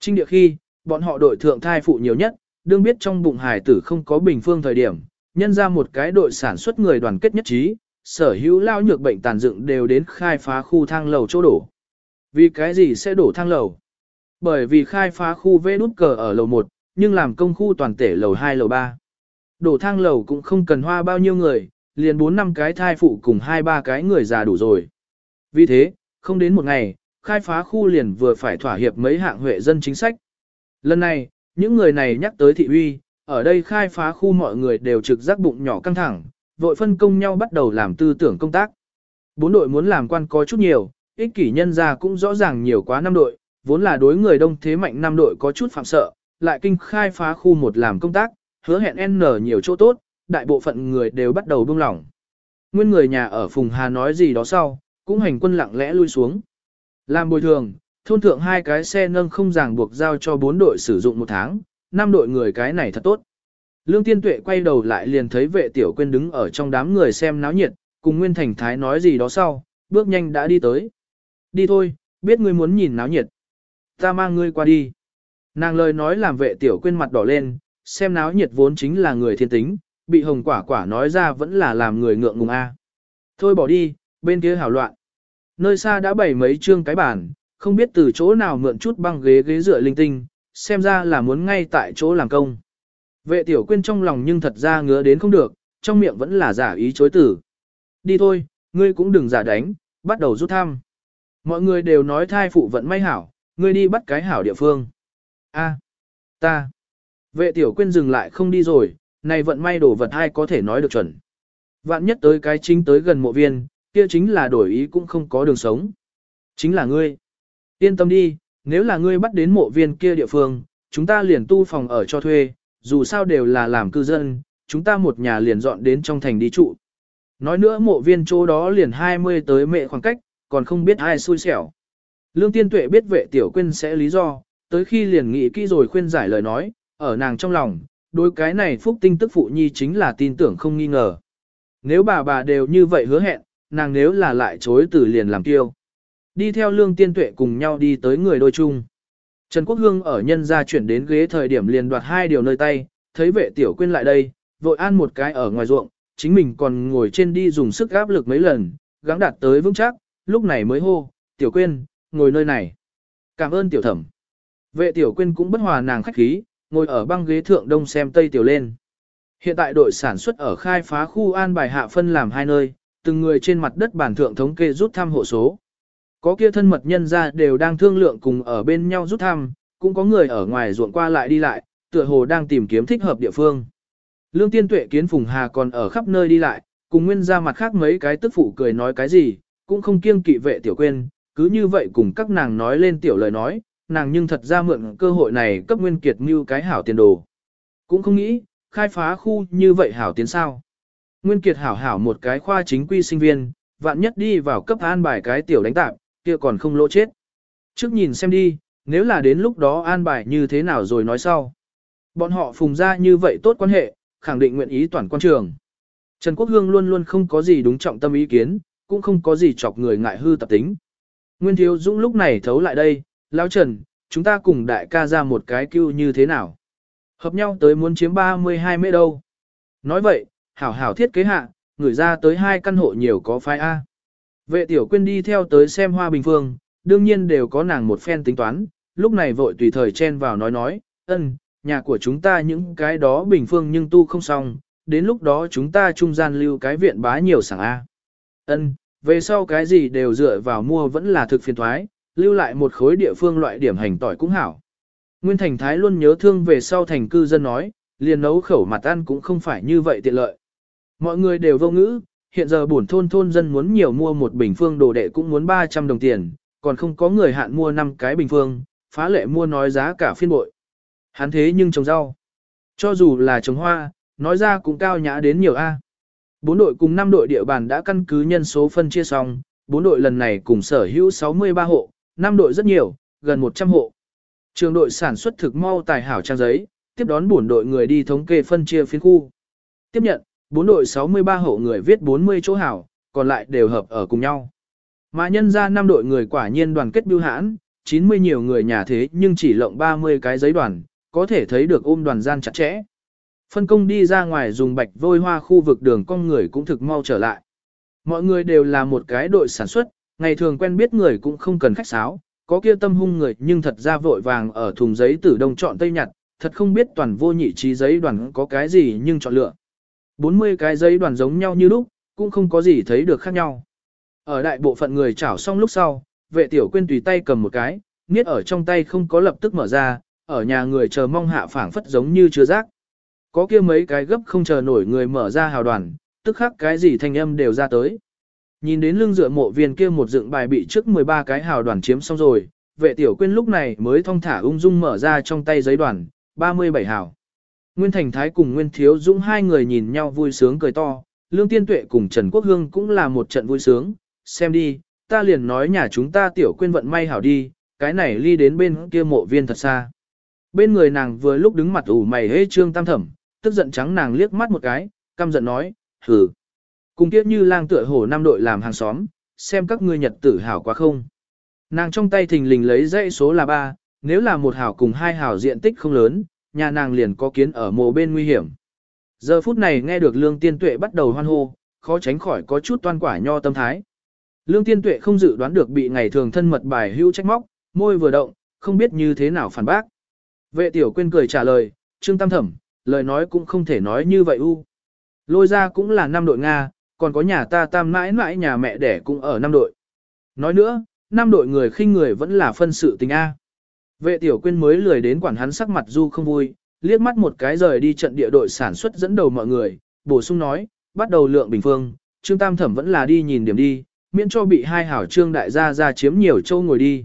Trinh địa khi, bọn họ đội thượng thai phụ nhiều nhất, đương biết trong bụng hải tử không có bình phương thời điểm, nhân ra một cái đội sản xuất người đoàn kết nhất trí, sở hữu lao nhược bệnh tàn dựng đều đến khai phá khu thang lầu chỗ đổ. Vì cái gì sẽ đổ thang lầu? Bởi vì khai phá khu vê đút cờ ở lầu 1, nhưng làm công khu toàn thể lầu 2 lầu 3. Đổ thang lầu cũng không cần hoa bao nhiêu người, liền 4 năm cái thai phụ cùng 2-3 cái người già đủ rồi. Vì thế, không đến một ngày, khai phá khu liền vừa phải thỏa hiệp mấy hạng huệ dân chính sách. Lần này, những người này nhắc tới thị uy, ở đây khai phá khu mọi người đều trực giác bụng nhỏ căng thẳng, vội phân công nhau bắt đầu làm tư tưởng công tác. Bốn đội muốn làm quan có chút nhiều, ích kỷ nhân ra cũng rõ ràng nhiều quá năm đội, vốn là đối người đông thế mạnh năm đội có chút phạm sợ, lại kinh khai phá khu một làm công tác, hứa hẹn N nhiều chỗ tốt, đại bộ phận người đều bắt đầu buông lỏng. Nguyên người nhà ở Phùng Hà nói gì đó sau, cũng hành quân lặng lẽ lui xuống. Làm bồi thường, thôn thượng hai cái xe nâng không ràng buộc giao cho bốn đội sử dụng một tháng, năm đội người cái này thật tốt. Lương Tiên Tuệ quay đầu lại liền thấy vệ tiểu quên đứng ở trong đám người xem náo nhiệt, cùng Nguyên Thành Thái nói gì đó sau, bước nhanh đã đi tới. Đi thôi, biết ngươi muốn nhìn náo nhiệt. Ta mang ngươi qua đi. Nàng lời nói làm vệ tiểu quên mặt đỏ lên, xem náo nhiệt vốn chính là người thiên tính, bị hồng quả quả nói ra vẫn là làm người ngượng ngùng a. Thôi bỏ đi, bên kia hảo loạn. Nơi xa đã bày mấy chương cái bàn, không biết từ chỗ nào mượn chút băng ghế ghế dựa linh tinh, xem ra là muốn ngay tại chỗ làm công. Vệ tiểu quyên trong lòng nhưng thật ra ngứa đến không được, trong miệng vẫn là giả ý chối tử. Đi thôi, ngươi cũng đừng giả đánh, bắt đầu rút thăm. Mọi người đều nói thai phụ vận may hảo, ngươi đi bắt cái hảo địa phương. A, ta. Vệ tiểu quyên dừng lại không đi rồi, này vận may đổ vật ai có thể nói được chuẩn. Vạn nhất tới cái chính tới gần mộ viên, kia chính là đổi ý cũng không có đường sống. Chính là ngươi. Yên tâm đi, nếu là ngươi bắt đến mộ viên kia địa phương, chúng ta liền tu phòng ở cho thuê, dù sao đều là làm cư dân, chúng ta một nhà liền dọn đến trong thành đi trụ. Nói nữa mộ viên chỗ đó liền 20 tới mệ khoảng cách, còn không biết ai xui xẻo. Lương Tiên Tuệ biết vệ tiểu quyên sẽ lý do, tới khi liền nghĩ kỹ rồi khuyên giải lời nói, ở nàng trong lòng, đối cái này phúc tinh tức phụ nhi chính là tin tưởng không nghi ngờ. Nếu bà bà đều như vậy hứa hẹn, nàng nếu là lại chối từ liền làm tiêu. Đi theo lương tiên tuệ cùng nhau đi tới người đôi chung. Trần Quốc Hương ở nhân gia chuyển đến ghế thời điểm liền đoạt hai điều nơi tay, thấy vệ tiểu quên lại đây, vội an một cái ở ngoài ruộng, chính mình còn ngồi trên đi dùng sức áp lực mấy lần, gắng đạt tới vững chắc, lúc này mới hô, tiểu quên, ngồi nơi này. Cảm ơn tiểu thẩm. Vệ tiểu quên cũng bất hòa nàng khách khí, ngồi ở băng ghế thượng đông xem tây tiểu lên. Hiện tại đội sản xuất ở khai phá khu an bài hạ phân làm hai nơi, từng người trên mặt đất bản thượng thống kê rút thăm hộ số. Có kia thân mật nhân ra đều đang thương lượng cùng ở bên nhau rút thăm, cũng có người ở ngoài ruộng qua lại đi lại, tựa hồ đang tìm kiếm thích hợp địa phương. Lương Tiên Tuệ kiến Phùng Hà còn ở khắp nơi đi lại, cùng nguyên ra mặt khác mấy cái tức phụ cười nói cái gì, cũng không kiêng kỵ vệ tiểu quên, cứ như vậy cùng các nàng nói lên tiểu lời nói, nàng nhưng thật ra mượn cơ hội này cấp Nguyên Kiệt mưu cái hảo tiền đồ. Cũng không nghĩ, khai phá khu như vậy hảo tiến sao. Nguyên Kiệt hảo hảo một cái khoa chính quy sinh viên, vạn nhất đi vào cấp an bài cái tiểu đánh tạp, kia còn không lỗ chết. Trước nhìn xem đi, nếu là đến lúc đó an bài như thế nào rồi nói sau. Bọn họ phùng ra như vậy tốt quan hệ, khẳng định nguyện ý toàn quan trường. Trần Quốc Hương luôn luôn không có gì đúng trọng tâm ý kiến, cũng không có gì chọc người ngại hư tập tính. Nguyên Thiếu Dũng lúc này thấu lại đây, Lão Trần, chúng ta cùng đại ca ra một cái kêu như thế nào? Hợp nhau tới muốn chiếm 32 mễ đâu? Nói vậy, hảo hảo thiết kế hạ, gửi ra tới hai căn hộ nhiều có phái A. Vệ tiểu quyên đi theo tới xem hoa bình phương, đương nhiên đều có nàng một phen tính toán, lúc này vội tùy thời chen vào nói nói, ân, nhà của chúng ta những cái đó bình phương nhưng tu không xong, đến lúc đó chúng ta trung gian lưu cái viện bá nhiều sảng A. ân về sau cái gì đều dựa vào mua vẫn là thực phiền thoái, lưu lại một khối địa phương loại điểm hành tỏi cũng hảo. Nguyên Thành Thái luôn nhớ thương về sau thành cư dân nói, liền nấu khẩu mặt ăn cũng không phải như vậy tiện lợi. Mọi người đều vô ngữ, hiện giờ bổn thôn thôn dân muốn nhiều mua một bình phương đồ đệ cũng muốn 300 đồng tiền, còn không có người hạn mua 5 cái bình phương, phá lệ mua nói giá cả phiên bội. Hắn thế nhưng trồng rau, cho dù là trồng hoa, nói ra cũng cao nhã đến nhiều A. Bốn đội cùng 5 đội địa bàn đã căn cứ nhân số phân chia xong, bốn đội lần này cùng sở hữu 63 hộ, năm đội rất nhiều, gần 100 hộ. Trường đội sản xuất thực mau tài hảo trang giấy, tiếp đón bổn đội người đi thống kê phân chia phiên khu. Tiếp nhận, bốn đội 63 hộ người viết 40 chỗ hảo, còn lại đều hợp ở cùng nhau. Mà nhân ra năm đội người quả nhiên đoàn kết biêu hãn, 90 nhiều người nhà thế nhưng chỉ lộng 30 cái giấy đoàn, có thể thấy được ôm đoàn gian chặt chẽ. Phân công đi ra ngoài dùng bạch vôi hoa khu vực đường con người cũng thực mau trở lại. Mọi người đều là một cái đội sản xuất, ngày thường quen biết người cũng không cần khách sáo, có kia tâm hung người nhưng thật ra vội vàng ở thùng giấy tử đông chọn tây nhặt, thật không biết toàn vô nhị trí giấy đoàn có cái gì nhưng chọn lựa. 40 cái giấy đoàn giống nhau như lúc, cũng không có gì thấy được khác nhau. Ở đại bộ phận người chảo xong lúc sau, vệ tiểu quên tùy tay cầm một cái, niết ở trong tay không có lập tức mở ra, ở nhà người chờ mong hạ phảng phất giống như chưa rác. Có kia mấy cái gấp không chờ nổi người mở ra hào đoàn, tức khắc cái gì thanh âm đều ra tới. Nhìn đến lưng dựa mộ viên kia một dựng bài bị trước 13 cái hào đoàn chiếm xong rồi, vệ tiểu quên lúc này mới thong thả ung dung mở ra trong tay giấy đoàn, 37 hào. Nguyên Thành Thái cùng Nguyên Thiếu Dũng hai người nhìn nhau vui sướng cười to, Lương Tiên Tuệ cùng Trần Quốc Hương cũng là một trận vui sướng, xem đi, ta liền nói nhà chúng ta tiểu quên vận may hảo đi, cái này ly đến bên kia mộ viên thật xa. Bên người nàng vừa lúc đứng mặt ủ mày hê trương tam thẩm, tức giận trắng nàng liếc mắt một cái, căm giận nói, hừ. Cùng kiếp như lang tựa hổ năm đội làm hàng xóm, xem các ngươi nhật tử hảo quá không. Nàng trong tay thình lình lấy dãy số là 3, nếu là một hảo cùng hai hảo diện tích không lớn, nhà nàng liền có kiến ở mồ bên nguy hiểm. Giờ phút này nghe được lương tiên tuệ bắt đầu hoan hô, khó tránh khỏi có chút toan quả nho tâm thái. Lương tiên tuệ không dự đoán được bị ngày thường thân mật bài hưu trách móc, môi vừa động, không biết như thế nào phản bác. Vệ tiểu quên cười trả lời, trương tam thẩm, lời nói cũng không thể nói như vậy u. Lôi ra cũng là năm đội Nga, còn có nhà ta tam mãi mãi nhà mẹ đẻ cũng ở năm đội. Nói nữa, năm đội người khinh người vẫn là phân sự tình A. Vệ tiểu quyên mới lười đến quản hắn sắc mặt du không vui, liếc mắt một cái rời đi trận địa đội sản xuất dẫn đầu mọi người, bổ sung nói, bắt đầu lượng bình phương, trương tam thẩm vẫn là đi nhìn điểm đi, miễn cho bị hai hảo trương đại gia ra chiếm nhiều châu ngồi đi.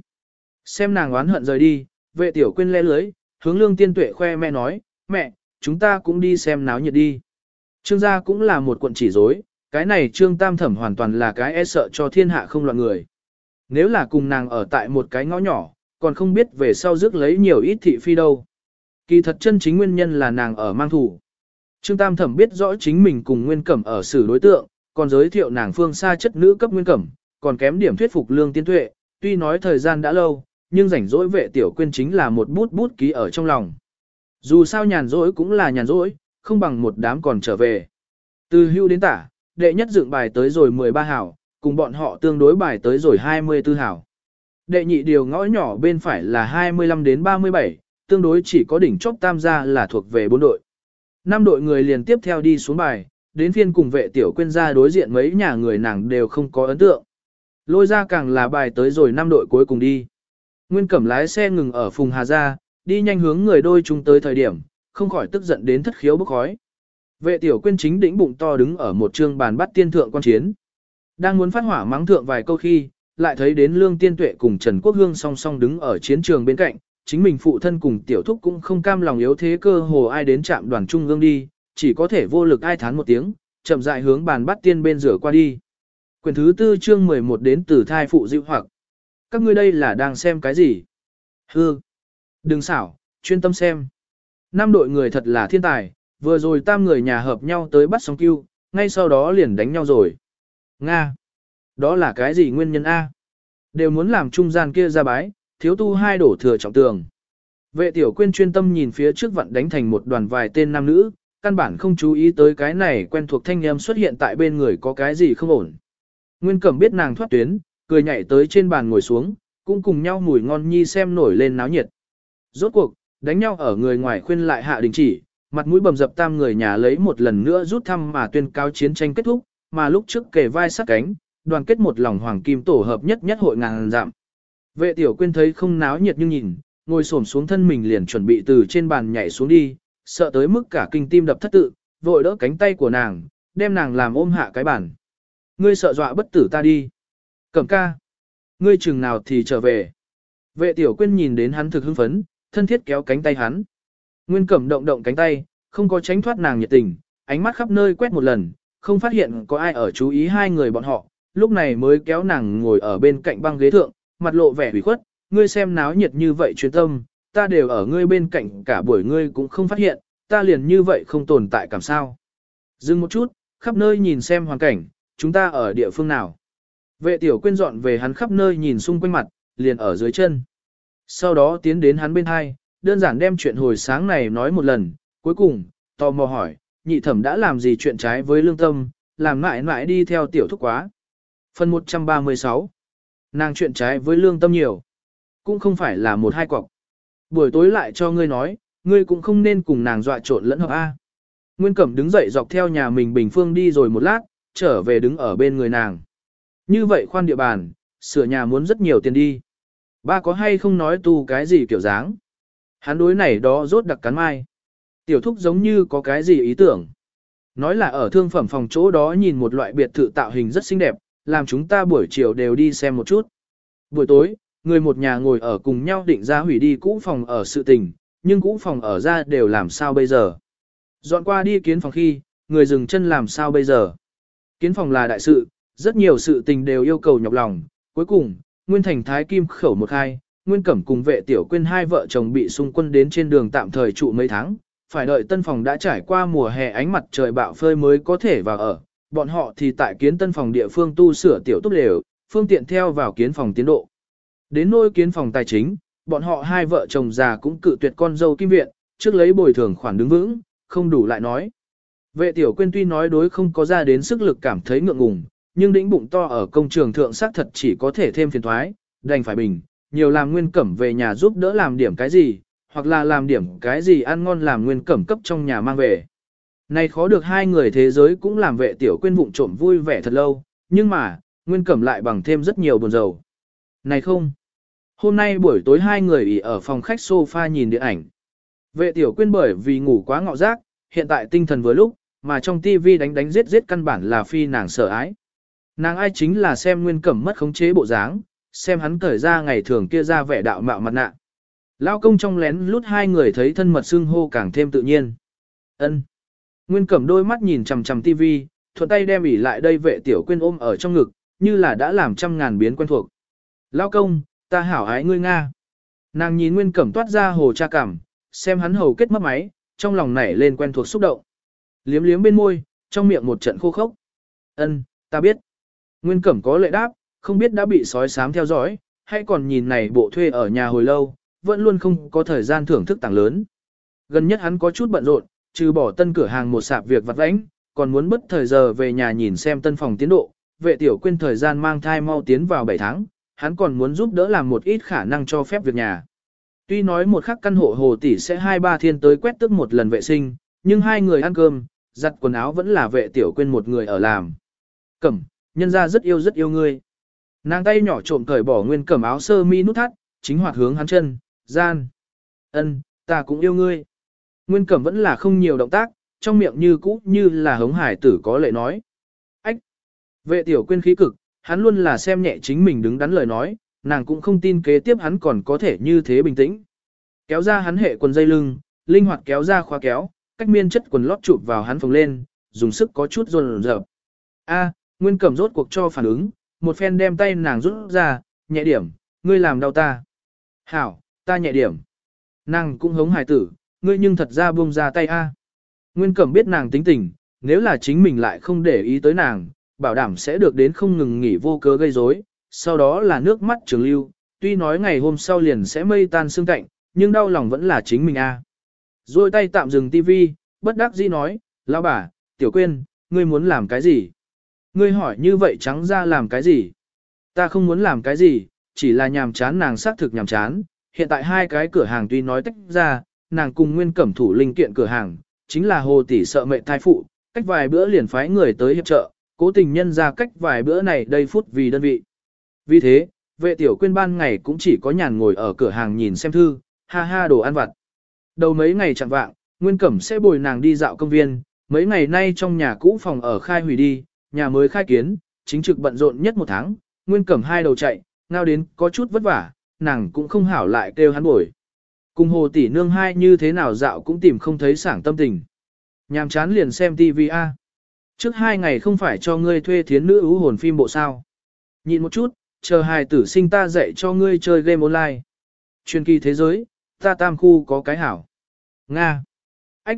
Xem nàng oán hận rời đi, vệ tiểu quyên le lưới, hướng lương tiên tuệ khoe mẹ nói, mẹ, chúng ta cũng đi xem náo nhiệt đi. Trương gia cũng là một quận chỉ dối, cái này trương tam thẩm hoàn toàn là cái e sợ cho thiên hạ không loạn người. Nếu là cùng nàng ở tại một cái ngõ nhỏ, còn không biết về sau rước lấy nhiều ít thị phi đâu. Kỳ thật chân chính nguyên nhân là nàng ở mang thủ. Trương Tam Thẩm biết rõ chính mình cùng Nguyên Cẩm ở xử đối tượng, còn giới thiệu nàng phương xa chất nữ cấp Nguyên Cẩm, còn kém điểm thuyết phục lương tiên tuệ, tuy nói thời gian đã lâu, nhưng rảnh rỗi vệ tiểu quên chính là một bút bút ký ở trong lòng. Dù sao nhàn rỗi cũng là nhàn rỗi, không bằng một đám còn trở về. Từ hưu đến tả, đệ nhất dựng bài tới rồi 13 hảo, cùng bọn họ tương đối bài tới rồi 24 hảo. Đệ nhị điều ngõ nhỏ bên phải là 25 đến 37, tương đối chỉ có đỉnh chóp tam gia là thuộc về bốn đội. Năm đội người liền tiếp theo đi xuống bài, đến phiên cùng vệ tiểu quên ra đối diện mấy nhà người nàng đều không có ấn tượng. Lôi ra càng là bài tới rồi năm đội cuối cùng đi. Nguyên cẩm lái xe ngừng ở Phùng Hà Gia, đi nhanh hướng người đôi chúng tới thời điểm, không khỏi tức giận đến thất khiếu bức khói. Vệ tiểu Quyên chính đỉnh bụng to đứng ở một trương bàn bắt tiên thượng quan chiến. Đang muốn phát hỏa mắng thượng vài câu khi, lại thấy đến Lương Tiên Tuệ cùng Trần Quốc Hương song song đứng ở chiến trường bên cạnh, chính mình phụ thân cùng tiểu thúc cũng không cam lòng yếu thế cơ hồ ai đến chạm đoàn trung ương đi, chỉ có thể vô lực ai thán một tiếng, chậm rãi hướng bàn bắt tiên bên rửa qua đi. Quyển thứ tư chương 11 đến từ thai phụ dịu hoặc. Các ngươi đây là đang xem cái gì? Hư. Đừng xảo, chuyên tâm xem. Năm đội người thật là thiên tài, vừa rồi tam người nhà hợp nhau tới bắt sóng cưu, ngay sau đó liền đánh nhau rồi. Nga. Đó là cái gì nguyên nhân A? Đều muốn làm trung gian kia ra bái, thiếu tu hai đổ thừa trọng tường. Vệ tiểu quyên chuyên tâm nhìn phía trước vận đánh thành một đoàn vài tên nam nữ, căn bản không chú ý tới cái này quen thuộc thanh em xuất hiện tại bên người có cái gì không ổn. Nguyên cẩm biết nàng thoát tuyến, cười nhảy tới trên bàn ngồi xuống, cũng cùng nhau mùi ngon nhi xem nổi lên náo nhiệt. Rốt cuộc, đánh nhau ở người ngoài khuyên lại hạ đình chỉ, mặt mũi bầm dập tam người nhà lấy một lần nữa rút thăm mà tuyên cáo chiến tranh kết thúc, mà lúc trước kề vai sát cánh, đoàn kết một lòng hoàng kim tổ hợp nhất nhất hội ngàn giảm. Vệ tiểu quyên thấy không náo nhiệt nhưng nhìn, ngồi xổm xuống thân mình liền chuẩn bị từ trên bàn nhảy xuống đi, sợ tới mức cả kinh tim đập thất tự, vội đỡ cánh tay của nàng, đem nàng làm ôm hạ cái bàn. Ngươi sợ dọa bất tử ta đi. Cẩm ca. Ngươi chừng nào thì trở về. Vệ tiểu quyên nhìn đến hắn thực hưng phấn, thân thiết kéo cánh tay hắn. Nguyên cẩm động động cánh tay, không có tránh thoát nàng nhiệt tình, ánh mắt khắp nơi quét một lần, không phát hiện có ai ở chú ý hai người bọn họ, lúc này mới kéo nàng ngồi ở bên cạnh băng ghế thượng, mặt lộ vẻ ủy khuất, ngươi xem náo nhiệt như vậy chuyên tâm, ta đều ở ngươi bên cạnh cả buổi ngươi cũng không phát hiện, ta liền như vậy không tồn tại cảm sao. Dừng một chút, khắp nơi nhìn xem hoàn cảnh, chúng ta ở địa phương nào. Vệ tiểu quyên dọn về hắn khắp nơi nhìn xung quanh mặt, liền ở dưới chân. Sau đó tiến đến hắn bên hai, đơn giản đem chuyện hồi sáng này nói một lần, cuối cùng, tò mò hỏi, nhị thẩm đã làm gì chuyện trái với lương tâm, làm mãi mãi đi theo tiểu thúc quá. Phần 136 Nàng chuyện trái với lương tâm nhiều, cũng không phải là một hai cọc. Buổi tối lại cho ngươi nói, ngươi cũng không nên cùng nàng dọa trộn lẫn hợp A. Nguyên Cẩm đứng dậy dọc theo nhà mình bình phương đi rồi một lát, trở về đứng ở bên người nàng. Như vậy khoan địa bàn, sửa nhà muốn rất nhiều tiền đi. Ba có hay không nói tu cái gì kiểu dáng. Hắn đối này đó rốt đặc cắn mai. Tiểu thúc giống như có cái gì ý tưởng. Nói là ở thương phẩm phòng chỗ đó nhìn một loại biệt thự tạo hình rất xinh đẹp, làm chúng ta buổi chiều đều đi xem một chút. Buổi tối, người một nhà ngồi ở cùng nhau định ra hủy đi cũ phòng ở sự tình, nhưng cũ phòng ở ra đều làm sao bây giờ. Dọn qua đi kiến phòng khi, người dừng chân làm sao bây giờ. Kiến phòng là đại sự, rất nhiều sự tình đều yêu cầu nhọc lòng. Cuối cùng, Nguyên Thành Thái Kim khẩu một hai, Nguyên Cẩm cùng vệ tiểu quên hai vợ chồng bị xung quân đến trên đường tạm thời trụ mấy tháng, phải đợi tân phòng đã trải qua mùa hè ánh mặt trời bạo phơi mới có thể vào ở. Bọn họ thì tại kiến tân phòng địa phương tu sửa tiểu túc lều, phương tiện theo vào kiến phòng tiến độ. Đến nôi kiến phòng tài chính, bọn họ hai vợ chồng già cũng cự tuyệt con dâu kim viện, trước lấy bồi thường khoản đứng vững, không đủ lại nói. Vệ tiểu quên tuy nói đối không có ra đến sức lực cảm thấy ngượng ngùng, nhưng đĩnh bụng to ở công trường thượng xác thật chỉ có thể thêm phiền thoái, đành phải bình, nhiều làm nguyên cẩm về nhà giúp đỡ làm điểm cái gì, hoặc là làm điểm cái gì ăn ngon làm nguyên cẩm cấp trong nhà mang về. Này khó được hai người thế giới cũng làm vệ tiểu quên vụng trộm vui vẻ thật lâu, nhưng mà, nguyên cẩm lại bằng thêm rất nhiều buồn rầu. Này không! Hôm nay buổi tối hai người ỉ ở phòng khách sofa nhìn điện ảnh. Vệ tiểu quên bởi vì ngủ quá ngọ giác, hiện tại tinh thần vừa lúc, mà trong tivi đánh đánh giết giết căn bản là phi nàng sợ ái. Nàng ai chính là xem nguyên cẩm mất khống chế bộ dáng, xem hắn cởi ra ngày thường kia ra vẻ đạo mạo mặt nạ. Lao công trong lén lút hai người thấy thân mật xưng hô càng thêm tự nhiên. ân Nguyên cẩm đôi mắt nhìn chằm chằm tivi, thuận tay đem ỉ lại đây vệ tiểu quên ôm ở trong ngực, như là đã làm trăm ngàn biến quen thuộc. Lao công, ta hảo ái ngươi Nga. Nàng nhìn nguyên cẩm toát ra hồ cha cảm, xem hắn hầu kết mất máy, trong lòng nảy lên quen thuộc xúc động. Liếm liếm bên môi, trong miệng một trận khô khốc. Ân, ta biết. Nguyên cẩm có lệ đáp, không biết đã bị sói sám theo dõi, hay còn nhìn này bộ thuê ở nhà hồi lâu, vẫn luôn không có thời gian thưởng thức tảng lớn. Gần nhất hắn có chút bận rộn, trừ bỏ tân cửa hàng một sạp việc vặt vãnh, còn muốn bất thời giờ về nhà nhìn xem tân phòng tiến độ, vệ tiểu quên thời gian mang thai mau tiến vào 7 tháng, hắn còn muốn giúp đỡ làm một ít khả năng cho phép việc nhà. Tuy nói một khắc căn hộ hồ tỷ sẽ hai ba thiên tới quét tức một lần vệ sinh, nhưng hai người ăn cơm, giặt quần áo vẫn là vệ tiểu quên một người ở làm. Cẩm, nhân gia rất yêu rất yêu ngươi. Nàng tay nhỏ trộm cởi bỏ nguyên cẩm áo sơ mi nút thắt, chính hoạt hướng hắn chân, gian. ân, ta cũng yêu ngươi. Nguyên cẩm vẫn là không nhiều động tác, trong miệng như cũ như là hống hải tử có lệ nói. Ách! Vệ tiểu quên khí cực, hắn luôn là xem nhẹ chính mình đứng đắn lời nói, nàng cũng không tin kế tiếp hắn còn có thể như thế bình tĩnh. Kéo ra hắn hệ quần dây lưng, linh hoạt kéo ra khóa kéo, cách miên chất quần lót chụp vào hắn phồng lên, dùng sức có chút run rợp. A, Nguyên Cẩm rốt cuộc cho phản ứng, một phen đem tay nàng rút ra, nhẹ điểm, ngươi làm đau ta. Hảo, ta nhẹ điểm. Nàng cũng hống hài tử, ngươi nhưng thật ra buông ra tay a. Nguyên Cẩm biết nàng tính tình, nếu là chính mình lại không để ý tới nàng, bảo đảm sẽ được đến không ngừng nghỉ vô cớ gây rối, sau đó là nước mắt trường lưu, tuy nói ngày hôm sau liền sẽ mây tan xương cạnh, nhưng đau lòng vẫn là chính mình a. Rồi tay tạm dừng tivi, bất đắc dĩ nói, lão bà, tiểu quên, ngươi muốn làm cái gì? Ngươi hỏi như vậy trắng ra làm cái gì? Ta không muốn làm cái gì, chỉ là nhàm chán nàng xác thực nhàm chán, hiện tại hai cái cửa hàng tuy nói tách ra, nàng cùng nguyên cẩm thủ linh kiện cửa hàng, chính là hồ tỷ sợ mệnh thai phụ, cách vài bữa liền phái người tới hiệp trợ, cố tình nhân ra cách vài bữa này đây phút vì đơn vị. Vì thế, vệ tiểu quyên ban ngày cũng chỉ có nhàn ngồi ở cửa hàng nhìn xem thư, ha ha đồ ăn vặt. Đầu mấy ngày chẳng vạng, Nguyên Cẩm sẽ bồi nàng đi dạo công viên, mấy ngày nay trong nhà cũ phòng ở khai hủy đi, nhà mới khai kiến, chính trực bận rộn nhất một tháng, Nguyên Cẩm hai đầu chạy, ngao đến có chút vất vả, nàng cũng không hảo lại kêu hắn bổi. Cùng hồ tỷ nương hai như thế nào dạo cũng tìm không thấy sảng tâm tình. Nhàm chán liền xem TV A. Trước hai ngày không phải cho ngươi thuê thiến nữ ưu hồn phim bộ sao. Nhìn một chút, chờ hài tử sinh ta dạy cho ngươi chơi game online. Truyền kỳ thế giới, ta tam khu có cái hảo. Nga. Ách.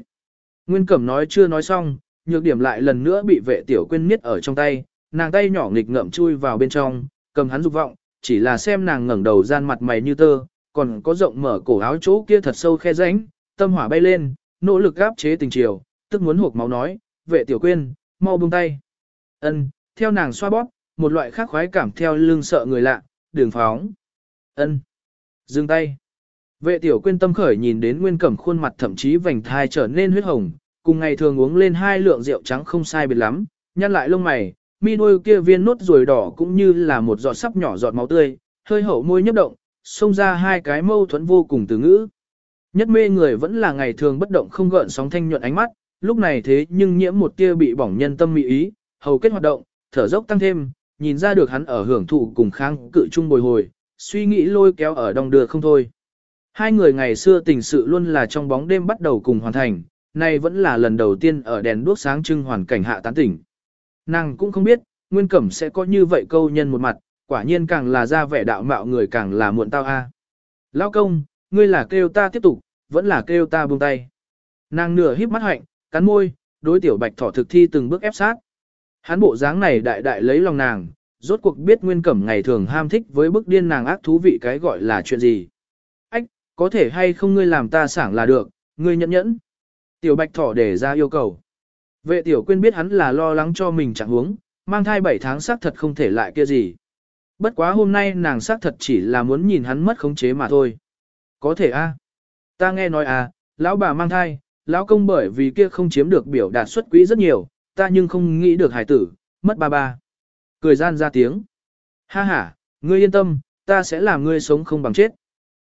Nguyên Cẩm nói chưa nói xong, nhược điểm lại lần nữa bị vệ tiểu quên miết ở trong tay, nàng tay nhỏ nghịch ngậm chui vào bên trong, cầm hắn dục vọng, chỉ là xem nàng ngẩng đầu gian mặt mày như tơ, còn có rộng mở cổ áo chỗ kia thật sâu khe rãnh, tâm hỏa bay lên, nỗ lực gáp chế tình chiều, tức muốn hộc máu nói, vệ tiểu quên, mau buông tay. Ân, theo nàng xoa bóp, một loại khác khoái cảm theo lưng sợ người lạ, đường phóng. Ân, dừng tay. Vệ tiểu quên tâm khởi nhìn đến nguyên cẩm khuôn mặt thậm chí vành thai trở nên huyết hồng, cùng ngày thường uống lên hai lượng rượu trắng không sai biệt lắm, nhăn lại lông mày, mi đuôi kia viên nốt ruồi đỏ cũng như là một giọt sắp nhỏ giọt máu tươi, hơi hậu môi nhấp động, xông ra hai cái mâu thuẫn vô cùng từ ngữ. Nhất mê người vẫn là ngày thường bất động không gợn sóng thanh nhuận ánh mắt, lúc này thế nhưng nhiễm một tia bị bỏng nhân tâm mị ý, hầu kết hoạt động, thở dốc tăng thêm, nhìn ra được hắn ở hưởng thụ cùng kháng cự chung bồi hồi, suy nghĩ lôi kéo ở đồng đưa không thôi. Hai người ngày xưa tình sự luôn là trong bóng đêm bắt đầu cùng hoàn thành, nay vẫn là lần đầu tiên ở đèn đuốc sáng trưng hoàn cảnh hạ tán tỉnh. Nàng cũng không biết, Nguyên Cẩm sẽ có như vậy câu nhân một mặt, quả nhiên càng là ra vẻ đạo mạo người càng là muộn tao a. À. Lão công, ngươi là kêu ta tiếp tục, vẫn là kêu ta buông tay. Nàng nửa híp mắt hạnh, cắn môi, đối tiểu bạch thỏ thực thi từng bước ép sát. Hắn bộ dáng này đại đại lấy lòng nàng, rốt cuộc biết Nguyên Cẩm ngày thường ham thích với bức điên nàng ác thú vị cái gọi là chuyện gì. Ách, có thể hay không ngươi làm ta sảng là được, ngươi nhẫn nhẫn. Tiểu bạch thỏ để ra yêu cầu. Vệ tiểu quyên biết hắn là lo lắng cho mình chẳng huống, mang thai 7 tháng xác thật không thể lại kia gì. Bất quá hôm nay nàng xác thật chỉ là muốn nhìn hắn mất khống chế mà thôi. Có thể a Ta nghe nói à, lão bà mang thai, lão công bởi vì kia không chiếm được biểu đạt xuất quỹ rất nhiều, ta nhưng không nghĩ được hải tử, mất ba ba. Cười gian ra tiếng. Ha ha, ngươi yên tâm, ta sẽ làm ngươi sống không bằng chết.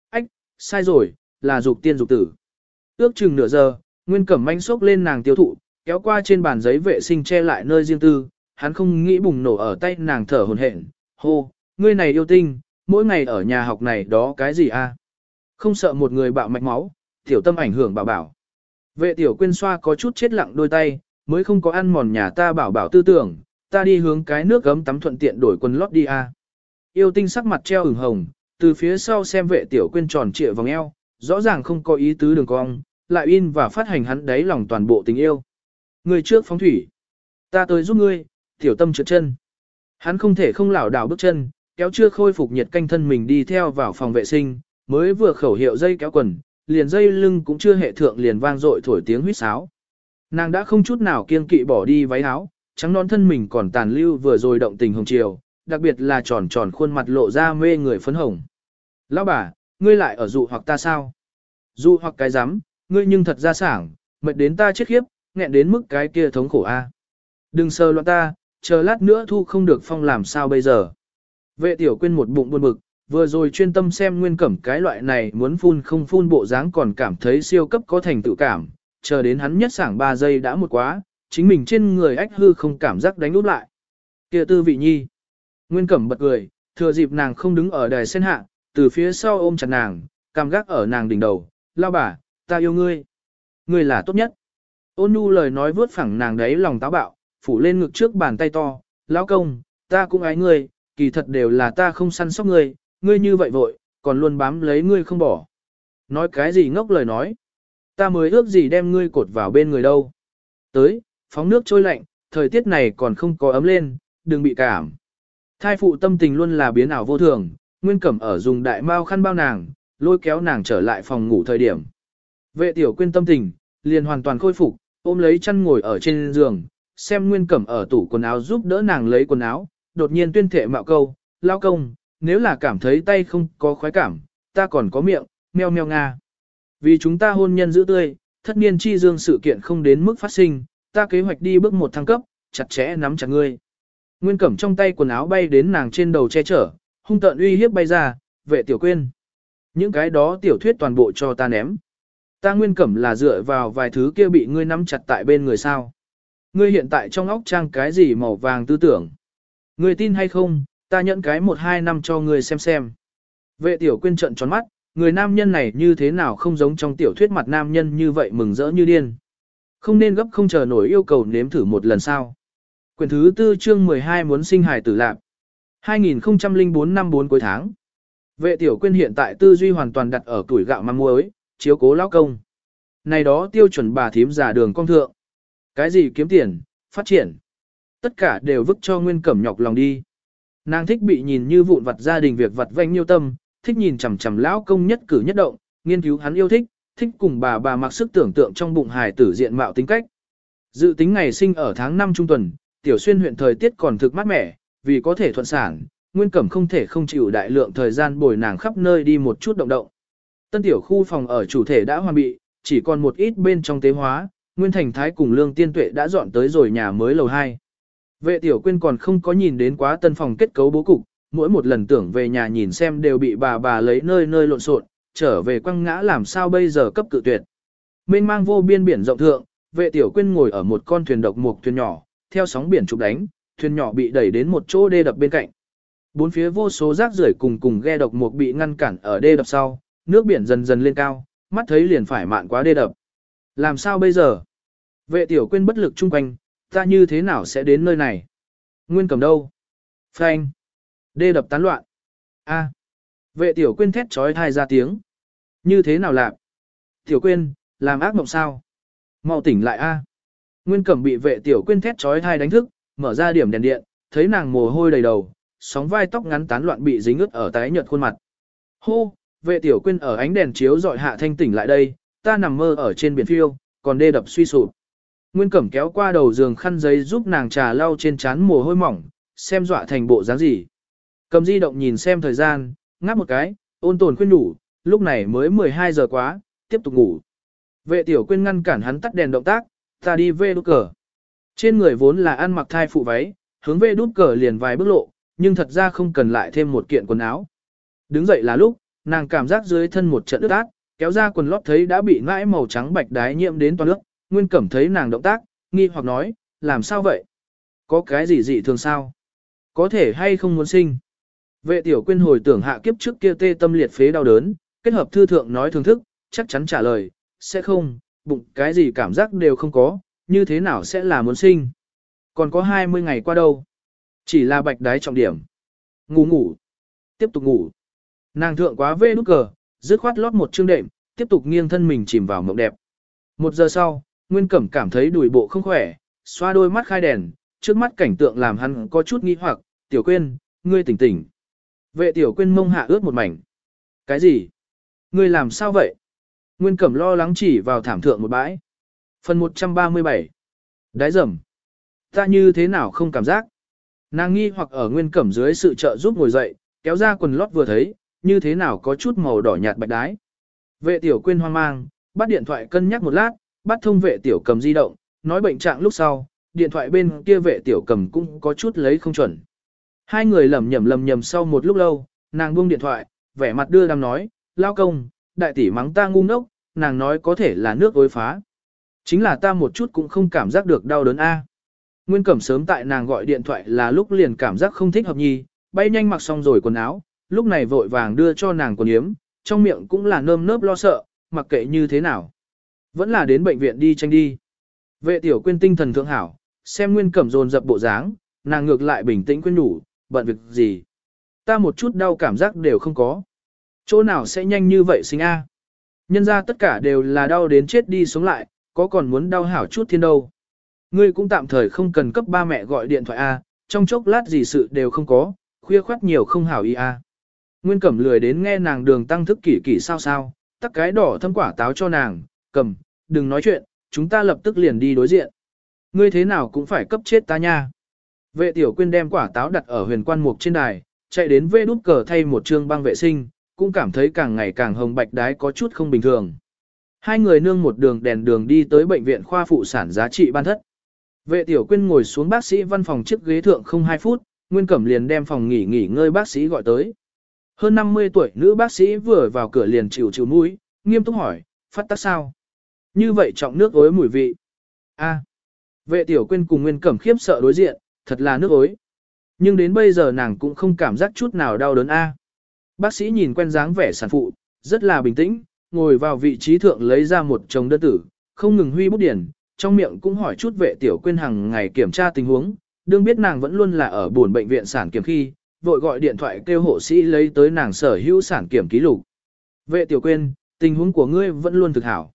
Ách, sai rồi, là dục tiên dục tử. Ước chừng nửa giờ, Nguyên Cẩm manh xốc lên nàng tiêu thụ, kéo qua trên bàn giấy vệ sinh che lại nơi riêng tư, hắn không nghĩ bùng nổ ở tay nàng thở hồn hển. Hô, ngươi này yêu tinh, mỗi ngày ở nhà học này đó cái gì a? Không sợ một người bạo mạch máu, tiểu tâm ảnh hưởng bảo bảo. Vệ tiểu quyên xoa có chút chết lặng đôi tay, mới không có ăn mòn nhà ta bảo bảo tư tưởng, ta đi hướng cái nước gấm tắm thuận tiện đổi quần lót đi a. Yêu tinh sắc mặt treo ửng hồng, từ phía sau xem vệ tiểu quyên tròn trịa vòng eo, rõ ràng không có ý tứ đường cong, lại in và phát hành hắn đáy lòng toàn bộ tình yêu. Người trước phóng thủy, ta tới giúp ngươi, tiểu tâm trượt chân. Hắn không thể không lảo đảo bước chân, kéo chưa khôi phục nhiệt canh thân mình đi theo vào phòng vệ sinh, mới vừa khẩu hiệu dây kéo quần, liền dây lưng cũng chưa hệ thượng liền vang dội thổi tiếng huýt sáo. Nàng đã không chút nào kiêng kỵ bỏ đi váy áo, trắng non thân mình còn tàn lưu vừa rồi động tình hồng chiều, đặc biệt là tròn tròn khuôn mặt lộ ra mê người phấn hồng. Lão bà, ngươi lại ở dụ hoặc ta sao? Dụ hoặc cái rắm ngươi nhưng thật ra sảng, mệt đến ta chết khiếp, nghẹn đến mức cái kia thống khổ a. Đừng sờ loạn ta, chờ lát nữa thu không được phong làm sao bây giờ. Vệ tiểu quên một bụng buồn bực, vừa rồi chuyên tâm xem nguyên cẩm cái loại này muốn phun không phun bộ dáng còn cảm thấy siêu cấp có thành tự cảm, chờ đến hắn nhất sảng 3 giây đã một quá, chính mình trên người ách hư không cảm giác đánh úp lại. kia tư vị nhi. Nguyên cẩm bật cười, thừa dịp nàng không đứng ở đài sen hạ, từ phía sau ôm chặt nàng, cảm gác ở nàng đỉnh đầu, lao bà, ta yêu ngươi. Ngươi là tốt nhất. Ôn nhu lời nói vớt phẳng nàng đấy lòng táo bạo, phủ lên ngực trước bàn tay to, lão công, ta cũng ái ngươi, kỳ thật đều là ta không săn sóc ngươi, ngươi như vậy vội, còn luôn bám lấy ngươi không bỏ. Nói cái gì ngốc lời nói. Ta mới ước gì đem ngươi cột vào bên người đâu. Tới, phóng nước trôi lạnh, thời tiết này còn không có ấm lên, đừng bị cảm. Thai phụ tâm tình luôn là biến ảo vô thường, Nguyên Cẩm ở dùng đại mao khăn bao nàng, lôi kéo nàng trở lại phòng ngủ thời điểm. Vệ tiểu quyên tâm tình, liền hoàn toàn khôi phục, ôm lấy chăn ngồi ở trên giường, xem Nguyên Cẩm ở tủ quần áo giúp đỡ nàng lấy quần áo, đột nhiên tuyên thệ mạo câu, lao công, nếu là cảm thấy tay không có khoái cảm, ta còn có miệng, meo meo nga. Vì chúng ta hôn nhân giữ tươi, thất niên chi dương sự kiện không đến mức phát sinh, ta kế hoạch đi bước một thăng cấp, chặt chẽ nắm chặt ngươi. Nguyên cẩm trong tay quần áo bay đến nàng trên đầu che chở, hung tợn uy hiếp bay ra, vệ tiểu quên. Những cái đó tiểu thuyết toàn bộ cho ta ném. Ta nguyên cẩm là dựa vào vài thứ kia bị ngươi nắm chặt tại bên người sao. Ngươi hiện tại trong óc trang cái gì màu vàng tư tưởng. Ngươi tin hay không, ta nhận cái một hai năm cho ngươi xem xem. Vệ tiểu quyên trận tròn mắt, người nam nhân này như thế nào không giống trong tiểu thuyết mặt nam nhân như vậy mừng rỡ như điên. Không nên gấp không chờ nổi yêu cầu nếm thử một lần sao. Quyền thứ tư chương 12 muốn sinh hài tử lạc. 2004 năm 4 cuối tháng. Vệ tiểu quyên hiện tại tư duy hoàn toàn đặt ở tuổi gạo măng muối, chiếu cố lão công. Này đó tiêu chuẩn bà thím giả đường công thượng. Cái gì kiếm tiền, phát triển. Tất cả đều vứt cho nguyên cẩm nhọc lòng đi. Nàng thích bị nhìn như vụn vặt gia đình việc vặt vanh nhiêu tâm, thích nhìn chằm chằm lão công nhất cử nhất động, nghiên cứu hắn yêu thích, thích cùng bà bà mặc sức tưởng tượng trong bụng hài tử diện mạo tính cách. Dự tính ngày sinh ở tháng 5 trung tuần, tiểu xuyên huyện thời tiết còn thực mát mẻ, vì có thể thuận sản, Nguyên Cẩm không thể không chịu đại lượng thời gian bồi nàng khắp nơi đi một chút động động. Tân tiểu khu phòng ở chủ thể đã hoàn bị, chỉ còn một ít bên trong tế hóa, Nguyên Thành Thái cùng Lương Tiên Tuệ đã dọn tới rồi nhà mới lầu 2. Vệ tiểu quyên còn không có nhìn đến quá tân phòng kết cấu bố cục, mỗi một lần tưởng về nhà nhìn xem đều bị bà bà lấy nơi nơi lộn xộn, trở về quăng ngã làm sao bây giờ cấp cự tuyệt. Mênh mang vô biên biển rộng thượng, vệ tiểu quyên ngồi ở một con thuyền độc mục thuyền nhỏ, theo sóng biển chụp đánh, thuyền nhỏ bị đẩy đến một chỗ đê đập bên cạnh. Bốn phía vô số rác rưởi cùng cùng ghe độc mục bị ngăn cản ở đê đập sau, nước biển dần dần lên cao, mắt thấy liền phải mạn quá đê đập. Làm sao bây giờ? Vệ tiểu quyên bất lực chung quanh, ta như thế nào sẽ đến nơi này? Nguyên cầm đâu? Phanh. Đê đập tán loạn. A. Vệ tiểu quyên thét trói thai ra tiếng. Như thế nào lạc? Tiểu quyên, làm ác mộng sao? Mau tỉnh lại a. Nguyên cẩm bị vệ tiểu quyên thét chói tai đánh thức, mở ra điểm đèn điện, thấy nàng mồ hôi đầy đầu, sóng vai tóc ngắn tán loạn bị dính ướt ở tái nhợt khuôn mặt. Hô, vệ tiểu quyên ở ánh đèn chiếu dọi hạ thanh tỉnh lại đây, ta nằm mơ ở trên biển phiêu, còn đê đập suy sụp. Nguyên Cẩm kéo qua đầu giường khăn giấy giúp nàng trà lau trên trán mồ hôi mỏng, xem dọa thành bộ dáng gì. Cầm di động nhìn xem thời gian, ngáp một cái, ôn tồn khuyên đủ, lúc này mới 12 giờ quá, tiếp tục ngủ. Vệ tiểu quyên ngăn cản hắn tắt đèn động tác, ta đi về đút cờ. Trên người vốn là ăn mặc thai phụ váy, hướng về đút cờ liền vài bước lộ, nhưng thật ra không cần lại thêm một kiện quần áo. Đứng dậy là lúc, nàng cảm giác dưới thân một trận ướt át, kéo ra quần lót thấy đã bị ngãi màu trắng bạch đái nhiễm đến toàn nước, Nguyên Cẩm thấy nàng động tác, nghi hoặc nói, làm sao vậy? Có cái gì dị thường sao? Có thể hay không muốn sinh? Vệ tiểu quyên hồi tưởng hạ kiếp trước kia tê tâm liệt phế đau đớn, kết hợp thư thượng nói thường thức, chắc chắn trả lời, sẽ không, bụng cái gì cảm giác đều không có, như thế nào sẽ là muốn sinh? Còn có 20 ngày qua đâu? Chỉ là bạch đái trọng điểm. Ngủ ngủ. Tiếp tục ngủ. Nàng thượng quá vê nút cờ, dứt khoát lót một chương đệm, tiếp tục nghiêng thân mình chìm vào mộng đẹp. Một giờ sau, Nguyên Cẩm cảm thấy đùi bộ không khỏe, xoa đôi mắt khai đèn, trước mắt cảnh tượng làm hắn có chút nghi hoặc, tiểu quên, ngươi tỉnh tỉnh. Vệ tiểu quên mông hạ ướt một mảnh. Cái gì? Ngươi làm sao vậy? Nguyên Cẩm lo lắng chỉ vào thảm thượng một bãi. Phần 137. Đái rầm. Ta như thế nào không cảm giác? Nàng nghi hoặc ở Nguyên Cẩm dưới sự trợ giúp ngồi dậy, kéo ra quần lót vừa thấy, như thế nào có chút màu đỏ nhạt bạch đái. Vệ tiểu quên hoang mang, bắt điện thoại cân nhắc một lát, bắt thông vệ tiểu cầm di động, nói bệnh trạng lúc sau, điện thoại bên kia vệ tiểu cầm cũng có chút lấy không chuẩn. Hai người lầm nhầm lầm nhầm sau một lúc lâu, nàng buông điện thoại, vẻ mặt đưa đam nói, lao công, đại tỷ mắng ta ngu ngốc, nàng nói có thể là nước ối phá. Chính là ta một chút cũng không cảm giác được đau đớn a. Nguyên Cẩm sớm tại nàng gọi điện thoại là lúc liền cảm giác không thích hợp nhì, bay nhanh mặc xong rồi quần áo, lúc này vội vàng đưa cho nàng quần yếm, trong miệng cũng là nơm nớp lo sợ, mặc kệ như thế nào. Vẫn là đến bệnh viện đi tranh đi. Vệ tiểu quyên tinh thần thượng hảo, xem nguyên cẩm dồn dập bộ dáng, nàng ngược lại bình tĩnh quên đủ, bận việc gì. Ta một chút đau cảm giác đều không có. Chỗ nào sẽ nhanh như vậy sinh a? Nhân ra tất cả đều là đau đến chết đi sống lại, có còn muốn đau hảo chút thiên đâu. Ngươi cũng tạm thời không cần cấp ba mẹ gọi điện thoại a, trong chốc lát gì sự đều không có, khuya khoát nhiều không hảo ý a. Nguyên Cẩm lười đến nghe nàng đường tăng thức kỷ kỷ sao sao, tắc cái đỏ thâm quả táo cho nàng, cầm, đừng nói chuyện, chúng ta lập tức liền đi đối diện. Ngươi thế nào cũng phải cấp chết ta nha. Vệ tiểu quyên đem quả táo đặt ở huyền quan mục trên đài, chạy đến vê đút cờ thay một trương băng vệ sinh, cũng cảm thấy càng ngày càng hồng bạch đái có chút không bình thường. Hai người nương một đường đèn đường đi tới bệnh viện khoa phụ sản giá trị ban thất. Vệ tiểu quyên ngồi xuống bác sĩ văn phòng chiếc ghế thượng không 2 phút, Nguyên Cẩm liền đem phòng nghỉ nghỉ ngơi bác sĩ gọi tới. Hơn 50 tuổi nữ bác sĩ vừa vào cửa liền chịu chịu mũi, nghiêm túc hỏi, phát tác sao? Như vậy trọng nước ối mùi vị. A. Vệ tiểu quên cùng Nguyên Cẩm khiếp sợ đối diện, thật là nước ối. Nhưng đến bây giờ nàng cũng không cảm giác chút nào đau đớn A. Bác sĩ nhìn quen dáng vẻ sản phụ, rất là bình tĩnh, ngồi vào vị trí thượng lấy ra một chồng đơn tử, không ngừng huy bút điển, trong miệng cũng hỏi chút vệ tiểu quên hàng ngày kiểm tra tình huống, đương biết nàng vẫn luôn là ở buồn bệnh viện sản kiểm khi, vội gọi điện thoại kêu hộ sĩ lấy tới nàng sở hữu sản kiểm ký lục. Vệ tiểu quyên, tình huống của ngươi vẫn luôn thực hảo.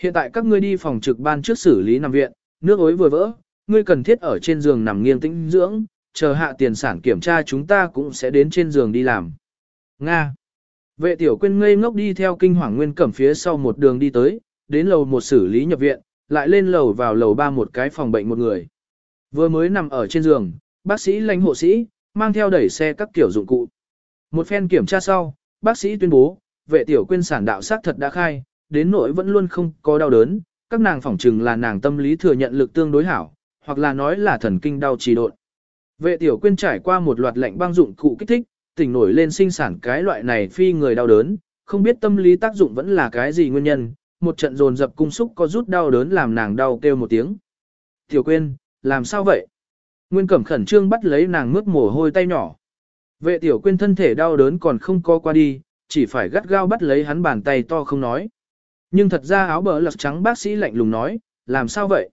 Hiện tại các ngươi đi phòng trực ban trước xử lý nằm viện, nước ối vừa vỡ, ngươi cần thiết ở trên giường nằm nghiêng tĩnh dưỡng, chờ hạ tiền sản kiểm tra chúng ta cũng sẽ đến trên giường đi làm. Nga. Vệ tiểu quyên ngây ngốc đi theo kinh hoàng nguyên cẩm phía sau một đường đi tới, đến lầu một xử lý nhập viện, lại lên lầu vào lầu ba một cái phòng bệnh một người. Vừa mới nằm ở trên giường, bác sĩ lãnh hộ sĩ, mang theo đẩy xe các kiểu dụng cụ. Một phen kiểm tra sau, bác sĩ tuyên bố, vệ tiểu quyên sản đạo xác thật đã khai, đến nỗi vẫn luôn không có đau đớn, các nàng phỏng chừng là nàng tâm lý thừa nhận lực tương đối hảo, hoặc là nói là thần kinh đau trì độn. Vệ tiểu quyên trải qua một loạt lệnh băng dụng cụ kích thích, tỉnh nổi lên sinh sản cái loại này phi người đau đớn, không biết tâm lý tác dụng vẫn là cái gì nguyên nhân, một trận dồn dập cung xúc có rút đau đớn làm nàng đau kêu một tiếng. Tiểu quyên, làm sao vậy? Nguyên cẩm khẩn trương bắt lấy nàng mướt mồ hôi tay nhỏ. Vệ tiểu quyên thân thể đau đớn còn không co qua đi, chỉ phải gắt gao bắt lấy hắn bàn tay to không nói. Nhưng thật ra áo bờ lật trắng bác sĩ lạnh lùng nói, làm sao vậy?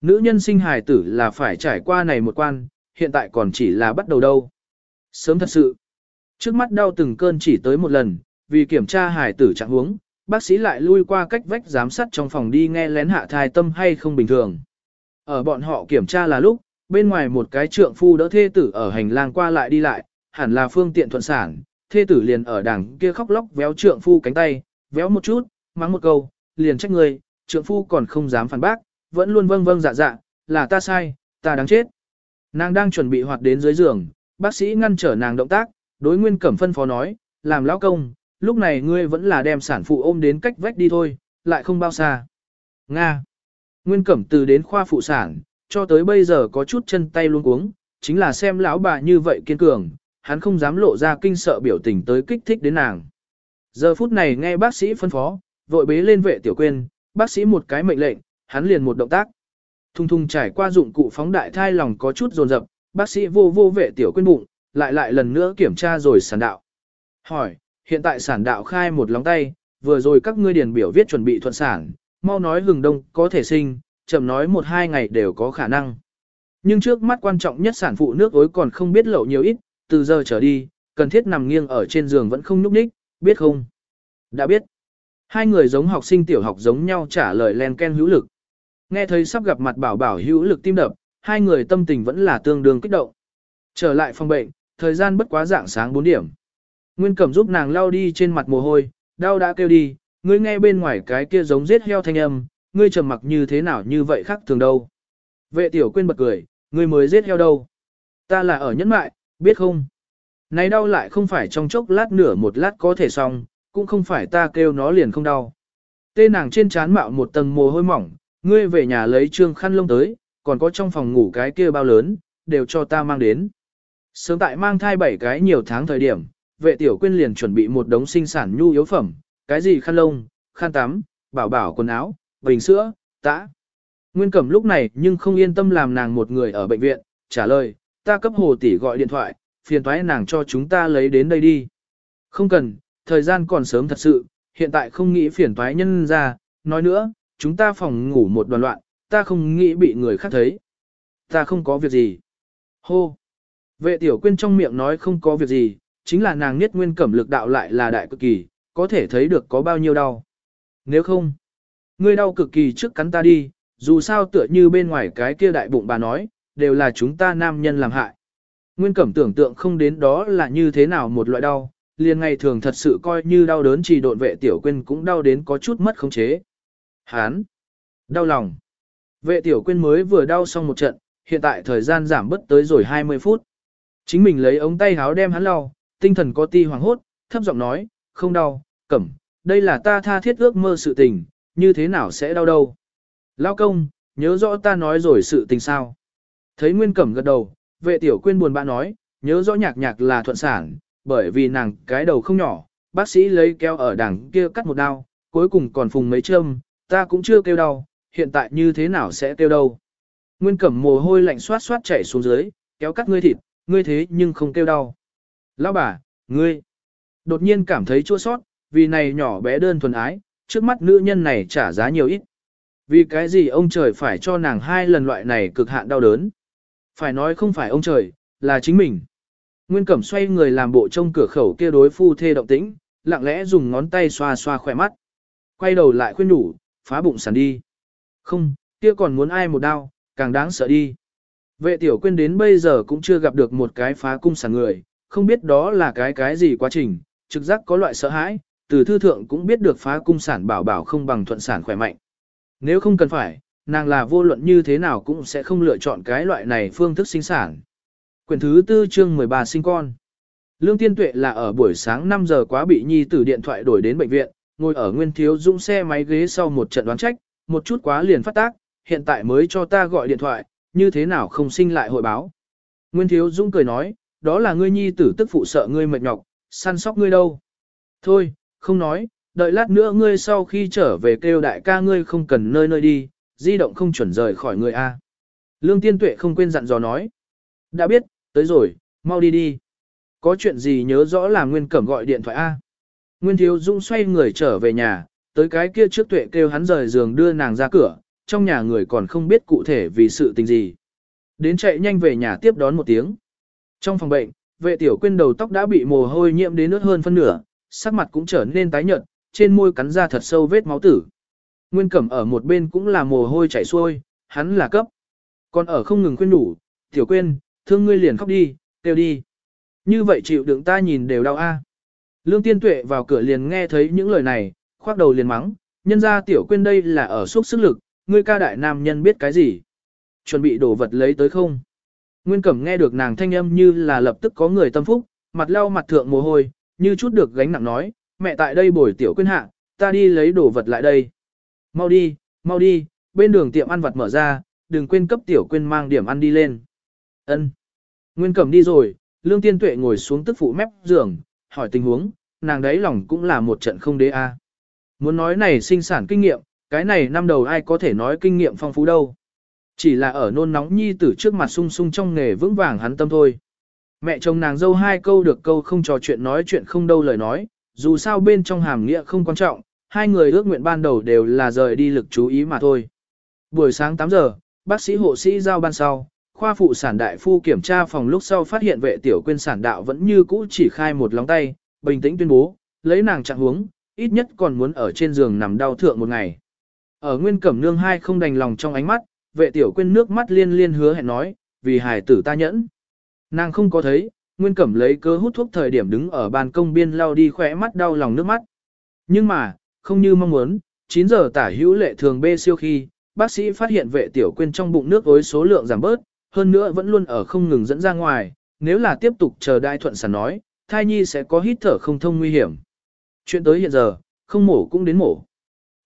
Nữ nhân sinh hài tử là phải trải qua này một quan, hiện tại còn chỉ là bắt đầu đâu. Sớm thật sự. Trước mắt đau từng cơn chỉ tới một lần, vì kiểm tra hài tử trạng huống, bác sĩ lại lui qua cách vách giám sát trong phòng đi nghe lén hạ thai tâm hay không bình thường. Ở bọn họ kiểm tra là lúc, bên ngoài một cái trượng phu đỡ thê tử ở hành lang qua lại đi lại, hẳn là phương tiện thuận sản, thê tử liền ở đằng kia khóc lóc véo trượng phu cánh tay, véo một chút, mắng một câu, liền trách người, trượng phu còn không dám phản bác, vẫn luôn vâng vâng dạ dạ, là ta sai, ta đáng chết. Nàng đang chuẩn bị hoạt đến dưới giường, bác sĩ ngăn trở nàng động tác, đối nguyên cẩm phân phó nói, làm lão công, lúc này ngươi vẫn là đem sản phụ ôm đến cách vách đi thôi, lại không bao xa. Nga. Nguyên cẩm từ đến khoa phụ sản, cho tới bây giờ có chút chân tay luôn cuống, chính là xem lão bà như vậy kiên cường, hắn không dám lộ ra kinh sợ biểu tình tới kích thích đến nàng. Giờ phút này nghe bác sĩ phân phó, vội bế lên vệ tiểu quên, bác sĩ một cái mệnh lệnh, hắn liền một động tác. Thung thung trải qua dụng cụ phóng đại thai lòng có chút dồn dập, bác sĩ vô vô vệ tiểu quên bụng, lại lại lần nữa kiểm tra rồi sản đạo. Hỏi, hiện tại sản đạo khai một lóng tay, vừa rồi các ngươi điền biểu viết chuẩn bị thuận sản, mau nói hừng đông có thể sinh, chậm nói một hai ngày đều có khả năng. Nhưng trước mắt quan trọng nhất sản phụ nước ối còn không biết lậu nhiều ít, từ giờ trở đi, cần thiết nằm nghiêng ở trên giường vẫn không nhúc nhích, biết không? Đã biết. Hai người giống học sinh tiểu học giống nhau trả lời len ken hữu lực. Nghe thấy sắp gặp mặt bảo bảo hữu lực tim đập, hai người tâm tình vẫn là tương đương kích động. Trở lại phòng bệnh, thời gian bất quá dạng sáng 4 điểm. Nguyên Cẩm giúp nàng lau đi trên mặt mồ hôi, đau đã kêu đi, ngươi nghe bên ngoài cái kia giống giết heo thanh âm, ngươi trầm mặc như thế nào như vậy khác thường đâu. Vệ tiểu quên bật cười, ngươi mới giết heo đâu. Ta là ở nhẫn mại, biết không? Này đau lại không phải trong chốc lát nửa một lát có thể xong, cũng không phải ta kêu nó liền không đau. Tê nàng trên chán mạo một tầng mồ hôi mỏng, ngươi về nhà lấy trương khăn lông tới, còn có trong phòng ngủ cái kia bao lớn, đều cho ta mang đến. Sớm tại mang thai bảy cái nhiều tháng thời điểm, vệ tiểu quyên liền chuẩn bị một đống sinh sản nhu yếu phẩm, cái gì khăn lông, khăn tắm, bảo bảo quần áo, bình sữa, tã. Nguyên Cẩm lúc này nhưng không yên tâm làm nàng một người ở bệnh viện, trả lời, ta cấp hồ tỷ gọi điện thoại, phiền thoái nàng cho chúng ta lấy đến đây đi. Không cần, thời gian còn sớm thật sự, hiện tại không nghĩ phiền thoái nhân ra, nói nữa, chúng ta phòng ngủ một đoàn loạn, ta không nghĩ bị người khác thấy. Ta không có việc gì. Hô. Vệ tiểu quyên trong miệng nói không có việc gì, chính là nàng nhất nguyên cẩm lực đạo lại là đại cực kỳ, có thể thấy được có bao nhiêu đau. Nếu không, ngươi đau cực kỳ trước cắn ta đi, dù sao tựa như bên ngoài cái kia đại bụng bà nói, đều là chúng ta nam nhân làm hại. Nguyên cẩm tưởng tượng không đến đó là như thế nào một loại đau, liền ngày thường thật sự coi như đau đớn chỉ độn vệ tiểu quyên cũng đau đến có chút mất khống chế. Hán! Đau lòng! Vệ tiểu quyên mới vừa đau xong một trận, hiện tại thời gian giảm bất tới rồi 20 phút. Chính mình lấy ống tay háo đem hắn lau, tinh thần có ti hoàng hốt, thấp giọng nói, không đau, cẩm, đây là ta tha thiết ước mơ sự tình, như thế nào sẽ đau đâu. Lao công, nhớ rõ ta nói rồi sự tình sao. Thấy Nguyên Cẩm gật đầu, vệ tiểu quyên buồn bã nói, nhớ rõ nhạc nhạc là thuận sản, bởi vì nàng cái đầu không nhỏ, bác sĩ lấy keo ở đằng kia cắt một đao, cuối cùng còn phùng mấy châm, ta cũng chưa kêu đau, hiện tại như thế nào sẽ kêu đâu. Nguyên Cẩm mồ hôi lạnh xoát xoát chảy xuống dưới, kéo cắt ngươi thịt, ngươi thế nhưng không kêu đau. Lão bà, ngươi, đột nhiên cảm thấy chua sót, vì này nhỏ bé đơn thuần ái, trước mắt nữ nhân này trả giá nhiều ít. Vì cái gì ông trời phải cho nàng hai lần loại này cực hạn đau đớn. Phải nói không phải ông trời, là chính mình. Nguyên Cẩm xoay người làm bộ trông cửa khẩu kia đối phu thê động tĩnh, lặng lẽ dùng ngón tay xoa xoa khỏe mắt. Quay đầu lại khuyên đủ, phá bụng sàn đi. Không, kia còn muốn ai một đau, càng đáng sợ đi. Vệ tiểu quyên đến bây giờ cũng chưa gặp được một cái phá cung sản người, không biết đó là cái cái gì quá trình, trực giác có loại sợ hãi, từ thư thượng cũng biết được phá cung sản bảo bảo không bằng thuận sản khỏe mạnh. Nếu không cần phải, nàng là vô luận như thế nào cũng sẽ không lựa chọn cái loại này phương thức sinh sản. Quyển thứ tư chương 13 sinh con. Lương Tiên Tuệ là ở buổi sáng 5 giờ quá bị nhi tử điện thoại đổi đến bệnh viện, ngồi ở nguyên thiếu dũng xe máy ghế sau một trận đoán trách, một chút quá liền phát tác, hiện tại mới cho ta gọi điện thoại, như thế nào không sinh lại hội báo. Nguyên thiếu dũng cười nói, đó là ngươi nhi tử tức phụ sợ ngươi mệt nhọc, săn sóc ngươi đâu. Thôi, không nói, đợi lát nữa ngươi sau khi trở về kêu đại ca ngươi không cần nơi nơi đi, di động không chuẩn rời khỏi người A. Lương Tiên Tuệ không quên dặn dò nói. Đã biết, tới rồi, mau đi đi. Có chuyện gì nhớ rõ là Nguyên Cẩm gọi điện thoại A. Nguyên Thiếu Dung xoay người trở về nhà, tới cái kia trước Tuệ kêu hắn rời giường đưa nàng ra cửa, trong nhà người còn không biết cụ thể vì sự tình gì. Đến chạy nhanh về nhà tiếp đón một tiếng. Trong phòng bệnh, vệ tiểu quyên đầu tóc đã bị mồ hôi nhiễm đến nước hơn phân nửa, sắc mặt cũng trở nên tái nhợt, trên môi cắn ra thật sâu vết máu tử. Nguyên Cẩm ở một bên cũng là mồ hôi chảy xuôi, hắn là cấp. Còn ở không ngừng khuyên đủ, tiểu quên, thương ngươi liền khóc đi, kêu đi. Như vậy chịu đựng ta nhìn đều đau a. Lương Tiên Tuệ vào cửa liền nghe thấy những lời này, khoác đầu liền mắng, nhân ra tiểu quên đây là ở suốt sức lực, ngươi ca đại nam nhân biết cái gì. Chuẩn bị đổ vật lấy tới không. Nguyên Cẩm nghe được nàng thanh âm như là lập tức có người tâm phúc, mặt lau mặt thượng mồ hôi, như chút được gánh nặng nói, mẹ tại đây bồi tiểu quyên hạ, ta đi lấy đồ vật lại đây. Mau đi, mau đi, bên đường tiệm ăn vật mở ra, đừng quên cấp tiểu quyên mang điểm ăn đi lên. Ân. Nguyên Cẩm đi rồi, Lương Tiên Tuệ ngồi xuống tức phụ mép giường, hỏi tình huống, nàng đấy lòng cũng là một trận không đế a. Muốn nói này sinh sản kinh nghiệm, cái này năm đầu ai có thể nói kinh nghiệm phong phú đâu. Chỉ là ở nôn nóng nhi tử trước mặt sung sung trong nghề vững vàng hắn tâm thôi. Mẹ chồng nàng dâu hai câu được câu không trò chuyện nói chuyện không đâu lời nói, dù sao bên trong hàm nghĩa không quan trọng, hai người ước nguyện ban đầu đều là rời đi lực chú ý mà thôi. Buổi sáng 8 giờ, bác sĩ hộ sĩ giao ban sau, khoa phụ sản đại phu kiểm tra phòng lúc sau phát hiện vệ tiểu quyên sản đạo vẫn như cũ chỉ khai một lóng tay, bình tĩnh tuyên bố, lấy nàng trạng huống, ít nhất còn muốn ở trên giường nằm đau thượng một ngày. Ở nguyên cẩm nương hai không đành lòng trong ánh mắt, vệ tiểu quyên nước mắt liên liên hứa hẹn nói, vì hài tử ta nhẫn. Nàng không có thấy, nguyên cẩm lấy cớ hút thuốc thời điểm đứng ở ban công biên lao đi khỏe mắt đau lòng nước mắt. Nhưng mà, không như mong muốn, 9 giờ tả hữu lệ thường bê siêu khi, bác sĩ phát hiện vệ tiểu quyên trong bụng nước ối số lượng giảm bớt, hơn nữa vẫn luôn ở không ngừng dẫn ra ngoài, nếu là tiếp tục chờ đại thuận sản nói, thai nhi sẽ có hít thở không thông nguy hiểm. Chuyện tới hiện giờ, không mổ cũng đến mổ.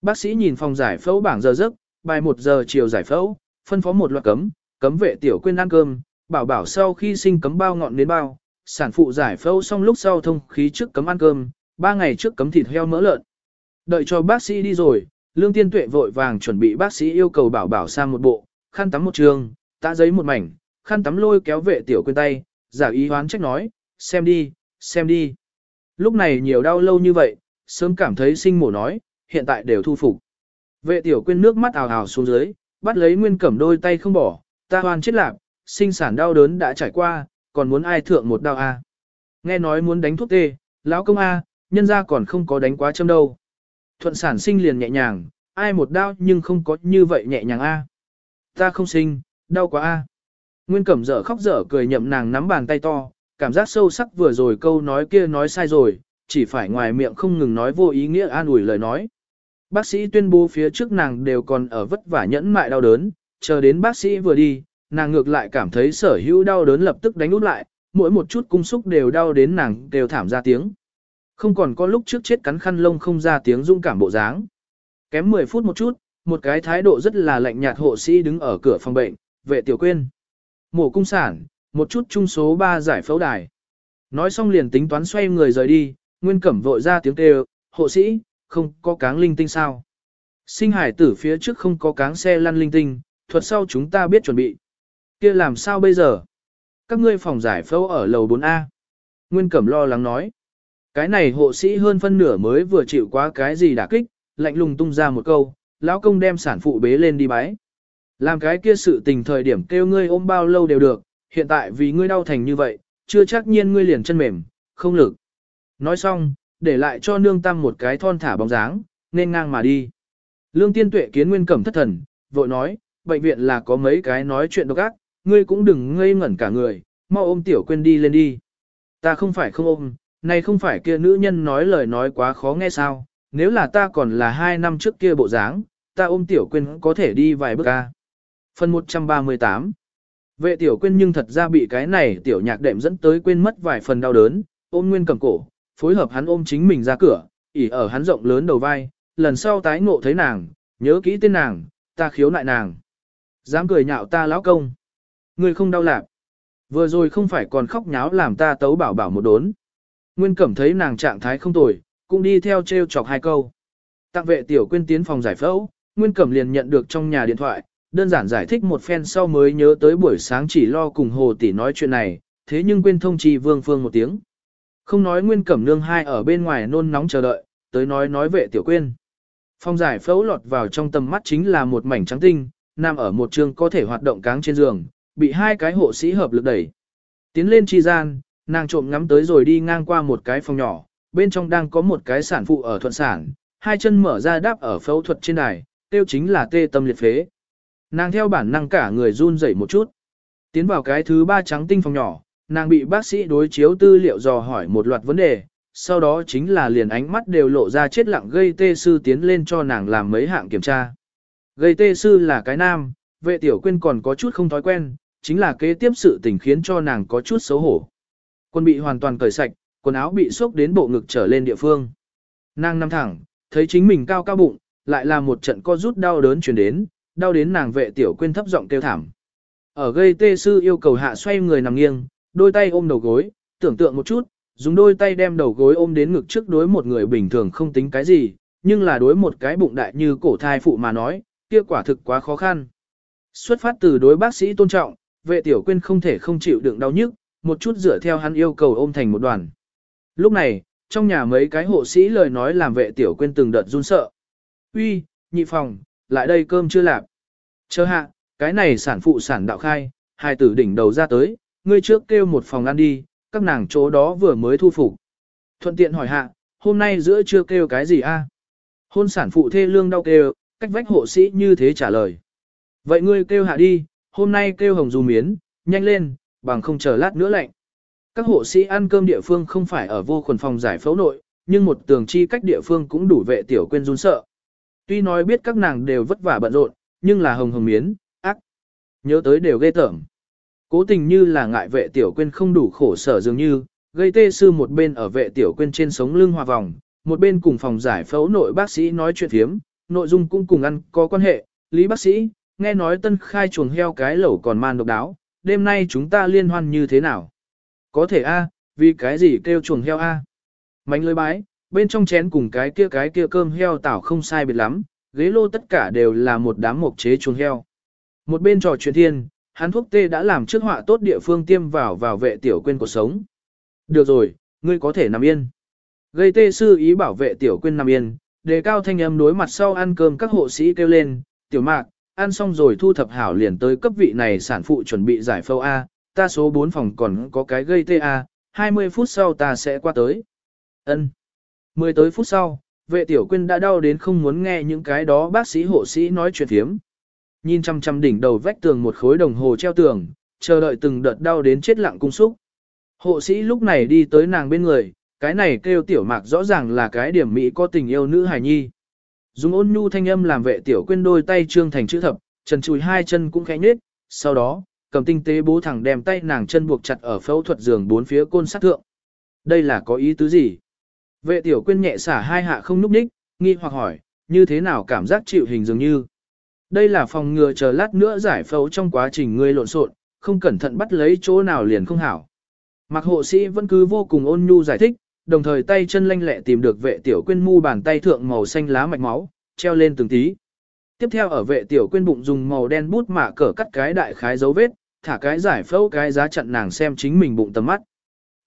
Bác sĩ nhìn phòng giải phẫu bảng giờ giấc, bài 1 giờ chiều giải phẫu, phân phó một loạt cấm, cấm vệ tiểu quyên ăn cơm, bảo bảo sau khi sinh cấm bao ngọn đến bao, sản phụ giải phẫu xong lúc sau thông khí trước cấm ăn cơm, 3 ngày trước cấm thịt heo mỡ lợn. Đợi cho bác sĩ đi rồi, Lương Tiên Tuệ vội vàng chuẩn bị bác sĩ yêu cầu bảo bảo sang một bộ, khăn tắm một trường, tạ giấy một mảnh, khăn tắm lôi kéo vệ tiểu quên tay, giả ý hoán trách nói, xem đi, xem đi. Lúc này nhiều đau lâu như vậy, sớm cảm thấy sinh mổ nói, hiện tại đều thu phục. Vệ tiểu quên nước mắt ào ào xuống dưới, bắt lấy nguyên cẩm đôi tay không bỏ, ta hoan chết lạc, sinh sản đau đớn đã trải qua, còn muốn ai thượng một đau a? Nghe nói muốn đánh thuốc tê, lão công a, nhân ra còn không có đánh quá châm đâu. Thuận sản sinh liền nhẹ nhàng, ai một đau nhưng không có như vậy nhẹ nhàng a. Ta không sinh, đau quá a. Nguyên Cẩm dở khóc dở cười nhậm nàng nắm bàn tay to, cảm giác sâu sắc vừa rồi câu nói kia nói sai rồi, chỉ phải ngoài miệng không ngừng nói vô ý nghĩa an ủi lời nói. Bác sĩ tuyên bố phía trước nàng đều còn ở vất vả nhẫn mại đau đớn, chờ đến bác sĩ vừa đi, nàng ngược lại cảm thấy sở hữu đau đớn lập tức đánh út lại, mỗi một chút cung xúc đều đau đến nàng đều thảm ra tiếng. Không còn có lúc trước chết cắn khăn lông không ra tiếng dung cảm bộ dáng. Kém 10 phút một chút, một cái thái độ rất là lạnh nhạt hộ sĩ đứng ở cửa phòng bệnh, vệ tiểu quên. Mổ cung sản, một chút trung số 3 giải phẫu đài. Nói xong liền tính toán xoay người rời đi, Nguyên Cẩm vội ra tiếng kêu, hộ sĩ, không có cáng linh tinh sao. Sinh hải tử phía trước không có cáng xe lăn linh tinh, thuật sau chúng ta biết chuẩn bị kia làm sao bây giờ? Các ngươi phòng giải phẫu ở lầu 4A. Nguyên Cẩm lo lắng nói. Cái này hộ sĩ hơn phân nửa mới vừa chịu quá cái gì đả kích, lạnh lùng tung ra một câu, lão công đem sản phụ bế lên đi bái. Làm cái kia sự tình thời điểm kêu ngươi ôm bao lâu đều được, hiện tại vì ngươi đau thành như vậy, chưa chắc nhiên ngươi liền chân mềm, không lực. Nói xong, để lại cho nương tam một cái thon thả bóng dáng, nên ngang mà đi. Lương tiên tuệ kiến nguyên cẩm thất thần, vội nói, bệnh viện là có mấy cái nói chuyện độc ác, ngươi cũng đừng ngây ngẩn cả người, mau ôm tiểu quên đi lên đi. Ta không phải không ôm, này không phải kia nữ nhân nói lời nói quá khó nghe sao, nếu là ta còn là hai năm trước kia bộ dáng, ta ôm tiểu quên có thể đi vài bước ca. Phần 138 Vệ tiểu quên nhưng thật ra bị cái này tiểu nhạc đệm dẫn tới quên mất vài phần đau đớn, ôm nguyên cầm cổ, phối hợp hắn ôm chính mình ra cửa, ỉ ở hắn rộng lớn đầu vai, lần sau tái ngộ thấy nàng, nhớ kỹ tên nàng, ta khiếu nại nàng. Dám cười nhạo ta lão công. Người không đau lạc. Vừa rồi không phải còn khóc nháo làm ta tấu bảo bảo một đốn. Nguyên cẩm thấy nàng trạng thái không tồi, cũng đi theo treo chọc hai câu. Tặng vệ tiểu quên tiến phòng giải phẫu, Nguyên cẩm liền nhận được trong nhà điện thoại, đơn giản giải thích một phen sau mới nhớ tới buổi sáng chỉ lo cùng hồ tỷ nói chuyện này, thế nhưng quên thông trì vương phương một tiếng. Không nói Nguyên cẩm nương hai ở bên ngoài nôn nóng chờ đợi, tới nói nói vệ tiểu quên. Phòng giải phẫu lọt vào trong tầm mắt chính là một mảnh trắng tinh, nằm ở một trường có thể hoạt động cáng trên giường, bị hai cái hộ sĩ hợp lực đẩy. Tiến lên chi gian, nàng trộm ngắm tới rồi đi ngang qua một cái phòng nhỏ, bên trong đang có một cái sản phụ ở thuận sản, hai chân mở ra đáp ở phẫu thuật trên đài, tiêu chính là tê tâm liệt phế. Nàng theo bản năng cả người run rẩy một chút. Tiến vào cái thứ ba trắng tinh phòng nhỏ, nàng bị bác sĩ đối chiếu tư liệu dò hỏi một loạt vấn đề, sau đó chính là liền ánh mắt đều lộ ra chết lặng gây tê sư tiến lên cho nàng làm mấy hạng kiểm tra. Gây tê sư là cái nam, vệ tiểu quyên còn có chút không thói quen, chính là kế tiếp sự tình khiến cho nàng có chút xấu hổ. Quân bị hoàn toàn cởi sạch, quần áo bị xốc đến bộ ngực trở lên địa phương. Nàng nằm thẳng, thấy chính mình cao cao bụng, lại là một trận co rút đau đớn truyền đến, đau đến nàng vệ tiểu quên thấp giọng kêu thảm. Ở gây tê sư yêu cầu hạ xoay người nằm nghiêng, đôi tay ôm đầu gối, tưởng tượng một chút, dùng đôi tay đem đầu gối ôm đến ngực trước đối một người bình thường không tính cái gì, nhưng là đối một cái bụng đại như cổ thai phụ mà nói, kia quả thực quá khó khăn. Xuất phát từ đối bác sĩ tôn trọng, vệ tiểu Quyên không thể không chịu đựng đau nhức, một chút dựa theo hắn yêu cầu ôm thành một đoàn. Lúc này, trong nhà mấy cái hộ sĩ lời nói làm vệ tiểu Quyên từng đợt run sợ. Uy, nhị phòng, lại đây cơm chưa lạp. Chờ hạ, cái này sản phụ sản đạo khai, hai tử đỉnh đầu ra tới, ngươi trước kêu một phòng ăn đi, các nàng chỗ đó vừa mới thu phục. Thuận tiện hỏi hạ, hôm nay giữa trưa kêu cái gì a? Hôn sản phụ thê lương đau kêu, cách vách hộ sĩ như thế trả lời. Vậy ngươi kêu hạ đi, hôm nay kêu hồng du miến, nhanh lên, bằng không chờ lát nữa lạnh. Các hộ sĩ ăn cơm địa phương không phải ở vô khuẩn phòng giải phẫu nội, nhưng một tường chi cách địa phương cũng đủ vệ tiểu quên run sợ. Tuy nói biết các nàng đều vất vả bận rộn, nhưng là hồng hồng miến, ác. Nhớ tới đều ghê tởm. Cố tình như là ngại vệ tiểu quên không đủ khổ sở dường như, gây tê sư một bên ở vệ tiểu quên trên sống lưng hòa vòng, một bên cùng phòng giải phẫu nội bác sĩ nói chuyện thiếm, nội dung cũng cùng ăn có quan hệ. Lý bác sĩ, nghe nói tân khai chuồng heo cái lẩu còn man độc đáo, đêm nay chúng ta liên hoan như thế nào? Có thể a, vì cái gì kêu chuồng heo a? À? Mánh lưới bái, bên trong chén cùng cái kia cái kia cơm heo tảo không sai biệt lắm, ghế lô tất cả đều là một đám mộc chế chuồng heo. Một bên trò chuyện thiên, hắn thuốc tê đã làm trước họa tốt địa phương tiêm vào vào vệ tiểu quên cuộc sống. Được rồi, ngươi có thể nằm yên. Gây tê sư ý bảo vệ tiểu quên nằm yên, đề cao thanh âm đối mặt sau ăn cơm các hộ sĩ kêu lên, tiểu mạc, ăn xong rồi thu thập hảo liền tới cấp vị này sản phụ chuẩn bị giải phẫu A, ta số 4 phòng còn có cái gây tê A, 20 phút sau ta sẽ qua tới. ân Mười tới phút sau, vệ tiểu quyên đã đau đến không muốn nghe những cái đó bác sĩ hộ sĩ nói chuyện thiếm. Nhìn chăm chăm đỉnh đầu vách tường một khối đồng hồ treo tường, chờ đợi từng đợt đau đến chết lặng cung xúc. Hộ sĩ lúc này đi tới nàng bên người, cái này kêu tiểu mạc rõ ràng là cái điểm mỹ có tình yêu nữ hài nhi. Dùng ôn nhu thanh âm làm vệ tiểu quyên đôi tay trương thành chữ thập, trần chùi hai chân cũng khẽ nhếch, sau đó, cầm tinh tế bố thẳng đem tay nàng chân buộc chặt ở phẫu thuật giường bốn phía côn sát thượng. Đây là có ý tứ gì? Vệ tiểu quyên nhẹ xả hai hạ không núp ních, nghi hoặc hỏi, như thế nào cảm giác chịu hình dường như. Đây là phòng ngừa chờ lát nữa giải phẫu trong quá trình ngươi lộn xộn, không cẩn thận bắt lấy chỗ nào liền không hảo. Mặc hộ sĩ vẫn cứ vô cùng ôn nhu giải thích, đồng thời tay chân lanh lẹ tìm được vệ tiểu quyên mu bàn tay thượng màu xanh lá mạch máu, treo lên từng tí. Tiếp theo ở vệ tiểu quyên bụng dùng màu đen bút mạ cỡ cắt cái đại khái dấu vết, thả cái giải phẫu cái giá chặn nàng xem chính mình bụng tầm mắt.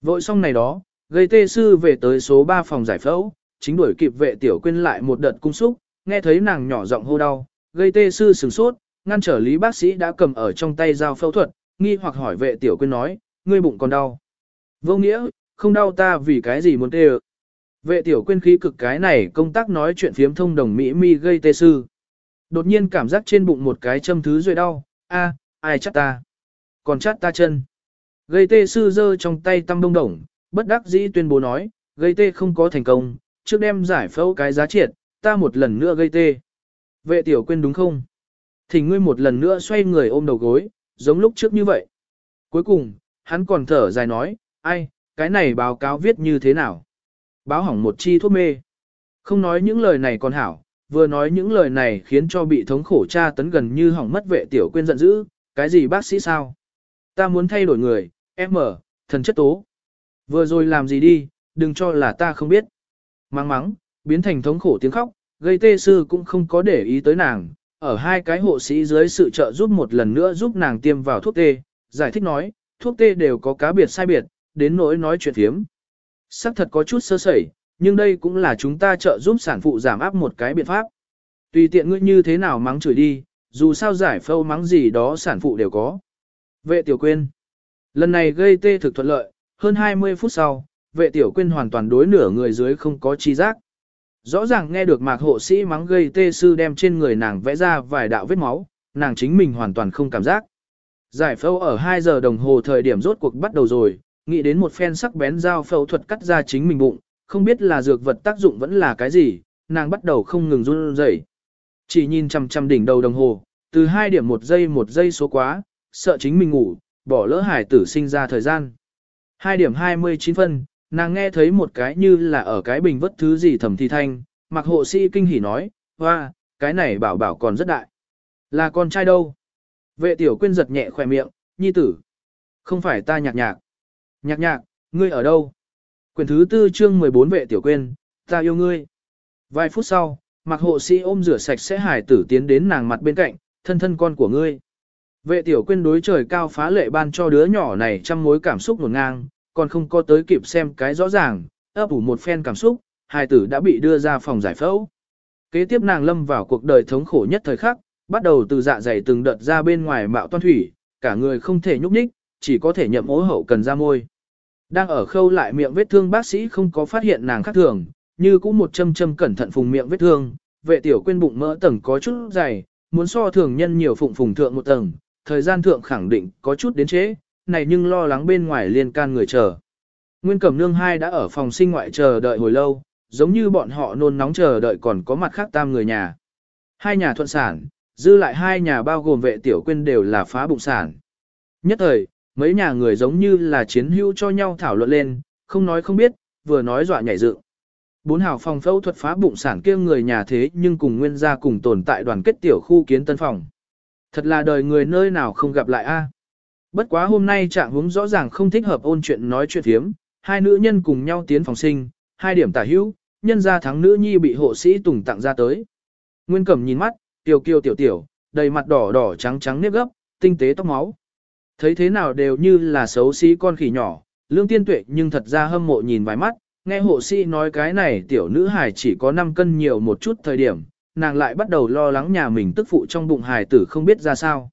Vội xong này đó, gây tê sư về tới số 3 phòng giải phẫu, chính đuổi kịp vệ tiểu quyên lại một đợt cung xúc, nghe thấy nàng nhỏ giọng hô đau, gây tê sư sừng sốt, ngăn trở lý bác sĩ đã cầm ở trong tay dao phẫu thuật, nghi hoặc hỏi vệ tiểu quyên nói, ngươi bụng còn đau. Vô nghĩa, không đau ta vì cái gì muốn tê Vệ tiểu quyên khí cực cái này công tác nói chuyện phiếm thông đồng Mỹ mi gây tê sư. Đột nhiên cảm giác trên bụng một cái châm thứ rồi đau, a, ai chắc ta. Còn chát ta chân. Gây tê sư giơ trong tay tăm đông đồng, bất đắc dĩ tuyên bố nói, gây tê không có thành công, trước đem giải phẫu cái giá triệt, ta một lần nữa gây tê. Vệ tiểu quên đúng không? Thì ngươi một lần nữa xoay người ôm đầu gối, giống lúc trước như vậy. Cuối cùng, hắn còn thở dài nói, ai, cái này báo cáo viết như thế nào? Báo hỏng một chi thuốc mê. Không nói những lời này còn hảo, vừa nói những lời này khiến cho bị thống khổ cha tấn gần như hỏng mất vệ tiểu quên giận dữ, cái gì bác sĩ sao? Ta muốn thay đổi người, em mở, thần chất tố. Vừa rồi làm gì đi, đừng cho là ta không biết. Mắng mắng, biến thành thống khổ tiếng khóc, gây tê sư cũng không có để ý tới nàng. Ở hai cái hộ sĩ dưới sự trợ giúp một lần nữa giúp nàng tiêm vào thuốc tê, giải thích nói, thuốc tê đều có cá biệt sai biệt, đến nỗi nói chuyện thiếm. Sắc thật có chút sơ sẩy, nhưng đây cũng là chúng ta trợ giúp sản phụ giảm áp một cái biện pháp. Tùy tiện ngươi như thế nào mắng chửi đi, dù sao giải phâu mắng gì đó sản phụ đều có. Vệ tiểu quyên. Lần này gây tê thực thuận lợi, hơn 20 phút sau, vệ tiểu quyên hoàn toàn đối nửa người dưới không có chi giác. Rõ ràng nghe được mạc hộ sĩ mắng gây tê sư đem trên người nàng vẽ ra vài đạo vết máu, nàng chính mình hoàn toàn không cảm giác. Giải phẫu ở 2 giờ đồng hồ thời điểm rốt cuộc bắt đầu rồi, nghĩ đến một phen sắc bén dao phẫu thuật cắt ra chính mình bụng, không biết là dược vật tác dụng vẫn là cái gì, nàng bắt đầu không ngừng run rẩy. Chỉ nhìn chằm chằm đỉnh đầu đồng hồ, từ 2 điểm một giây một giây số quá, sợ chính mình ngủ, bỏ lỡ hải tử sinh ra thời gian. 2 điểm 29 phân, nàng nghe thấy một cái như là ở cái bình vất thứ gì thầm thì thanh, mặc hộ sĩ kinh hỉ nói, hoa, cái này bảo bảo còn rất đại. Là con trai đâu? Vệ tiểu quyên giật nhẹ khỏe miệng, nhi tử. Không phải ta nhạc nhạc. Nhạc nhạc, ngươi ở đâu? Quyền thứ tư chương 14 vệ tiểu quyên, ta yêu ngươi. Vài phút sau, mặc hộ sĩ ôm rửa sạch sẽ hải tử tiến đến nàng mặt bên cạnh, thân thân con của ngươi. Vệ tiểu quyên đối trời cao phá lệ ban cho đứa nhỏ này trăm mối cảm xúc nguồn ngang, còn không có tới kịp xem cái rõ ràng, ấp ủ một phen cảm xúc, hải tử đã bị đưa ra phòng giải phẫu. Kế tiếp nàng lâm vào cuộc đời thống khổ nhất thời khắc, bắt đầu từ dạ dày từng đợt ra bên ngoài mạo toan thủy, cả người không thể nhúc nhích, chỉ có thể nhậm ố hậu cần ra môi. Đang ở khâu lại miệng vết thương bác sĩ không có phát hiện nàng khác thường, như cũng một châm châm cẩn thận phùng miệng vết thương, vệ tiểu quên bụng mỡ tầng có chút dày, muốn so thường nhân nhiều phụng phùng thượng một tầng, thời gian thượng khẳng định có chút đến trễ, này nhưng lo lắng bên ngoài liên can người chờ. Nguyên Cẩm Nương hai đã ở phòng sinh ngoại chờ đợi hồi lâu, giống như bọn họ nôn nóng chờ đợi còn có mặt khác tam người nhà. Hai nhà thuận sản, dư lại hai nhà bao gồm vệ tiểu quyên đều là phá bụng sản. Nhất thời, mấy nhà người giống như là chiến hữu cho nhau thảo luận lên, không nói không biết, vừa nói dọa nhảy dựng. Bốn hào phòng phẫu thuật phá bụng sản kia người nhà thế nhưng cùng nguyên gia cùng tồn tại đoàn kết tiểu khu kiến tân phòng. Thật là đời người nơi nào không gặp lại a. À? Bất quá hôm nay trạng huống rõ ràng không thích hợp ôn chuyện nói chuyện thiếm, hai nữ nhân cùng nhau tiến phòng sinh, hai điểm tả hữu, nhân gia thắng nữ nhi bị hộ sĩ tùng tặng ra tới. Nguyên Cẩm nhìn mắt, tiểu kiều tiểu tiểu, đầy mặt đỏ đỏ trắng trắng nếp gấp, tinh tế tóc máu. Thấy thế nào đều như là xấu xí con khỉ nhỏ, lương tiên tuệ nhưng thật ra hâm mộ nhìn vài mắt, nghe hộ sĩ nói cái này tiểu nữ hài chỉ có 5 cân nhiều một chút thời điểm, nàng lại bắt đầu lo lắng nhà mình tức phụ trong bụng hài tử không biết ra sao.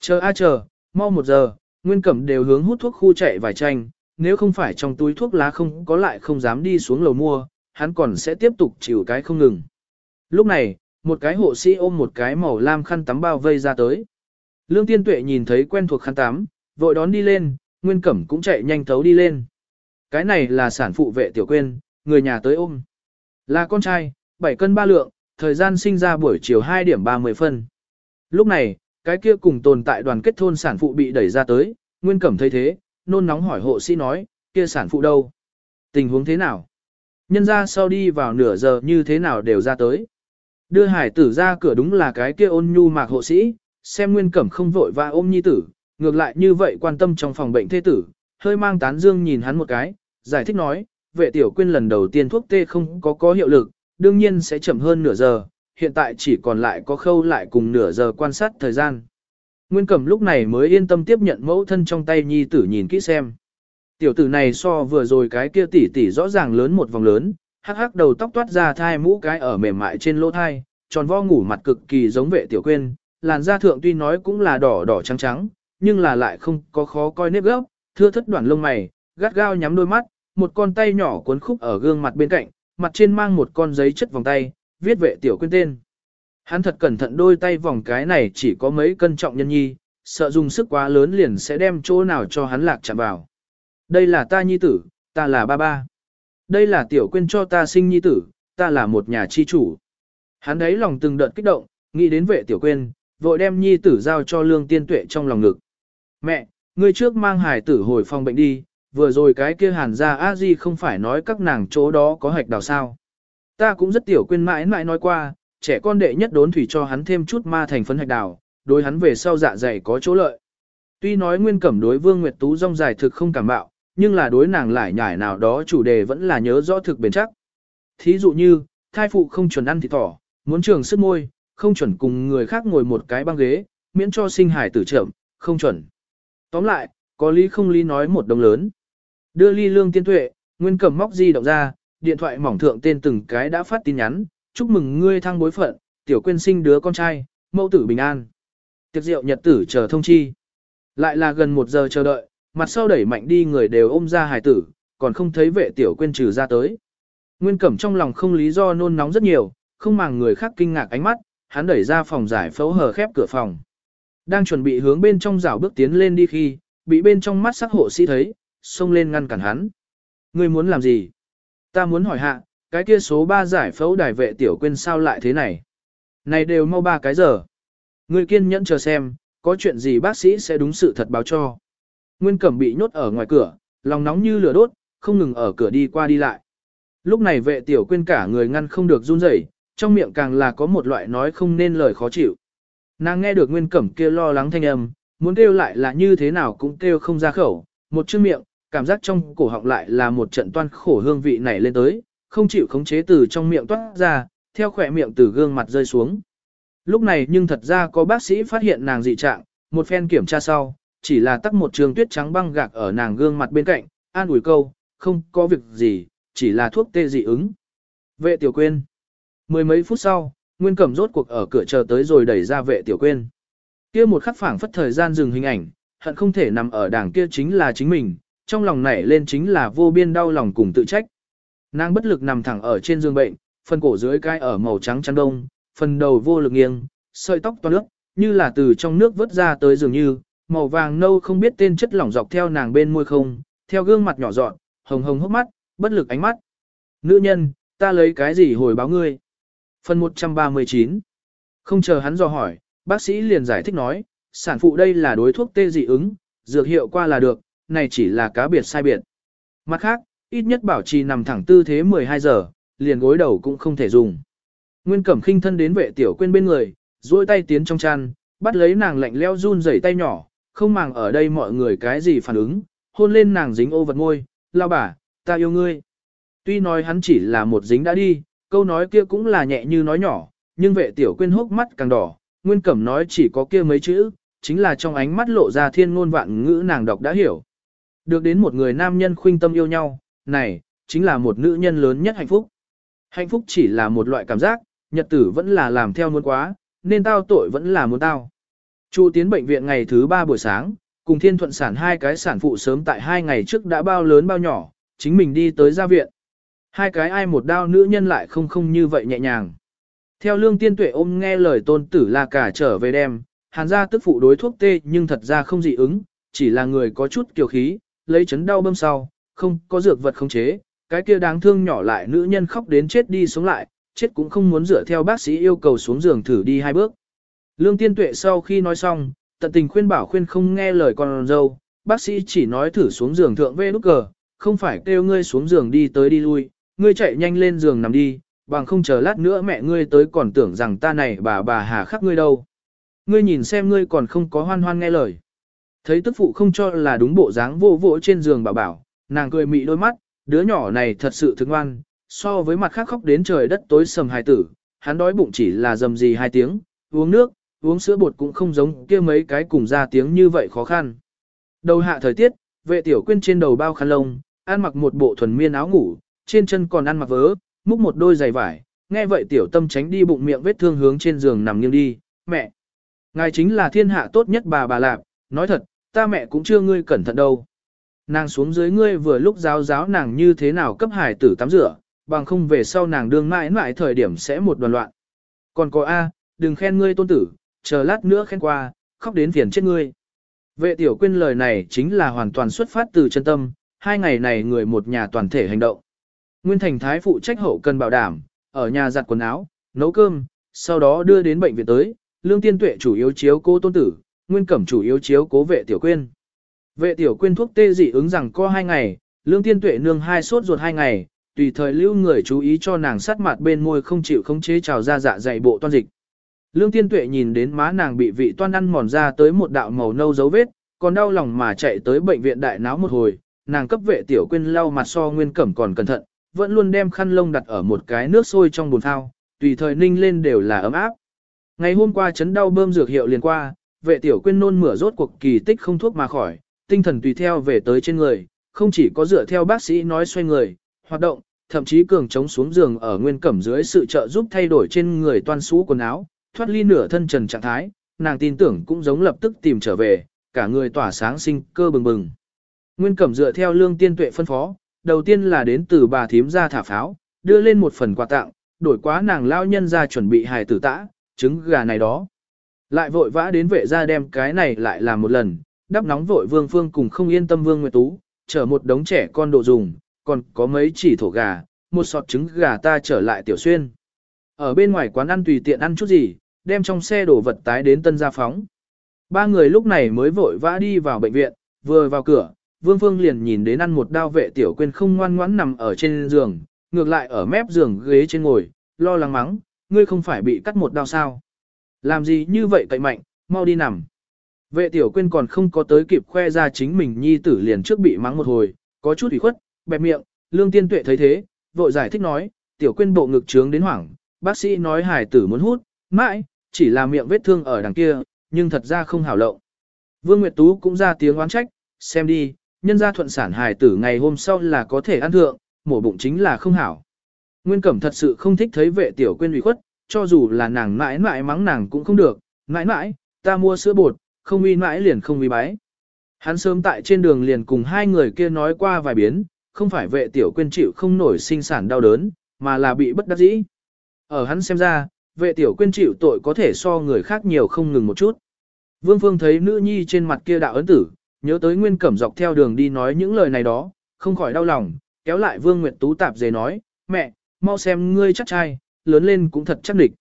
Chờ a à chờ, mau một giờ, Nguyên Cẩm đều hướng hút thuốc khu chạy vài tranh, nếu không phải trong túi thuốc lá không có lại không dám đi xuống lầu mua, hắn còn sẽ tiếp tục chịu cái không ngừng. Lúc này, một cái hộ sĩ ôm một cái màu lam khăn tắm bao vây ra tới. Lương Tiên Tuệ nhìn thấy quen thuộc khăn tắm, vội đón đi lên, Nguyên Cẩm cũng chạy nhanh thấu đi lên. Cái này là sản phụ vệ tiểu quên, người nhà tới ôm. Là con trai, 7 cân 3 lượng, thời gian sinh ra buổi chiều 2 điểm 30 phân. Lúc này, cái kia cùng tồn tại đoàn kết thôn sản phụ bị đẩy ra tới, Nguyên Cẩm thấy thế, nôn nóng hỏi hộ sĩ nói, kia sản phụ đâu? Tình huống thế nào? Nhân ra sau đi vào nửa giờ như thế nào đều ra tới. Đưa hải tử ra cửa đúng là cái kia ôn nhu mạc hộ sĩ, xem Nguyên Cẩm không vội và ôm nhi tử, ngược lại như vậy quan tâm trong phòng bệnh thế tử, hơi mang tán dương nhìn hắn một cái, giải thích nói, vệ tiểu quyên lần đầu tiên thuốc tê không có có hiệu lực, đương nhiên sẽ chậm hơn nửa giờ, hiện tại chỉ còn lại có khâu lại cùng nửa giờ quan sát thời gian. Nguyên Cẩm lúc này mới yên tâm tiếp nhận mẫu thân trong tay nhi tử nhìn kỹ xem. Tiểu tử này so vừa rồi cái kia tỷ tỷ rõ ràng lớn một vòng lớn, hắc hắc đầu tóc toát ra thai mũ cái ở mềm mại trên lỗ thai, tròn vo ngủ mặt cực kỳ giống vệ tiểu quyên, làn da thượng tuy nói cũng là đỏ đỏ trắng trắng, nhưng là lại không có khó coi nếp gốc, thưa thất đoạn lông mày, gắt gao nhắm đôi mắt, một con tay nhỏ cuốn khúc ở gương mặt bên cạnh, mặt trên mang một con giấy chất vòng tay, viết vệ tiểu quên tên. Hắn thật cẩn thận đôi tay vòng cái này chỉ có mấy cân trọng nhân nhi, sợ dùng sức quá lớn liền sẽ đem chỗ nào cho hắn lạc chạm vào. Đây là ta nhi tử, ta là ba ba. Đây là tiểu quên cho ta sinh nhi tử, ta là một nhà chi chủ. Hắn đấy lòng từng đợt kích động, nghĩ đến vệ tiểu quên, vội đem nhi tử giao cho lương tiên tuệ trong lòng ngực. Mẹ, ngươi trước mang hải tử hồi phòng bệnh đi, vừa rồi cái kia hàn ra a di không phải nói các nàng chỗ đó có hạch đào sao. Ta cũng rất tiểu quên mãi mãi nói qua, trẻ con đệ nhất đốn thủy cho hắn thêm chút ma thành phấn hạch đào, đối hắn về sau dạ dày có chỗ lợi. Tuy nói nguyên cẩm đối vương nguyệt tú rong dài thực không cảm bạo, nhưng là đối nàng lại nhải nào đó chủ đề vẫn là nhớ rõ thực bền chắc. Thí dụ như, thai phụ không chuẩn ăn thịt thỏ, muốn trường sức môi, không chuẩn cùng người khác ngồi một cái băng ghế, miễn cho sinh hải tử trưởng, không chuẩn. Tóm lại, có lý không lý nói một đồng lớn. Đưa ly lương tiên tuệ, nguyên cầm móc di động ra, điện thoại mỏng thượng tên từng cái đã phát tin nhắn, chúc mừng ngươi thăng bối phận, tiểu quên sinh đứa con trai, mẫu tử bình an. Tiệc rượu nhật tử chờ thông chi. Lại là gần một giờ chờ đợi, mặt sau đẩy mạnh đi người đều ôm ra hải tử, còn không thấy vệ tiểu quên trừ ra tới. Nguyên cẩm trong lòng không lý do nôn nóng rất nhiều, không màng người khác kinh ngạc ánh mắt, hắn đẩy ra phòng giải phẫu hờ khép cửa phòng. Đang chuẩn bị hướng bên trong rào bước tiến lên đi khi, bị bên trong mắt sắc hộ sĩ thấy, xông lên ngăn cản hắn. Ngươi muốn làm gì? Ta muốn hỏi hạ, cái kia số 3 giải phẫu đài vệ tiểu quên sao lại thế này? Này đều mau ba cái giờ. Ngươi kiên nhẫn chờ xem, có chuyện gì bác sĩ sẽ đúng sự thật báo cho. Nguyên Cẩm bị nhốt ở ngoài cửa, lòng nóng như lửa đốt, không ngừng ở cửa đi qua đi lại. Lúc này vệ tiểu quên cả người ngăn không được run rẩy, trong miệng càng là có một loại nói không nên lời khó chịu. Nàng nghe được Nguyên Cẩm kia lo lắng thanh âm, muốn kêu lại là như thế nào cũng kêu không ra khẩu, một chữ miệng, cảm giác trong cổ họng lại là một trận toan khổ hương vị nảy lên tới, không chịu khống chế từ trong miệng toát ra, theo khỏe miệng từ gương mặt rơi xuống. Lúc này nhưng thật ra có bác sĩ phát hiện nàng dị trạng, một phen kiểm tra sau, chỉ là tắc một trường tuyết trắng băng gạc ở nàng gương mặt bên cạnh, an ủi câu, không có việc gì, chỉ là thuốc tê dị ứng. Vệ tiểu quên. Mười mấy phút sau, Nguyên Cẩm rốt cuộc ở cửa chờ tới rồi đẩy ra vệ tiểu quên. Kia một khắc phảng phất thời gian dừng hình ảnh, hận không thể nằm ở đảng kia chính là chính mình, trong lòng nảy lên chính là vô biên đau lòng cùng tự trách. Nàng bất lực nằm thẳng ở trên giường bệnh, phần cổ dưới cai ở màu trắng chăn đông, phần đầu vô lực nghiêng, sợi tóc toàn nước, như là từ trong nước vớt ra tới dường như, màu vàng nâu không biết tên chất lỏng dọc theo nàng bên môi không, theo gương mặt nhỏ dọn, hồng hồng hốc mắt, bất lực ánh mắt. Nữ nhân, ta lấy cái gì hồi báo ngươi? Phần 139 Không chờ hắn dò hỏi, bác sĩ liền giải thích nói, sản phụ đây là đối thuốc tê dị ứng, dược hiệu qua là được, này chỉ là cá biệt sai biệt. Mặt khác, ít nhất bảo trì nằm thẳng tư thế 12 giờ, liền gối đầu cũng không thể dùng. Nguyên Cẩm khinh thân đến vệ tiểu quên bên người, duỗi tay tiến trong chăn, bắt lấy nàng lạnh leo run rẩy tay nhỏ, không màng ở đây mọi người cái gì phản ứng, hôn lên nàng dính ô vật môi, lao bà, ta yêu ngươi. Tuy nói hắn chỉ là một dính đã đi, câu nói kia cũng là nhẹ như nói nhỏ, nhưng vệ tiểu quyên hốc mắt càng đỏ, Nguyên Cẩm nói chỉ có kia mấy chữ, chính là trong ánh mắt lộ ra thiên ngôn vạn ngữ nàng đọc đã hiểu. Được đến một người nam nhân khuynh tâm yêu nhau, này, chính là một nữ nhân lớn nhất hạnh phúc. Hạnh phúc chỉ là một loại cảm giác, nhật tử vẫn là làm theo muốn quá, nên tao tội vẫn là muốn tao. Chu tiến bệnh viện ngày thứ ba buổi sáng, cùng thiên thuận sản hai cái sản phụ sớm tại hai ngày trước đã bao lớn bao nhỏ, chính mình đi tới gia viện. Hai cái ai một đao nữ nhân lại không không như vậy nhẹ nhàng. Theo lương tiên tuệ ôm nghe lời tôn tử là cả trở về đem, hàn gia tức phụ đối thuốc tê nhưng thật ra không dị ứng, chỉ là người có chút kiều khí, lấy chấn đau bơm sau, không có dược vật không chế, cái kia đáng thương nhỏ lại nữ nhân khóc đến chết đi sống lại, chết cũng không muốn dựa theo bác sĩ yêu cầu xuống giường thử đi hai bước. Lương Tiên Tuệ sau khi nói xong, tận tình khuyên bảo khuyên không nghe lời con dâu, bác sĩ chỉ nói thử xuống giường thượng vê nút cờ, không phải kêu ngươi xuống giường đi tới đi lui, ngươi chạy nhanh lên giường nằm đi, bằng không chờ lát nữa mẹ ngươi tới còn tưởng rằng ta này bà bà hà khắc ngươi đâu. Ngươi nhìn xem ngươi còn không có hoan hoan nghe lời. Thấy tức phụ không cho là đúng bộ dáng vô vỗ trên giường bảo bảo, nàng cười mị đôi mắt, đứa nhỏ này thật sự thương ngoan, so với mặt khác khóc đến trời đất tối sầm hài tử, hắn đói bụng chỉ là dầm gì hai tiếng, uống nước, uống sữa bột cũng không giống kia mấy cái cùng ra tiếng như vậy khó khăn. Đầu hạ thời tiết, vệ tiểu quyên trên đầu bao khăn lông, ăn mặc một bộ thuần miên áo ngủ, trên chân còn ăn mặc vớ, múc một đôi giày vải, nghe vậy tiểu tâm tránh đi bụng miệng vết thương hướng trên giường nằm nghiêng đi, mẹ. Ngài chính là thiên hạ tốt nhất bà bà lạp, nói thật, ta mẹ cũng chưa ngươi cẩn thận đâu. Nàng xuống dưới ngươi vừa lúc giáo giáo nàng như thế nào cấp hải tử tắm rửa, bằng không về sau nàng đương mãi mãi thời điểm sẽ một đoàn loạn. Còn có A, đừng khen ngươi tôn tử, chờ lát nữa khen qua, khóc đến phiền chết ngươi. Vệ tiểu quyên lời này chính là hoàn toàn xuất phát từ chân tâm, hai ngày này người một nhà toàn thể hành động. Nguyên Thành Thái phụ trách hậu cần bảo đảm, ở nhà giặt quần áo, nấu cơm, sau đó đưa đến bệnh viện tới, Lương Tiên Tuệ chủ yếu chiếu cố tôn tử, Nguyên Cẩm chủ yếu chiếu cố vệ tiểu quyên. Vệ tiểu quyên thuốc tê dị ứng rằng có hai ngày, Lương Tiên Tuệ nương hai sốt ruột hai ngày, tùy thời lưu người chú ý cho nàng sát mặt bên môi không chịu khống chế trào ra dạ dày bộ toan dịch. Lương Tiên Tuệ nhìn đến má nàng bị vị toan ăn mòn ra tới một đạo màu nâu dấu vết, còn đau lòng mà chạy tới bệnh viện đại náo một hồi, nàng cấp vệ tiểu quyên lau mặt so nguyên cẩm còn cẩn thận, vẫn luôn đem khăn lông đặt ở một cái nước sôi trong bồn thao, tùy thời ninh lên đều là ấm áp. Ngày hôm qua chấn đau bơm dược hiệu liền qua, vệ tiểu quyên nôn mửa rốt cuộc kỳ tích không thuốc mà khỏi, tinh thần tùy theo về tới trên người, không chỉ có dựa theo bác sĩ nói xoay người, hoạt động, thậm chí cường chống xuống giường ở nguyên cẩm dưới sự trợ giúp thay đổi trên người toan sú quần áo, thoát ly nửa thân trần trạng thái, nàng tin tưởng cũng giống lập tức tìm trở về, cả người tỏa sáng sinh cơ bừng bừng. Nguyên cẩm dựa theo lương tiên tuệ phân phó, đầu tiên là đến từ bà thím ra thả pháo, đưa lên một phần quà tặng, đổi quá nàng lao nhân ra chuẩn bị hài tử tã, trứng gà này đó. Lại vội vã đến vệ ra đem cái này lại làm một lần, đắp nóng vội vương phương cùng không yên tâm vương nguyệt tú, chở một đống trẻ con đồ dùng, còn có mấy chỉ thổ gà, một sọt trứng gà ta trở lại tiểu xuyên. Ở bên ngoài quán ăn tùy tiện ăn chút gì, đem trong xe đổ vật tái đến tân gia phóng. Ba người lúc này mới vội vã đi vào bệnh viện, vừa vào cửa, Vương Phương liền nhìn đến ăn một đao vệ tiểu quên không ngoan ngoãn nằm ở trên giường, ngược lại ở mép giường ghế trên ngồi, lo lắng mắng, ngươi không phải bị cắt một đao sao? Làm gì như vậy cậy mạnh, mau đi nằm. Vệ tiểu quên còn không có tới kịp khoe ra chính mình nhi tử liền trước bị mắng một hồi, có chút ủy khuất, bẹp miệng, lương tiên tuệ thấy thế, vội giải thích nói, tiểu quên bộ ngực trướng đến hoảng, bác sĩ nói hải tử muốn hút, mãi, chỉ là miệng vết thương ở đằng kia, nhưng thật ra không hảo lộng. Vương Nguyệt Tú cũng ra tiếng oán trách, xem đi, nhân gia thuận sản hài tử ngày hôm sau là có thể ăn thượng, mổ bụng chính là không hảo. Nguyên Cẩm thật sự không thích thấy vệ tiểu quên ủy khuất, cho dù là nàng mãi mãi mắng nàng cũng không được, mãi mãi, ta mua sữa bột, không uy mãi liền không uy bái. Hắn sớm tại trên đường liền cùng hai người kia nói qua vài biến, không phải vệ tiểu quên chịu không nổi sinh sản đau đớn, mà là bị bất đắc dĩ. Ở hắn xem ra, vệ tiểu quên chịu tội có thể so người khác nhiều không ngừng một chút. Vương Phương thấy nữ nhi trên mặt kia đạo ấn tử, nhớ tới Nguyên Cẩm dọc theo đường đi nói những lời này đó, không khỏi đau lòng, kéo lại Vương Nguyệt Tú tạp dề nói, mẹ, mau xem ngươi chắc trai, lớn lên cũng thật chắc địch.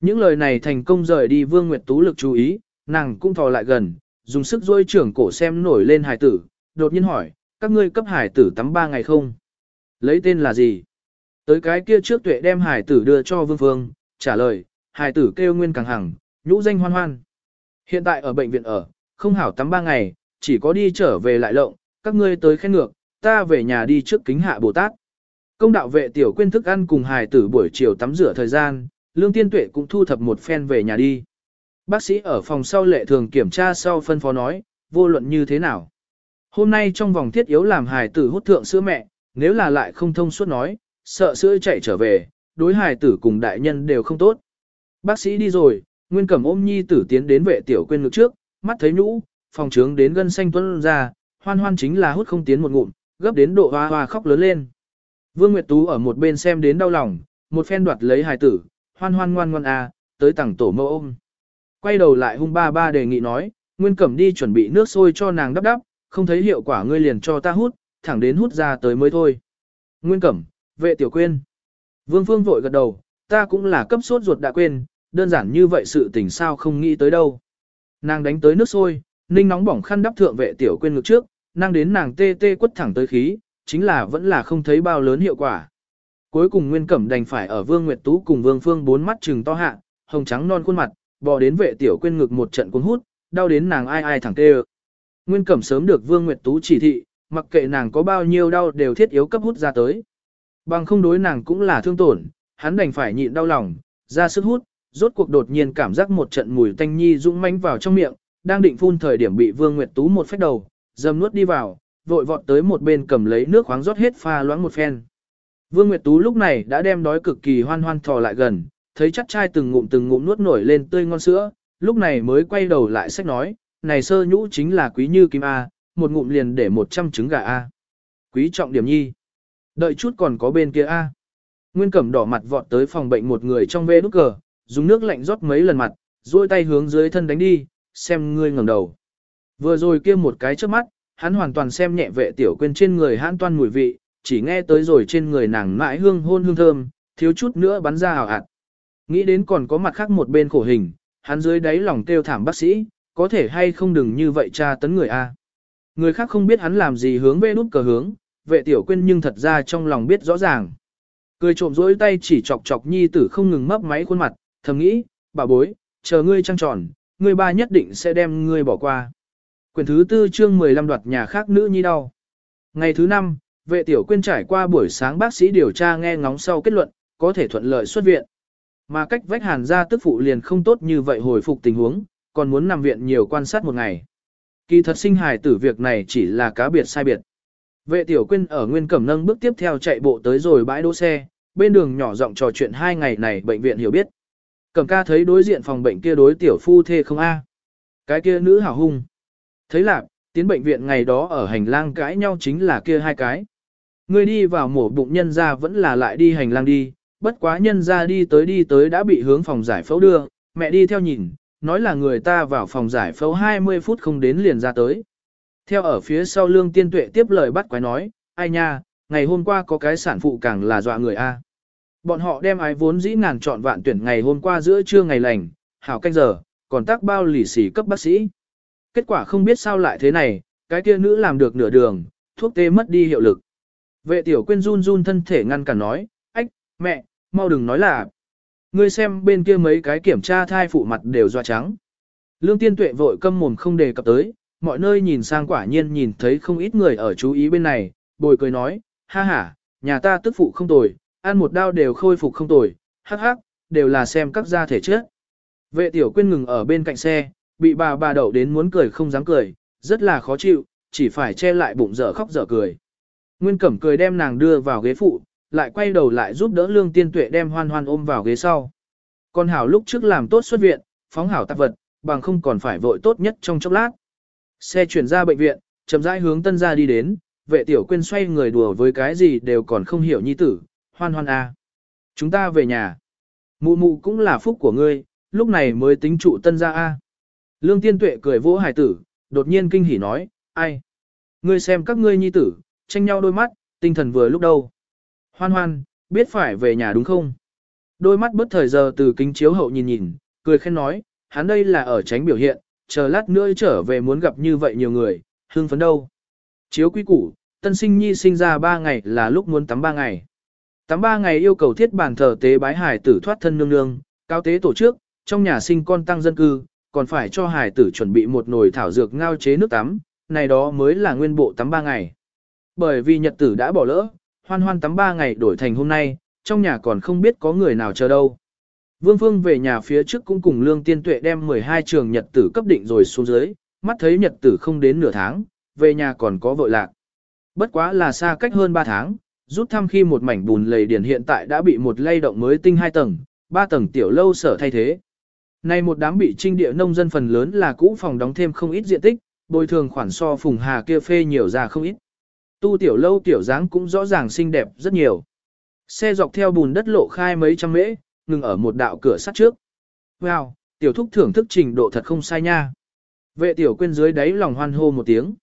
Những lời này thành công rời đi Vương Nguyệt Tú lực chú ý, nàng cũng thò lại gần, dùng sức dôi trưởng cổ xem nổi lên hài tử, đột nhiên hỏi, các ngươi cấp hài tử tắm ba ngày không? Lấy tên là gì? Tới cái kia trước tuệ đem hài tử đưa cho Vương Phương, trả lời, hài tử kêu Nguyên Càng Hằng, nhũ danh hoan hoan. Hiện tại ở bệnh viện ở, không hảo tắm ba ngày, chỉ có đi trở về lại lộng, các ngươi tới khen ngược, ta về nhà đi trước kính hạ Bồ Tát. Công đạo vệ tiểu quên thức ăn cùng hài tử buổi chiều tắm rửa thời gian, Lương Tiên Tuệ cũng thu thập một phen về nhà đi. Bác sĩ ở phòng sau lệ thường kiểm tra sau phân phó nói, vô luận như thế nào. Hôm nay trong vòng thiết yếu làm hài tử hút thượng sữa mẹ, nếu là lại không thông suốt nói, sợ sữa chạy trở về, đối hài tử cùng đại nhân đều không tốt. Bác sĩ đi rồi, Nguyên Cẩm ôm nhi tử tiến đến vệ tiểu quên ngực trước, mắt thấy nhũ, phòng trướng đến gân xanh tuấn ra, hoan hoan chính là hút không tiến một ngụm, gấp đến độ hoa hoa khóc lớn lên. Vương Nguyệt Tú ở một bên xem đến đau lòng, một phen đoạt lấy hài tử, hoan hoan ngoan ngoan à, tới tặng tổ mẫu ôm. Quay đầu lại hung ba ba đề nghị nói, Nguyên Cẩm đi chuẩn bị nước sôi cho nàng đắp đắp, không thấy hiệu quả ngươi liền cho ta hút, thẳng đến hút ra tới mới thôi. Nguyên Cẩm, vệ tiểu quên. Vương Phương vội gật đầu, ta cũng là cấp sốt ruột đã quên, đơn giản như vậy sự tình sao không nghĩ tới đâu. Nàng đánh tới nước sôi, ninh nóng bỏng khăn đắp thượng vệ tiểu quên ngực trước, năng đến nàng tê tê quất thẳng tới khí, chính là vẫn là không thấy bao lớn hiệu quả. Cuối cùng Nguyên Cẩm đành phải ở Vương Nguyệt Tú cùng Vương Phương bốn mắt trừng to hạ, hồng trắng non khuôn mặt, bò đến vệ tiểu quên ngực một trận cuốn hút, đau đến nàng ai ai thẳng tê Nguyên Cẩm sớm được Vương Nguyệt Tú chỉ thị, mặc kệ nàng có bao nhiêu đau đều thiết yếu cấp hút ra tới. Bằng không đối nàng cũng là thương tổn, hắn đành phải nhịn đau lòng, ra sức hút, rốt cuộc đột nhiên cảm giác một trận mùi tanh nhi dũng mãnh vào trong miệng, đang định phun thời điểm bị Vương Nguyệt Tú một phách đầu, dầm nuốt đi vào, vội vọt tới một bên cầm lấy nước khoáng rót hết pha loãng một phen. Vương Nguyệt Tú lúc này đã đem đói cực kỳ hoan hoan thò lại gần, thấy chắc trai từng ngụm từng ngụm nuốt nổi lên tươi ngon sữa, lúc này mới quay đầu lại sách nói, này sơ nhũ chính là quý như kim A, một ngụm liền để 100 trứng gà A. Quý trọng điểm nhi. Đợi chút còn có bên kia A. Nguyên Cẩm đỏ mặt vọt tới phòng bệnh một người trong vê nút cờ, dùng nước lạnh rót mấy lần mặt, duỗi tay hướng dưới thân đánh đi, xem ngươi ngẩng đầu. Vừa rồi kia một cái trước mắt, hắn hoàn toàn xem nhẹ vệ tiểu quên trên người hãn toan mùi vị, chỉ nghe tới rồi trên người nàng mãi hương hôn hương thơm, thiếu chút nữa bắn ra hào hạt. Nghĩ đến còn có mặt khác một bên khổ hình, hắn dưới đáy lòng kêu thảm bác sĩ, có thể hay không đừng như vậy tra tấn người A. Người khác không biết hắn làm gì hướng về nút cờ hướng, vệ tiểu quên nhưng thật ra trong lòng biết rõ ràng. Cười trộm rỗi tay chỉ chọc chọc nhi tử không ngừng mấp máy khuôn mặt, thầm nghĩ, bà bối, chờ ngươi trăng tròn, ngươi ba nhất định sẽ đem ngươi bỏ qua. Quyền thứ tư chương 15 đoạt nhà khác nữ nhi đau. Ngày thứ năm, vệ tiểu quyên trải qua buổi sáng bác sĩ điều tra nghe ngóng sau kết luận, có thể thuận lợi xuất viện. Mà cách vách hàn ra tức phụ liền không tốt như vậy hồi phục tình huống, còn muốn nằm viện nhiều quan sát một ngày. Kỳ thật sinh hài tử việc này chỉ là cá biệt sai biệt. Vệ tiểu quyên ở Nguyên Cẩm nâng bước tiếp theo chạy bộ tới rồi bãi đỗ xe, bên đường nhỏ giọng trò chuyện hai ngày này bệnh viện hiểu biết. Cẩm ca thấy đối diện phòng bệnh kia đối tiểu phu thê không a Cái kia nữ hảo hung. Thấy lạc, tiến bệnh viện ngày đó ở hành lang cãi nhau chính là kia hai cái. Người đi vào mổ bụng nhân ra vẫn là lại đi hành lang đi, bất quá nhân ra đi tới đi tới đã bị hướng phòng giải phẫu đưa, mẹ đi theo nhìn, nói là người ta vào phòng giải phẫu 20 phút không đến liền ra tới. Theo ở phía sau lương tiên tuệ tiếp lời bắt quái nói, ai nha, ngày hôm qua có cái sản phụ càng là dọa người a. Bọn họ đem ái vốn dĩ ngàn chọn vạn tuyển ngày hôm qua giữa trưa ngày lành, hảo canh giờ, còn tác bao lì xì cấp bác sĩ. Kết quả không biết sao lại thế này, cái kia nữ làm được nửa đường, thuốc tê mất đi hiệu lực. Vệ tiểu quên run run thân thể ngăn cản nói, ách, mẹ, mau đừng nói là. Ngươi xem bên kia mấy cái kiểm tra thai phụ mặt đều doa trắng. Lương tiên tuệ vội câm mồm không đề cập tới, mọi nơi nhìn sang quả nhiên nhìn thấy không ít người ở chú ý bên này, bồi cười nói, ha ha, nhà ta tức phụ không tồi, ăn một đao đều khôi phục không tồi, hắc hắc, đều là xem các gia thể trước. Vệ tiểu quyên ngừng ở bên cạnh xe, bị bà bà đậu đến muốn cười không dám cười, rất là khó chịu, chỉ phải che lại bụng dở khóc dở cười. Nguyên Cẩm cười đem nàng đưa vào ghế phụ, lại quay đầu lại giúp đỡ Lương Tiên Tuệ đem hoan hoan ôm vào ghế sau. Con Hảo lúc trước làm tốt xuất viện, phóng hảo tạp vật, bằng không còn phải vội tốt nhất trong chốc lát. Xe chuyển ra bệnh viện, chậm rãi hướng tân gia đi đến, vệ tiểu quên xoay người đùa với cái gì đều còn không hiểu nhi tử, hoan hoan. À. Chúng ta về nhà. Mụ mụ cũng là phúc của ngươi, lúc này mới tính trụ tân gia a. Lương tiên tuệ cười vỗ hài tử, đột nhiên kinh hỉ nói, ai? Ngươi xem các ngươi nhi tử, tranh nhau đôi mắt, tinh thần vừa lúc đâu. Hoan hoan, biết phải về nhà đúng không? Đôi mắt bất thời giờ từ kính chiếu hậu nhìn nhìn, cười khen nói, hắn đây là ở tránh biểu hiện, chờ lát nữa trở về muốn gặp như vậy nhiều người, hương phấn đâu. Chiếu quý củ, tân sinh nhi sinh ra 3 ngày là lúc muốn tắm 3 ngày. Tắm ba ngày yêu cầu thiết bàn thờ tế bái hải tử thoát thân nương nương, cao tế tổ chức, trong nhà sinh con tăng dân cư, còn phải cho hải tử chuẩn bị một nồi thảo dược ngao chế nước tắm, này đó mới là nguyên bộ tắm ba ngày. Bởi vì nhật tử đã bỏ lỡ, hoan hoan tắm ba ngày đổi thành hôm nay, trong nhà còn không biết có người nào chờ đâu. Vương Phương về nhà phía trước cũng cùng Lương Tiên Tuệ đem 12 trường nhật tử cấp định rồi xuống dưới, mắt thấy nhật tử không đến nửa tháng, về nhà còn có vội lạc. Bất quá là xa cách hơn 3 tháng, rút thăm khi một mảnh bùn lầy điển hiện tại đã bị một lay động mới tinh hai tầng, ba tầng tiểu lâu sở thay thế. Nay một đám bị trinh địa nông dân phần lớn là cũ phòng đóng thêm không ít diện tích, bồi thường khoản so phùng hà kia phê nhiều ra không ít. Tu tiểu lâu tiểu dáng cũng rõ ràng xinh đẹp rất nhiều. Xe dọc theo bùn đất lộ khai mấy trăm mễ, ngừng ở một đạo cửa sắt trước. Wow, tiểu thúc thưởng thức trình độ thật không sai nha. Vệ tiểu quên dưới đáy lòng hoan hô một tiếng.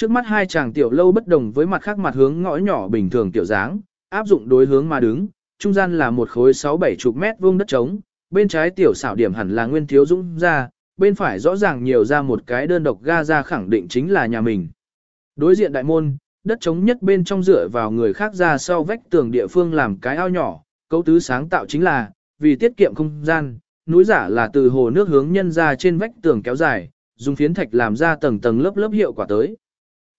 Trước mắt hai chàng tiểu lâu bất đồng với mặt khác mặt hướng ngõ nhỏ bình thường tiểu dáng, áp dụng đối hướng mà đứng, trung gian là một khối 6-7 chục mét vuông đất trống, bên trái tiểu xảo điểm hẳn là Nguyên Thiếu Dũng ra, bên phải rõ ràng nhiều ra một cái đơn độc ga ra khẳng định chính là nhà mình. Đối diện đại môn, đất trống nhất bên trong dựa vào người khác ra sau vách tường địa phương làm cái ao nhỏ, cấu tứ sáng tạo chính là, vì tiết kiệm không gian, núi giả là từ hồ nước hướng nhân ra trên vách tường kéo dài, dùng phiến thạch làm ra tầng tầng lớp lớp hiệu quả tới.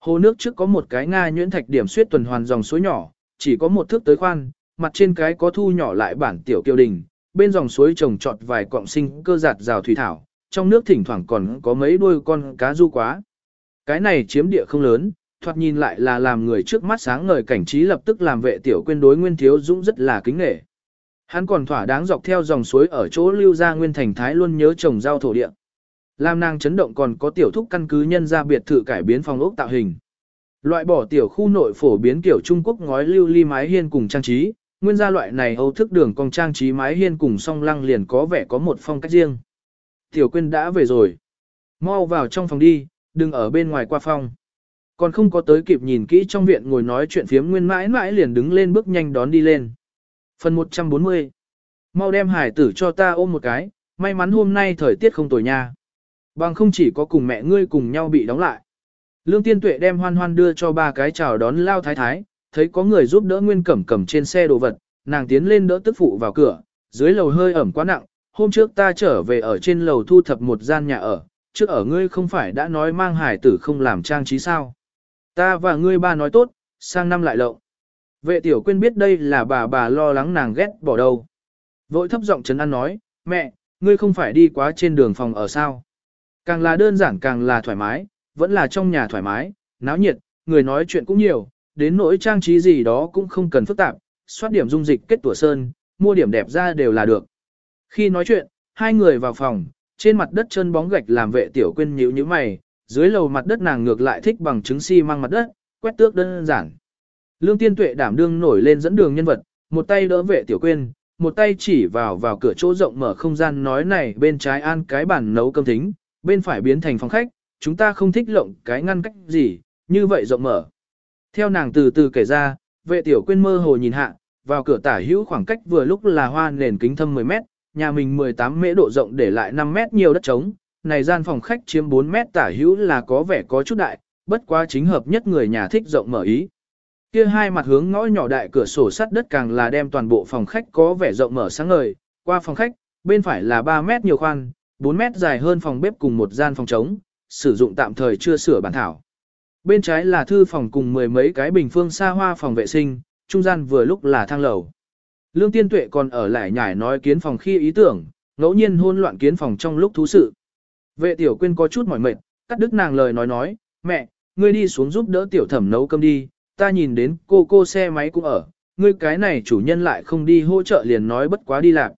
Hồ nước trước có một cái nga nhuyễn thạch điểm suyết tuần hoàn dòng suối nhỏ, chỉ có một thước tới khoan, mặt trên cái có thu nhỏ lại bản tiểu kiều đình, bên dòng suối trồng trọt vài cọng sinh cơ giạt rào thủy thảo, trong nước thỉnh thoảng còn có mấy đuôi con cá du quá. Cái này chiếm địa không lớn, thoạt nhìn lại là làm người trước mắt sáng ngời cảnh trí lập tức làm vệ tiểu quên đối Nguyên Thiếu Dũng rất là kính nghệ. Hắn còn thỏa đáng dọc theo dòng suối ở chỗ lưu ra Nguyên Thành Thái luôn nhớ trồng rau thổ địa. Lam nàng chấn động còn có tiểu thúc căn cứ nhân ra biệt thự cải biến phòng ốc tạo hình. Loại bỏ tiểu khu nội phổ biến kiểu Trung Quốc ngói lưu ly mái hiên cùng trang trí, nguyên gia loại này Âu thức đường cong trang trí mái hiên cùng song lăng liền có vẻ có một phong cách riêng. Tiểu Quyên đã về rồi. Mau vào trong phòng đi, đừng ở bên ngoài qua phòng. Còn không có tới kịp nhìn kỹ trong viện ngồi nói chuyện phiếm nguyên mãi mãi liền đứng lên bước nhanh đón đi lên. Phần 140 Mau đem hải tử cho ta ôm một cái, may mắn hôm nay thời tiết không tồi nha. Bằng không chỉ có cùng mẹ ngươi cùng nhau bị đóng lại. Lương Tiên Tuệ đem hoan hoan đưa cho ba cái chào đón lao thái thái, thấy có người giúp đỡ Nguyên Cẩm cầm trên xe đồ vật, nàng tiến lên đỡ tức phụ vào cửa, dưới lầu hơi ẩm quá nặng, hôm trước ta trở về ở trên lầu thu thập một gian nhà ở, trước ở ngươi không phải đã nói mang hải tử không làm trang trí sao. Ta và ngươi ba nói tốt, sang năm lại lộng. Vệ tiểu quyên biết đây là bà bà lo lắng nàng ghét bỏ đâu. Vội thấp giọng chấn an nói, mẹ, ngươi không phải đi quá trên đường phòng ở sao. Càng là đơn giản càng là thoải mái, vẫn là trong nhà thoải mái, náo nhiệt, người nói chuyện cũng nhiều, đến nỗi trang trí gì đó cũng không cần phức tạp, soát điểm dung dịch kết tủa sơn, mua điểm đẹp ra đều là được. Khi nói chuyện, hai người vào phòng, trên mặt đất chân bóng gạch làm vệ tiểu quyên nhíu như mày, dưới lầu mặt đất nàng ngược lại thích bằng chứng xi si măng mặt đất, quét tước đơn giản. Lương Tiên Tuệ đảm đương nổi lên dẫn đường nhân vật, một tay đỡ vệ tiểu quyên, một tay chỉ vào vào cửa chỗ rộng mở không gian nói này bên trái an cái bàn nấu cơm thính, bên phải biến thành phòng khách, chúng ta không thích lộng cái ngăn cách gì, như vậy rộng mở. Theo nàng từ từ kể ra, vệ tiểu quyên mơ hồ nhìn hạ, vào cửa tả hữu khoảng cách vừa lúc là hoa nền kính thâm 10 mét, nhà mình 18 mễ độ rộng để lại 5 mét nhiều đất trống, này gian phòng khách chiếm 4 mét tả hữu là có vẻ có chút đại, bất quá chính hợp nhất người nhà thích rộng mở ý. Kia hai mặt hướng ngõ nhỏ đại cửa sổ sắt đất càng là đem toàn bộ phòng khách có vẻ rộng mở sáng ngời, qua phòng khách, bên phải là 3 mét nhiều khoan, 4 mét dài hơn phòng bếp cùng một gian phòng trống, sử dụng tạm thời chưa sửa bản thảo. Bên trái là thư phòng cùng mười mấy cái bình phương xa hoa phòng vệ sinh, trung gian vừa lúc là thang lầu. Lương Tiên Tuệ còn ở lại nhải nói kiến phòng khi ý tưởng, ngẫu nhiên hôn loạn kiến phòng trong lúc thú sự. Vệ tiểu quyên có chút mỏi mệt, cắt đứt nàng lời nói nói, mẹ, ngươi đi xuống giúp đỡ tiểu thẩm nấu cơm đi, ta nhìn đến cô cô xe máy cũng ở, ngươi cái này chủ nhân lại không đi hỗ trợ liền nói bất quá đi lạc.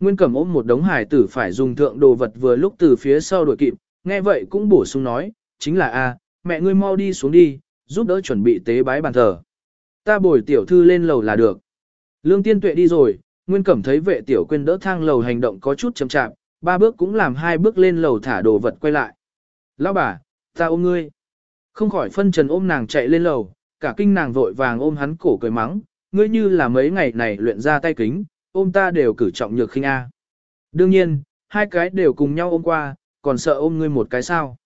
Nguyên Cẩm ôm một đống hải tử phải dùng thượng đồ vật vừa lúc từ phía sau đuổi kịp, nghe vậy cũng bổ sung nói, chính là a, mẹ ngươi mau đi xuống đi, giúp đỡ chuẩn bị tế bái bàn thờ. Ta bồi tiểu thư lên lầu là được. Lương Tiên Tuệ đi rồi, Nguyên Cẩm thấy vệ tiểu quên đỡ thang lầu hành động có chút chậm chạp, ba bước cũng làm hai bước lên lầu thả đồ vật quay lại. Lão bà, ta ôm ngươi. Không khỏi phân trần ôm nàng chạy lên lầu, cả kinh nàng vội vàng ôm hắn cổ cười mắng, ngươi như là mấy ngày này luyện ra tay kính, ôm ta đều cử trọng nhược khinh A. Đương nhiên, hai cái đều cùng nhau ôm qua, còn sợ ôm ngươi một cái sao.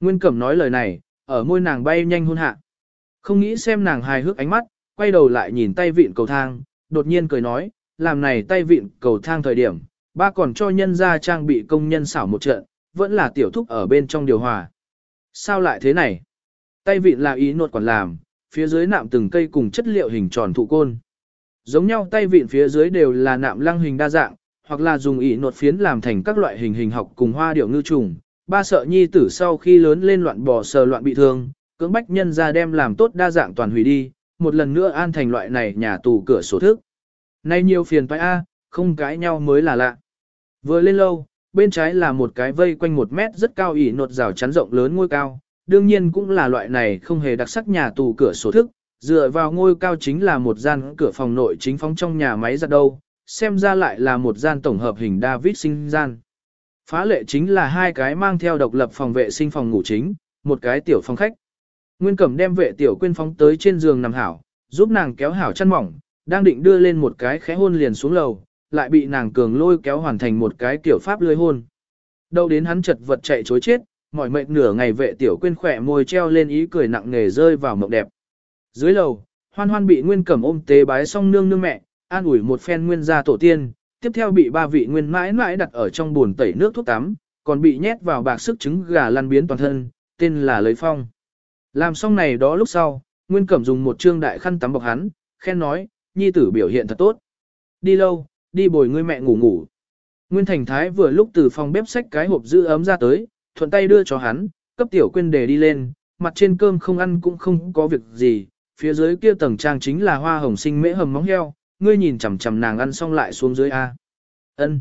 Nguyên Cẩm nói lời này, ở môi nàng bay nhanh hôn hạ. Không nghĩ xem nàng hài hước ánh mắt, quay đầu lại nhìn tay vịn cầu thang, đột nhiên cười nói, làm này tay vịn cầu thang thời điểm, ba còn cho nhân ra trang bị công nhân xảo một trận, vẫn là tiểu thúc ở bên trong điều hòa. Sao lại thế này? Tay vịn là ý nột còn làm, phía dưới nạm từng cây cùng chất liệu hình tròn thụ côn. Giống nhau tay vịn phía dưới đều là nạm lăng hình đa dạng, hoặc là dùng ỉ nột phiến làm thành các loại hình hình học cùng hoa điệu ngư trùng. Ba sợ nhi tử sau khi lớn lên loạn bò sờ loạn bị thương, cưỡng bách nhân ra đem làm tốt đa dạng toàn hủy đi, một lần nữa an thành loại này nhà tù cửa sổ thức. Nay nhiều phiền phải a, không cãi nhau mới là lạ. Vừa lên lâu, bên trái là một cái vây quanh một mét rất cao ỉ nột rào chắn rộng lớn ngôi cao, đương nhiên cũng là loại này không hề đặc sắc nhà tù cửa sổ thức, dựa vào ngôi cao chính là một gian cửa phòng nội chính phóng trong nhà máy giặt đâu, xem ra lại là một gian tổng hợp hình David sinh gian. Phá lệ chính là hai cái mang theo độc lập phòng vệ sinh phòng ngủ chính, một cái tiểu phòng khách. Nguyên Cẩm đem vệ tiểu quyên phóng tới trên giường nằm hảo, giúp nàng kéo hảo chăn mỏng, đang định đưa lên một cái khẽ hôn liền xuống lầu, lại bị nàng cường lôi kéo hoàn thành một cái kiểu pháp lưới hôn. Đâu đến hắn chật vật chạy chối chết, mỏi mệt nửa ngày vệ tiểu quên khỏe môi treo lên ý cười nặng nề rơi vào mộng đẹp. Dưới lầu, hoan hoan bị nguyên cẩm ôm tế bái xong nương nương mẹ, an ủi một phen nguyên gia tổ tiên, tiếp theo bị ba vị nguyên mãi mãi đặt ở trong bồn tẩy nước thuốc tắm, còn bị nhét vào bạc sức trứng gà lăn biến toàn thân, tên là lấy phong. Làm xong này đó lúc sau, Nguyên Cẩm dùng một trương đại khăn tắm bọc hắn, khen nói, nhi tử biểu hiện thật tốt. Đi lâu, đi bồi ngươi mẹ ngủ ngủ. Nguyên Thành Thái vừa lúc từ phòng bếp xách cái hộp giữ ấm ra tới, thuận tay đưa cho hắn, cấp tiểu quên đề đi lên, mặt trên cơm không ăn cũng không có việc gì, phía dưới kia tầng trang chính là hoa hồng sinh mễ hầm móng heo, ngươi nhìn chằm chằm nàng ăn xong lại xuống dưới A. Ân.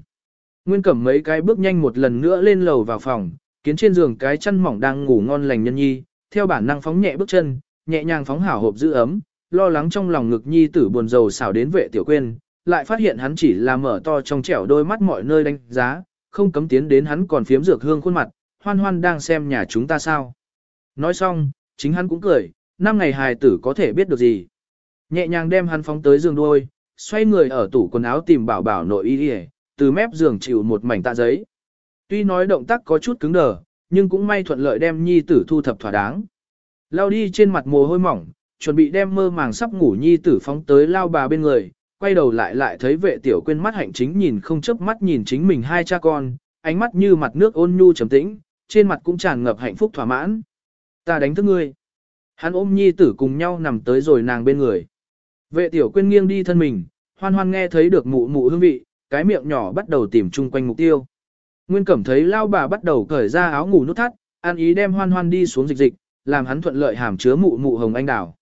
Nguyên Cẩm mấy cái bước nhanh một lần nữa lên lầu vào phòng, kiến trên giường cái chăn mỏng đang ngủ ngon lành nhân nhi, theo bản năng phóng nhẹ bước chân, nhẹ nhàng phóng hảo hộp giữ ấm, lo lắng trong lòng ngực nhi tử buồn rầu xảo đến vệ tiểu quên, lại phát hiện hắn chỉ là mở to trong trẻo đôi mắt mọi nơi đánh giá, không cấm tiến đến hắn còn phiếm dược hương khuôn mặt, hoan hoan đang xem nhà chúng ta sao. Nói xong, chính hắn cũng cười, năm ngày hài tử có thể biết được gì. Nhẹ nhàng đem hắn phóng tới giường đôi, xoay người ở tủ quần áo tìm bảo bảo nội y đi từ mép giường chịu một mảnh tạ giấy. Tuy nói động tác có chút cứng đờ, nhưng cũng may thuận lợi đem nhi tử thu thập thỏa đáng. Lao đi trên mặt mồ hôi mỏng, chuẩn bị đem mơ màng sắp ngủ nhi tử phóng tới lao bà bên người, quay đầu lại lại thấy vệ tiểu quên mắt hạnh chính nhìn không chớp mắt nhìn chính mình hai cha con, ánh mắt như mặt nước ôn nhu trầm tĩnh, trên mặt cũng tràn ngập hạnh phúc thỏa mãn. Ta đánh thức ngươi. Hắn ôm nhi tử cùng nhau nằm tới rồi nàng bên người. Vệ tiểu quên nghiêng đi thân mình, hoan hoan nghe thấy được mụ mụ hương vị, cái miệng nhỏ bắt đầu tìm chung quanh mục tiêu. Nguyên cẩm thấy lao bà bắt đầu cởi ra áo ngủ nút thắt, an ý đem hoan hoan đi xuống dịch dịch, làm hắn thuận lợi hàm chứa mụ mụ hồng anh đào.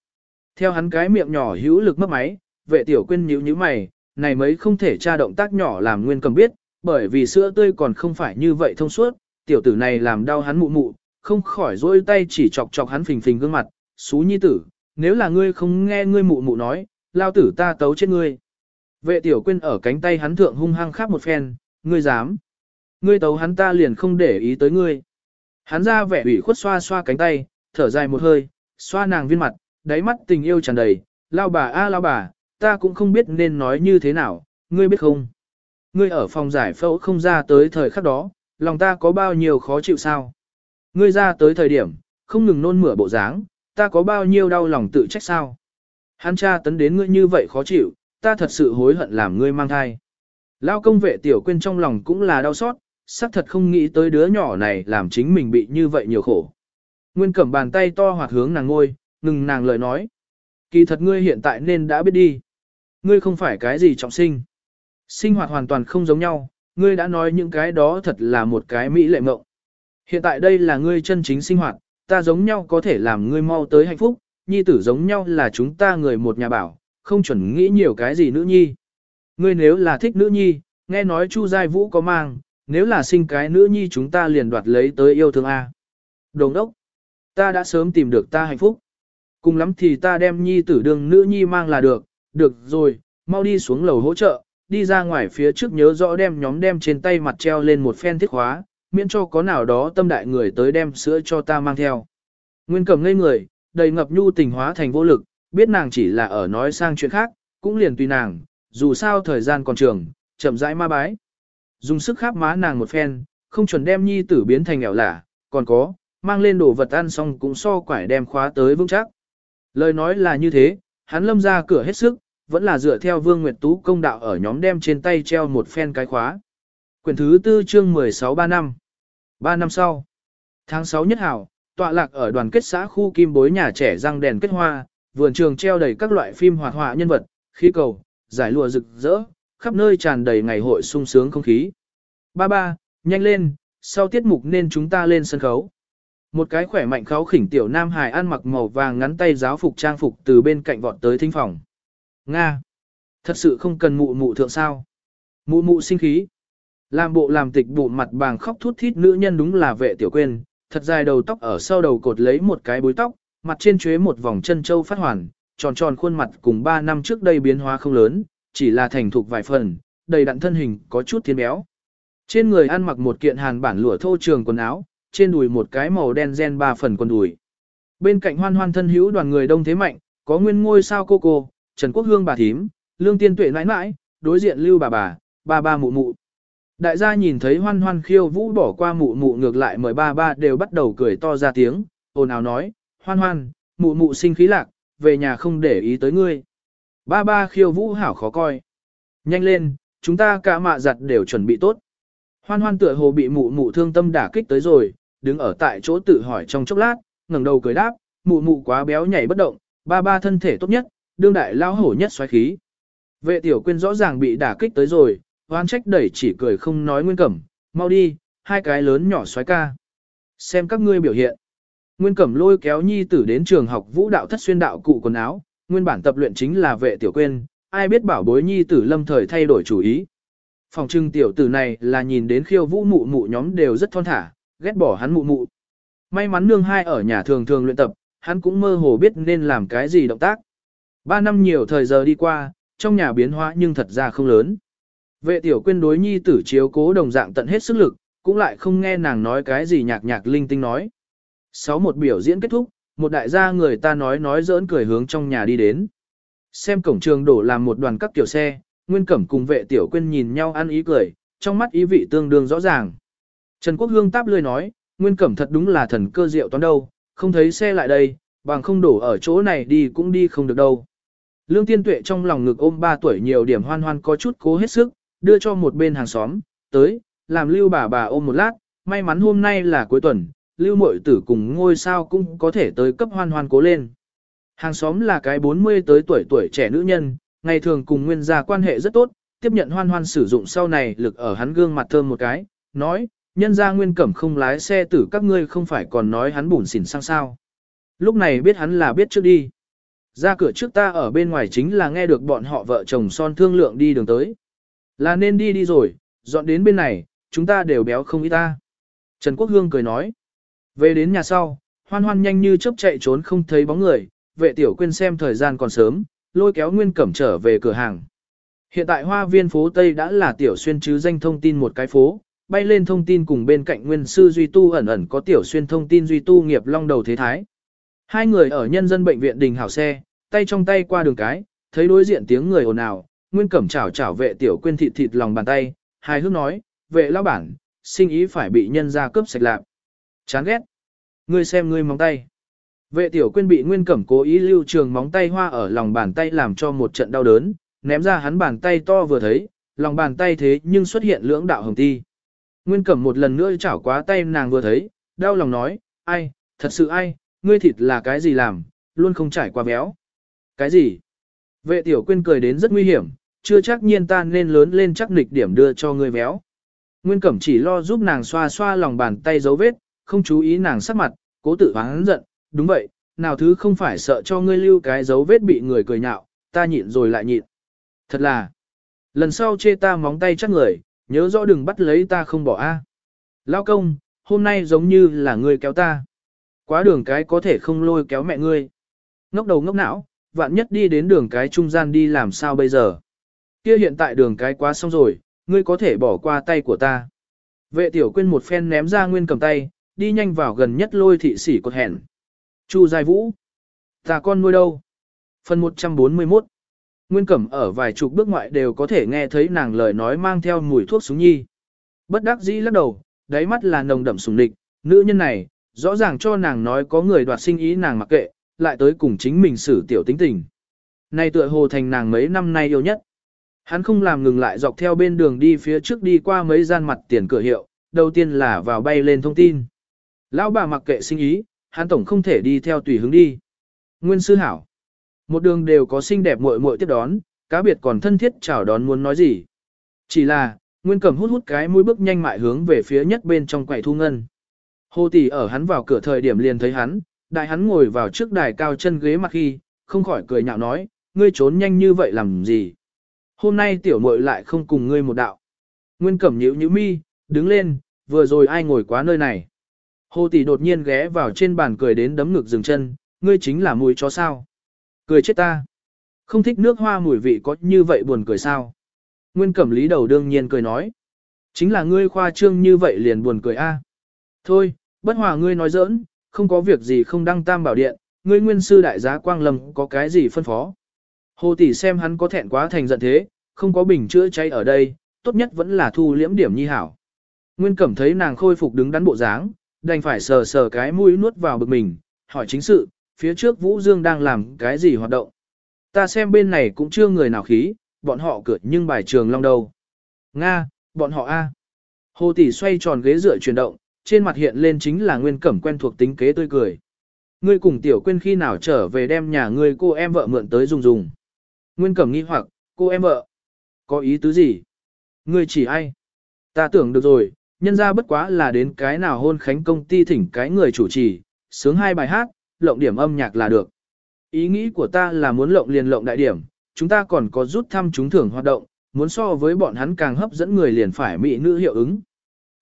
Theo hắn cái miệng nhỏ hữu lực mất máy, vệ tiểu quên nhíu nhíu mày, này mấy không thể tra động tác nhỏ làm nguyên cẩm biết, bởi vì sữa tươi còn không phải như vậy thông suốt, tiểu tử này làm đau hắn mụ mụ, không khỏi dỗi tay chỉ chọc chọc hắn phình phình gương mặt, xú nhi tử, nếu là ngươi không nghe ngươi mụ mụ nói, lao tử ta tấu chết ngươi. Vệ tiểu quên ở cánh tay hắn thượng hung hăng khắp một phen, ngươi dám. Ngươi tấu hắn ta liền không để ý tới ngươi. Hắn ra vẻ ủy khuất xoa xoa cánh tay, thở dài một hơi, xoa nàng viên mặt, đáy mắt tình yêu tràn đầy, lao bà a lao bà, ta cũng không biết nên nói như thế nào, ngươi biết không? Ngươi ở phòng giải phẫu không ra tới thời khắc đó, lòng ta có bao nhiêu khó chịu sao? Ngươi ra tới thời điểm, không ngừng nôn mửa bộ dáng, ta có bao nhiêu đau lòng tự trách sao? Hắn cha tấn đến ngươi như vậy khó chịu, ta thật sự hối hận làm ngươi mang thai. Lao công vệ tiểu quên trong lòng cũng là đau xót, xác thật không nghĩ tới đứa nhỏ này làm chính mình bị như vậy nhiều khổ. Nguyên cẩm bàn tay to hoạt hướng nàng ngôi, ngừng nàng lời nói. Kỳ thật ngươi hiện tại nên đã biết đi. Ngươi không phải cái gì trọng sinh. Sinh hoạt hoàn toàn không giống nhau, ngươi đã nói những cái đó thật là một cái mỹ lệ mộng. Hiện tại đây là ngươi chân chính sinh hoạt, ta giống nhau có thể làm ngươi mau tới hạnh phúc, nhi tử giống nhau là chúng ta người một nhà bảo, không chuẩn nghĩ nhiều cái gì nữ nhi. Ngươi nếu là thích nữ nhi, nghe nói Chu Giai Vũ có mang, nếu là sinh cái nữ nhi chúng ta liền đoạt lấy tới yêu thương A. Đồng đốc, ta đã sớm tìm được ta hạnh phúc. Cùng lắm thì ta đem nhi tử đường nữ nhi mang là được, được rồi, mau đi xuống lầu hỗ trợ, đi ra ngoài phía trước nhớ rõ đem nhóm đem trên tay mặt treo lên một phen thiết khóa, miễn cho có nào đó tâm đại người tới đem sữa cho ta mang theo. Nguyên cầm ngây người, đầy ngập nhu tình hóa thành vô lực, biết nàng chỉ là ở nói sang chuyện khác, cũng liền tùy nàng, dù sao thời gian còn trường, chậm rãi ma bái. Dùng sức khắp má nàng một phen, không chuẩn đem nhi tử biến thành ẻo lả, còn có, mang lên đồ vật ăn xong cũng so quải đem khóa tới vững chắc. Lời nói là như thế, hắn lâm ra cửa hết sức, vẫn là dựa theo Vương Nguyệt Tú công đạo ở nhóm đem trên tay treo một phen cái khóa. Quyển thứ tư chương 16 3 năm. 3 năm sau, tháng 6 nhất hảo, tọa lạc ở đoàn kết xã khu kim bối nhà trẻ răng đèn kết hoa, vườn trường treo đầy các loại phim hoạt họa nhân vật, khí cầu, giải lụa rực rỡ, khắp nơi tràn đầy ngày hội sung sướng không khí. Ba ba, nhanh lên, sau tiết mục nên chúng ta lên sân khấu. Một cái khỏe mạnh kháo khỉnh tiểu nam hài ăn mặc màu vàng ngắn tay giáo phục trang phục từ bên cạnh vọt tới thính phòng. Nga! Thật sự không cần mụ mụ thượng sao. Mụ mụ sinh khí. Làm bộ làm tịch bụng mặt bàng khóc thút thít nữ nhân đúng là vệ tiểu quên, thật dài đầu tóc ở sau đầu cột lấy một cái búi tóc, mặt trên chuế một vòng chân châu phát hoàn, tròn tròn khuôn mặt cùng 3 năm trước đây biến hóa không lớn, chỉ là thành thục vài phần, đầy đặn thân hình có chút thiên béo. Trên người ăn mặc một kiện hàn bản lụa thô trường quần áo, trên đùi một cái màu đen gen ba phần quần đùi. Bên cạnh hoan hoan thân hữu đoàn người đông thế mạnh, có nguyên ngôi sao cô cô, Trần Quốc Hương bà thím, Lương Tiên Tuệ nãi nãi, đối diện Lưu bà bà, ba ba mụ mụ. Đại gia nhìn thấy hoan hoan khiêu vũ bỏ qua mụ mụ ngược lại mời ba ba đều bắt đầu cười to ra tiếng, ồn ào nói, hoan hoan, mụ mụ sinh khí lạc, về nhà không để ý tới ngươi. Ba ba khiêu vũ hảo khó coi. Nhanh lên, chúng ta cả mạ giặt đều chuẩn bị tốt. Hoan hoan tựa hồ bị mụ mụ thương tâm đả kích tới rồi, đứng ở tại chỗ tự hỏi trong chốc lát, ngẩng đầu cười đáp, mụ mụ quá béo nhảy bất động, ba ba thân thể tốt nhất, đương đại lao hổ nhất xoáy khí. Vệ tiểu quyên rõ ràng bị đả kích tới rồi, hoan trách đẩy chỉ cười không nói nguyên cẩm, mau đi, hai cái lớn nhỏ xoáy ca. Xem các ngươi biểu hiện. Nguyên cẩm lôi kéo nhi tử đến trường học vũ đạo thất xuyên đạo cụ quần áo, nguyên bản tập luyện chính là vệ tiểu quên, ai biết bảo bối nhi tử lâm thời thay đổi chủ ý. Phòng trưng tiểu tử này là nhìn đến khiêu vũ mụ mụ nhóm đều rất thon thả, ghét bỏ hắn mụ mụ. May mắn nương hai ở nhà thường thường luyện tập, hắn cũng mơ hồ biết nên làm cái gì động tác. Ba năm nhiều thời giờ đi qua, trong nhà biến hóa nhưng thật ra không lớn. Vệ tiểu quyên đối nhi tử chiếu cố đồng dạng tận hết sức lực, cũng lại không nghe nàng nói cái gì nhạc nhạc linh tinh nói. Sáu một biểu diễn kết thúc, một đại gia người ta nói nói giỡn cười hướng trong nhà đi đến. Xem cổng trường đổ làm một đoàn các tiểu xe, Nguyên Cẩm cùng vệ tiểu quyên nhìn nhau ăn ý cười, trong mắt ý vị tương đương rõ ràng. Trần Quốc Hương táp lươi nói, Nguyên Cẩm thật đúng là thần cơ diệu toán đâu, không thấy xe lại đây, bằng không đổ ở chỗ này đi cũng đi không được đâu. Lương Tiên Tuệ trong lòng ngực ôm 3 tuổi nhiều điểm hoan hoan có chút cố hết sức, đưa cho một bên hàng xóm, tới, làm lưu bà bà ôm một lát, may mắn hôm nay là cuối tuần, lưu mội tử cùng ngôi sao cũng có thể tới cấp hoan hoan cố lên. Hàng xóm là cái 40 tới tuổi tuổi trẻ nữ nhân, ngày thường cùng nguyên gia quan hệ rất tốt, tiếp nhận hoan hoan sử dụng sau này lực ở hắn gương mặt thơm một cái, nói, nhân gia nguyên cẩm không lái xe tử các ngươi không phải còn nói hắn bùn xỉn sang sao. Lúc này biết hắn là biết trước đi. Ra cửa trước ta ở bên ngoài chính là nghe được bọn họ vợ chồng son thương lượng đi đường tới. Là nên đi đi rồi, dọn đến bên này, chúng ta đều béo không ít ta. Trần Quốc Hương cười nói. Về đến nhà sau, hoan hoan nhanh như chớp chạy trốn không thấy bóng người, vệ tiểu quên xem thời gian còn sớm, lôi kéo Nguyên Cẩm trở về cửa hàng. Hiện tại hoa viên phố Tây đã là tiểu xuyên chứ danh thông tin một cái phố, bay lên thông tin cùng bên cạnh nguyên sư Duy Tu ẩn ẩn có tiểu xuyên thông tin Duy Tu nghiệp long đầu thế thái. Hai người ở nhân dân bệnh viện đình hảo xe, tay trong tay qua đường cái, thấy đối diện tiếng người ồn ào, Nguyên Cẩm chảo chảo vệ tiểu quên thịt thịt lòng bàn tay, hai hước nói, vệ lão bản, sinh ý phải bị nhân ra cướp sạch lạc. Chán ghét. Ngươi xem ngươi móng tay. Vệ tiểu quyên bị nguyên cẩm cố ý lưu trường móng tay hoa ở lòng bàn tay làm cho một trận đau đớn, ném ra hắn bàn tay to vừa thấy, lòng bàn tay thế nhưng xuất hiện lưỡng đạo hồng ti. Nguyên cẩm một lần nữa chảo quá tay nàng vừa thấy, đau lòng nói, ai, thật sự ai, ngươi thịt là cái gì làm, luôn không trải qua béo. Cái gì? Vệ tiểu quyên cười đến rất nguy hiểm, chưa chắc nhiên ta nên lớn lên chắc nịch điểm đưa cho ngươi béo. Nguyên cẩm chỉ lo giúp nàng xoa xoa lòng bàn tay dấu vết, không chú ý nàng sắc mặt, cố tự hắn giận, đúng vậy, nào thứ không phải sợ cho ngươi lưu cái dấu vết bị người cười nhạo, ta nhịn rồi lại nhịn. Thật là, lần sau chê ta móng tay chắc người, nhớ rõ đừng bắt lấy ta không bỏ a. Lao công, hôm nay giống như là ngươi kéo ta. Quá đường cái có thể không lôi kéo mẹ ngươi. Ngốc đầu ngốc não, vạn nhất đi đến đường cái trung gian đi làm sao bây giờ. Kia hiện tại đường cái quá xong rồi, ngươi có thể bỏ qua tay của ta. Vệ tiểu quên một phen ném ra nguyên cầm tay, đi nhanh vào gần nhất lôi thị sỉ cột hẹn. Chu Giai Vũ. Ta con nuôi đâu? Phần 141. Nguyên Cẩm ở vài chục bước ngoại đều có thể nghe thấy nàng lời nói mang theo mùi thuốc súng nhi. Bất đắc dĩ lắc đầu, đáy mắt là nồng đậm sùng địch, nữ nhân này, rõ ràng cho nàng nói có người đoạt sinh ý nàng mặc kệ, lại tới cùng chính mình xử tiểu tính tình. Này tựa hồ thành nàng mấy năm nay yêu nhất. Hắn không làm ngừng lại dọc theo bên đường đi phía trước đi qua mấy gian mặt tiền cửa hiệu, đầu tiên là vào bay lên thông tin. Lão bà mặc kệ sinh ý, hắn tổng không thể đi theo tùy hướng đi. Nguyên sư hảo. Một đường đều có xinh đẹp muội muội tiếp đón, cá biệt còn thân thiết chào đón muốn nói gì. Chỉ là, Nguyên cầm hút hút cái mũi bước nhanh mại hướng về phía nhất bên trong quầy thu ngân. Hồ tỷ ở hắn vào cửa thời điểm liền thấy hắn, đại hắn ngồi vào trước đài cao chân ghế mặt khi, không khỏi cười nhạo nói, ngươi trốn nhanh như vậy làm gì. Hôm nay tiểu muội lại không cùng ngươi một đạo. Nguyên cẩm nhíu nhíu mi, đứng lên, vừa rồi ai ngồi quá nơi này. Hồ tỷ đột nhiên ghé vào trên bàn cười đến đấm ngực dừng chân, ngươi chính là mùi chó sao. Cười chết ta. Không thích nước hoa mùi vị có như vậy buồn cười sao. Nguyên cẩm lý đầu đương nhiên cười nói. Chính là ngươi khoa trương như vậy liền buồn cười a. Thôi, bất hòa ngươi nói giỡn, không có việc gì không đăng tam bảo điện, ngươi nguyên sư đại giá quang lâm có cái gì phân phó. Hồ tỷ xem hắn có thẹn quá thành giận thế, không có bình chữa cháy ở đây, tốt nhất vẫn là thu liễm điểm nhi hảo. Nguyên Cẩm thấy nàng khôi phục đứng đắn bộ dáng, đành phải sờ sờ cái mũi nuốt vào bực mình, hỏi chính sự, phía trước Vũ Dương đang làm cái gì hoạt động. Ta xem bên này cũng chưa người nào khí, bọn họ cửa nhưng bài trường long đầu. Nga, bọn họ A. Hồ tỷ xoay tròn ghế dựa chuyển động, trên mặt hiện lên chính là Nguyên Cẩm quen thuộc tính kế tươi cười. Ngươi cùng tiểu quên khi nào trở về đem nhà ngươi cô em vợ mượn tới dùng dùng. Nguyên Cẩm nghi hoặc, cô em vợ. Có ý tứ gì? Ngươi chỉ ai? Ta tưởng được rồi, nhân ra bất quá là đến cái nào hôn khánh công ty thỉnh cái người chủ trì, sướng hai bài hát, lộng điểm âm nhạc là được. Ý nghĩ của ta là muốn lộng liền lộng đại điểm, chúng ta còn có rút thăm trúng thưởng hoạt động, muốn so với bọn hắn càng hấp dẫn người liền phải mỹ nữ hiệu ứng.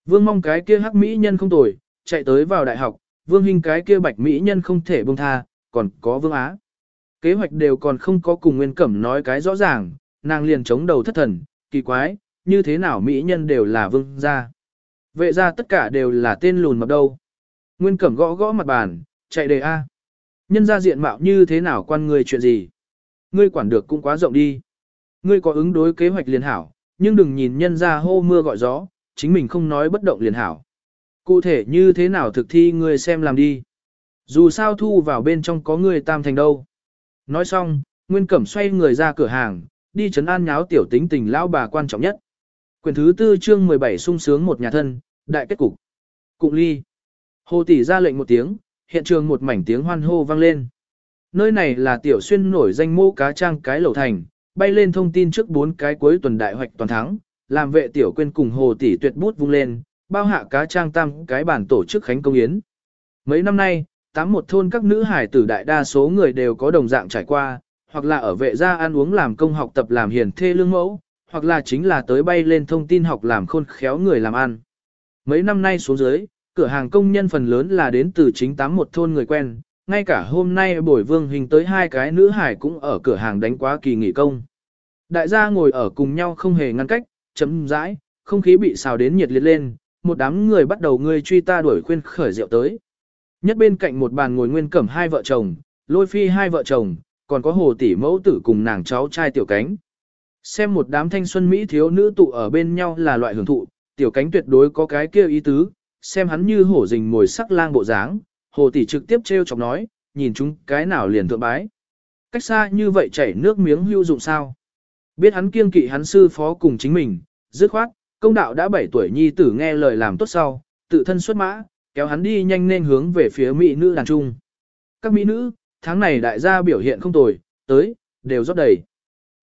Vương mong cái kia hắc mỹ nhân không tồi, chạy tới vào đại học, vương hình cái kia bạch mỹ nhân không thể buông tha, còn có vương á. Kế hoạch đều còn không có cùng Nguyên Cẩm nói cái rõ ràng, nàng liền chống đầu thất thần, kỳ quái, như thế nào mỹ nhân đều là vương gia. Vệ ra tất cả đều là tên lùn mập đâu. Nguyên Cẩm gõ gõ mặt bàn, chạy đề A. Nhân ra diện mạo như thế nào quan người chuyện gì? Ngươi quản được cũng quá rộng đi. Ngươi có ứng đối kế hoạch liền hảo, nhưng đừng nhìn nhân ra hô mưa gọi gió, chính mình không nói bất động liền hảo. Cụ thể như thế nào thực thi ngươi xem làm đi. Dù sao thu vào bên trong có người tam thành đâu. Nói xong, Nguyên Cẩm xoay người ra cửa hàng, đi chấn an nháo tiểu tính tình lão bà quan trọng nhất. Quyền thứ tư chương 17 sung sướng một nhà thân, đại kết cục. Cụng ly. Hồ tỷ ra lệnh một tiếng, hiện trường một mảnh tiếng hoan hô vang lên. Nơi này là tiểu xuyên nổi danh mô cá trang cái lầu thành, bay lên thông tin trước bốn cái cuối tuần đại hoạch toàn thắng, làm vệ tiểu quên cùng hồ tỷ tuyệt bút vung lên, bao hạ cá trang tam cái bản tổ chức khánh công yến. Mấy năm nay, tám một thôn các nữ hải tử đại đa số người đều có đồng dạng trải qua, hoặc là ở vệ gia ăn uống làm công học tập làm hiền thê lương mẫu, hoặc là chính là tới bay lên thông tin học làm khôn khéo người làm ăn. Mấy năm nay xuống dưới, cửa hàng công nhân phần lớn là đến từ chính tám một thôn người quen, ngay cả hôm nay bồi vương hình tới hai cái nữ hải cũng ở cửa hàng đánh quá kỳ nghỉ công. Đại gia ngồi ở cùng nhau không hề ngăn cách, chấm rãi, không khí bị xào đến nhiệt liệt lên, một đám người bắt đầu người truy ta đuổi khuyên khởi rượu tới. Nhất bên cạnh một bàn ngồi nguyên cẩm hai vợ chồng, lôi phi hai vợ chồng, còn có hồ tỷ mẫu tử cùng nàng cháu trai tiểu cánh. Xem một đám thanh xuân Mỹ thiếu nữ tụ ở bên nhau là loại hưởng thụ, tiểu cánh tuyệt đối có cái kia ý tứ, xem hắn như hổ rình ngồi sắc lang bộ dáng, hồ tỷ trực tiếp trêu chọc nói, nhìn chúng cái nào liền thượng bái. Cách xa như vậy chảy nước miếng hưu dụng sao. Biết hắn kiêng kỵ hắn sư phó cùng chính mình, dứt khoát, công đạo đã 7 tuổi nhi tử nghe lời làm tốt sau, tự thân xuất mã, kéo hắn đi nhanh nên hướng về phía mỹ nữ đàn trung. Các mỹ nữ, tháng này đại gia biểu hiện không tồi, tới, đều rót đầy.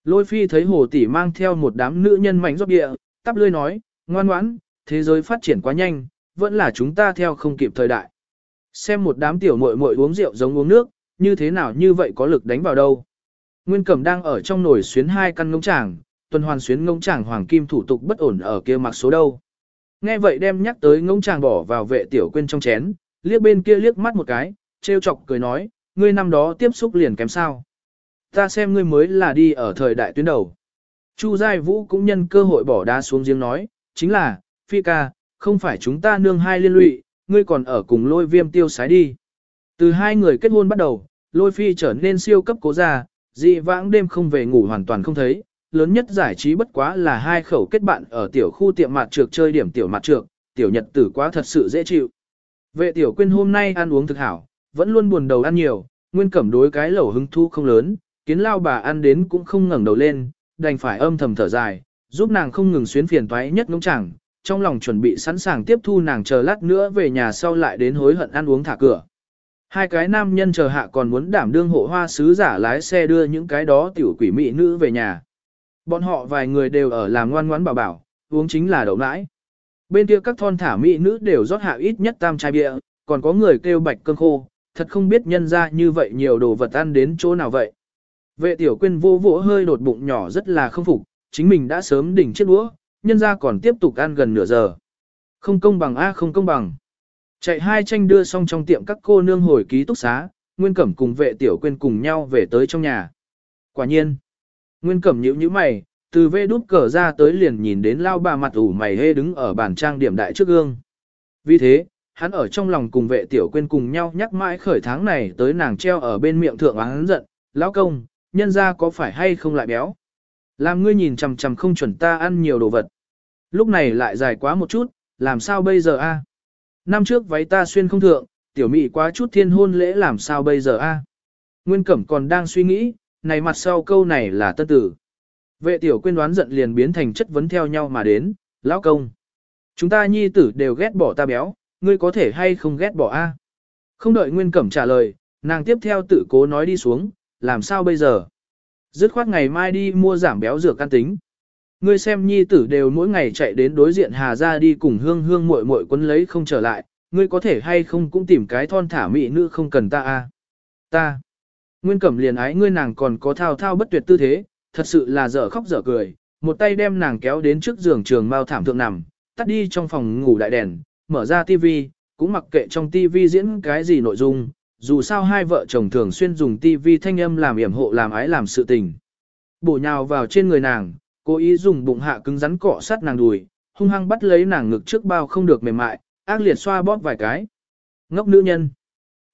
Lôi phi thấy hồ tỷ mang theo một đám nữ nhân mảnh rót địa, tắp lươi nói, ngoan ngoãn, thế giới phát triển quá nhanh, vẫn là chúng ta theo không kịp thời đại. Xem một đám tiểu muội muội uống rượu giống uống nước, như thế nào như vậy có lực đánh vào đâu. Nguyên Cẩm đang ở trong nồi xuyến hai căn ngỗng tràng, tuần hoàn xuyến ngỗng tràng hoàng kim thủ tục bất ổn ở kia mặc số đâu. Nghe vậy đem nhắc tới ngỗng tràng bỏ vào vệ tiểu quên trong chén, liếc bên kia liếc mắt một cái, trêu chọc cười nói, ngươi năm đó tiếp xúc liền kém sao. Ta xem ngươi mới là đi ở thời đại tuyến đầu. Chu Giai Vũ cũng nhân cơ hội bỏ đá xuống giếng nói, chính là, Phi ca, không phải chúng ta nương hai liên lụy, ngươi còn ở cùng lôi viêm tiêu sái đi. Từ hai người kết hôn bắt đầu, lôi phi trở nên siêu cấp cố gia, dị vãng đêm không về ngủ hoàn toàn không thấy, lớn nhất giải trí bất quá là hai khẩu kết bạn ở tiểu khu tiệm mặt trược chơi điểm tiểu mặt trược, tiểu nhật tử quá thật sự dễ chịu. Vệ tiểu quyên hôm nay ăn uống thực hảo, vẫn luôn buồn đầu ăn nhiều, nguyên cẩm đối cái lẩu hứng thu không lớn, kiến lao bà ăn đến cũng không ngẩng đầu lên, đành phải âm thầm thở dài, giúp nàng không ngừng xuyến phiền toái nhất ngông chẳng, trong lòng chuẩn bị sẵn sàng tiếp thu nàng chờ lát nữa về nhà sau lại đến hối hận ăn uống thả cửa. Hai cái nam nhân chờ hạ còn muốn đảm đương hộ hoa sứ giả lái xe đưa những cái đó tiểu quỷ mỹ nữ về nhà. Bọn họ vài người đều ở làm ngoan ngoãn bảo bảo, uống chính là đậu nãi. Bên kia các thon thả mỹ nữ đều rót hạ ít nhất tam chai bia, còn có người kêu bạch cơm khô, thật không biết nhân ra như vậy nhiều đồ vật ăn đến chỗ nào vậy. Vệ tiểu quyên vô vỗ hơi đột bụng nhỏ rất là không phục, chính mình đã sớm đỉnh chiếc đũa, nhân ra còn tiếp tục ăn gần nửa giờ. Không công bằng a không công bằng. Chạy hai tranh đưa xong trong tiệm các cô nương hồi ký túc xá, Nguyên Cẩm cùng vệ tiểu quyên cùng nhau về tới trong nhà. Quả nhiên, Nguyên Cẩm nhíu nhíu mày, từ vê đút cờ ra tới liền nhìn đến lao bà mặt ủ mày hê đứng ở bàn trang điểm đại trước gương. Vì thế, hắn ở trong lòng cùng vệ tiểu quên cùng nhau nhắc mãi khởi tháng này tới nàng treo ở bên miệng thượng hắn giận, lão công, nhân ra có phải hay không lại béo. Làm ngươi nhìn chằm chằm không chuẩn ta ăn nhiều đồ vật. Lúc này lại dài quá một chút, làm sao bây giờ a? Năm trước váy ta xuyên không thượng, tiểu mị quá chút thiên hôn lễ làm sao bây giờ a? Nguyên Cẩm còn đang suy nghĩ, này mặt sau câu này là tân tử. Vệ tiểu quyên đoán giận liền biến thành chất vấn theo nhau mà đến, lão công. Chúng ta nhi tử đều ghét bỏ ta béo, ngươi có thể hay không ghét bỏ a? Không đợi Nguyên Cẩm trả lời, nàng tiếp theo tự cố nói đi xuống, làm sao bây giờ? Dứt khoát ngày mai đi mua giảm béo rửa can tính. Ngươi xem nhi tử đều mỗi ngày chạy đến đối diện Hà ra đi cùng hương hương muội muội quấn lấy không trở lại, ngươi có thể hay không cũng tìm cái thon thả mị nữ không cần ta a. Ta. Nguyên Cẩm liền ái ngươi nàng còn có thao thao bất tuyệt tư thế, thật sự là dở khóc dở cười, một tay đem nàng kéo đến trước giường trường mao thảm thượng nằm, tắt đi trong phòng ngủ đại đèn, mở ra tivi, cũng mặc kệ trong tivi diễn cái gì nội dung, dù sao hai vợ chồng thường xuyên dùng tivi thanh âm làm yểm hộ làm ái làm sự tình. Bổ nhào vào trên người nàng, cố ý dùng bụng hạ cứng rắn cọ sát nàng đùi, hung hăng bắt lấy nàng ngực trước bao không được mềm mại, ác liệt xoa bóp vài cái. Ngốc nữ nhân.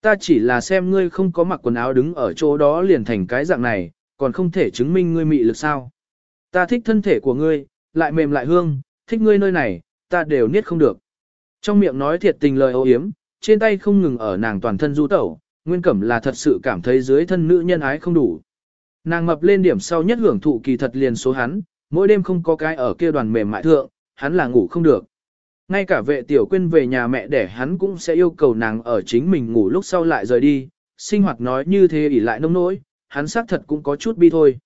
Ta chỉ là xem ngươi không có mặc quần áo đứng ở chỗ đó liền thành cái dạng này, còn không thể chứng minh ngươi mị lực sao. Ta thích thân thể của ngươi, lại mềm lại hương, thích ngươi nơi này, ta đều niết không được. Trong miệng nói thiệt tình lời ô yếm, trên tay không ngừng ở nàng toàn thân du tẩu, nguyên cẩm là thật sự cảm thấy dưới thân nữ nhân ái không đủ. Nàng mập lên điểm sau nhất hưởng thụ kỳ thật liền số hắn, mỗi đêm không có cái ở kia đoàn mềm mại thượng, hắn là ngủ không được. Ngay cả vệ tiểu quyên về nhà mẹ để hắn cũng sẽ yêu cầu nàng ở chính mình ngủ lúc sau lại rời đi, sinh hoạt nói như thế ỉ lại nông nỗi, hắn xác thật cũng có chút bi thôi.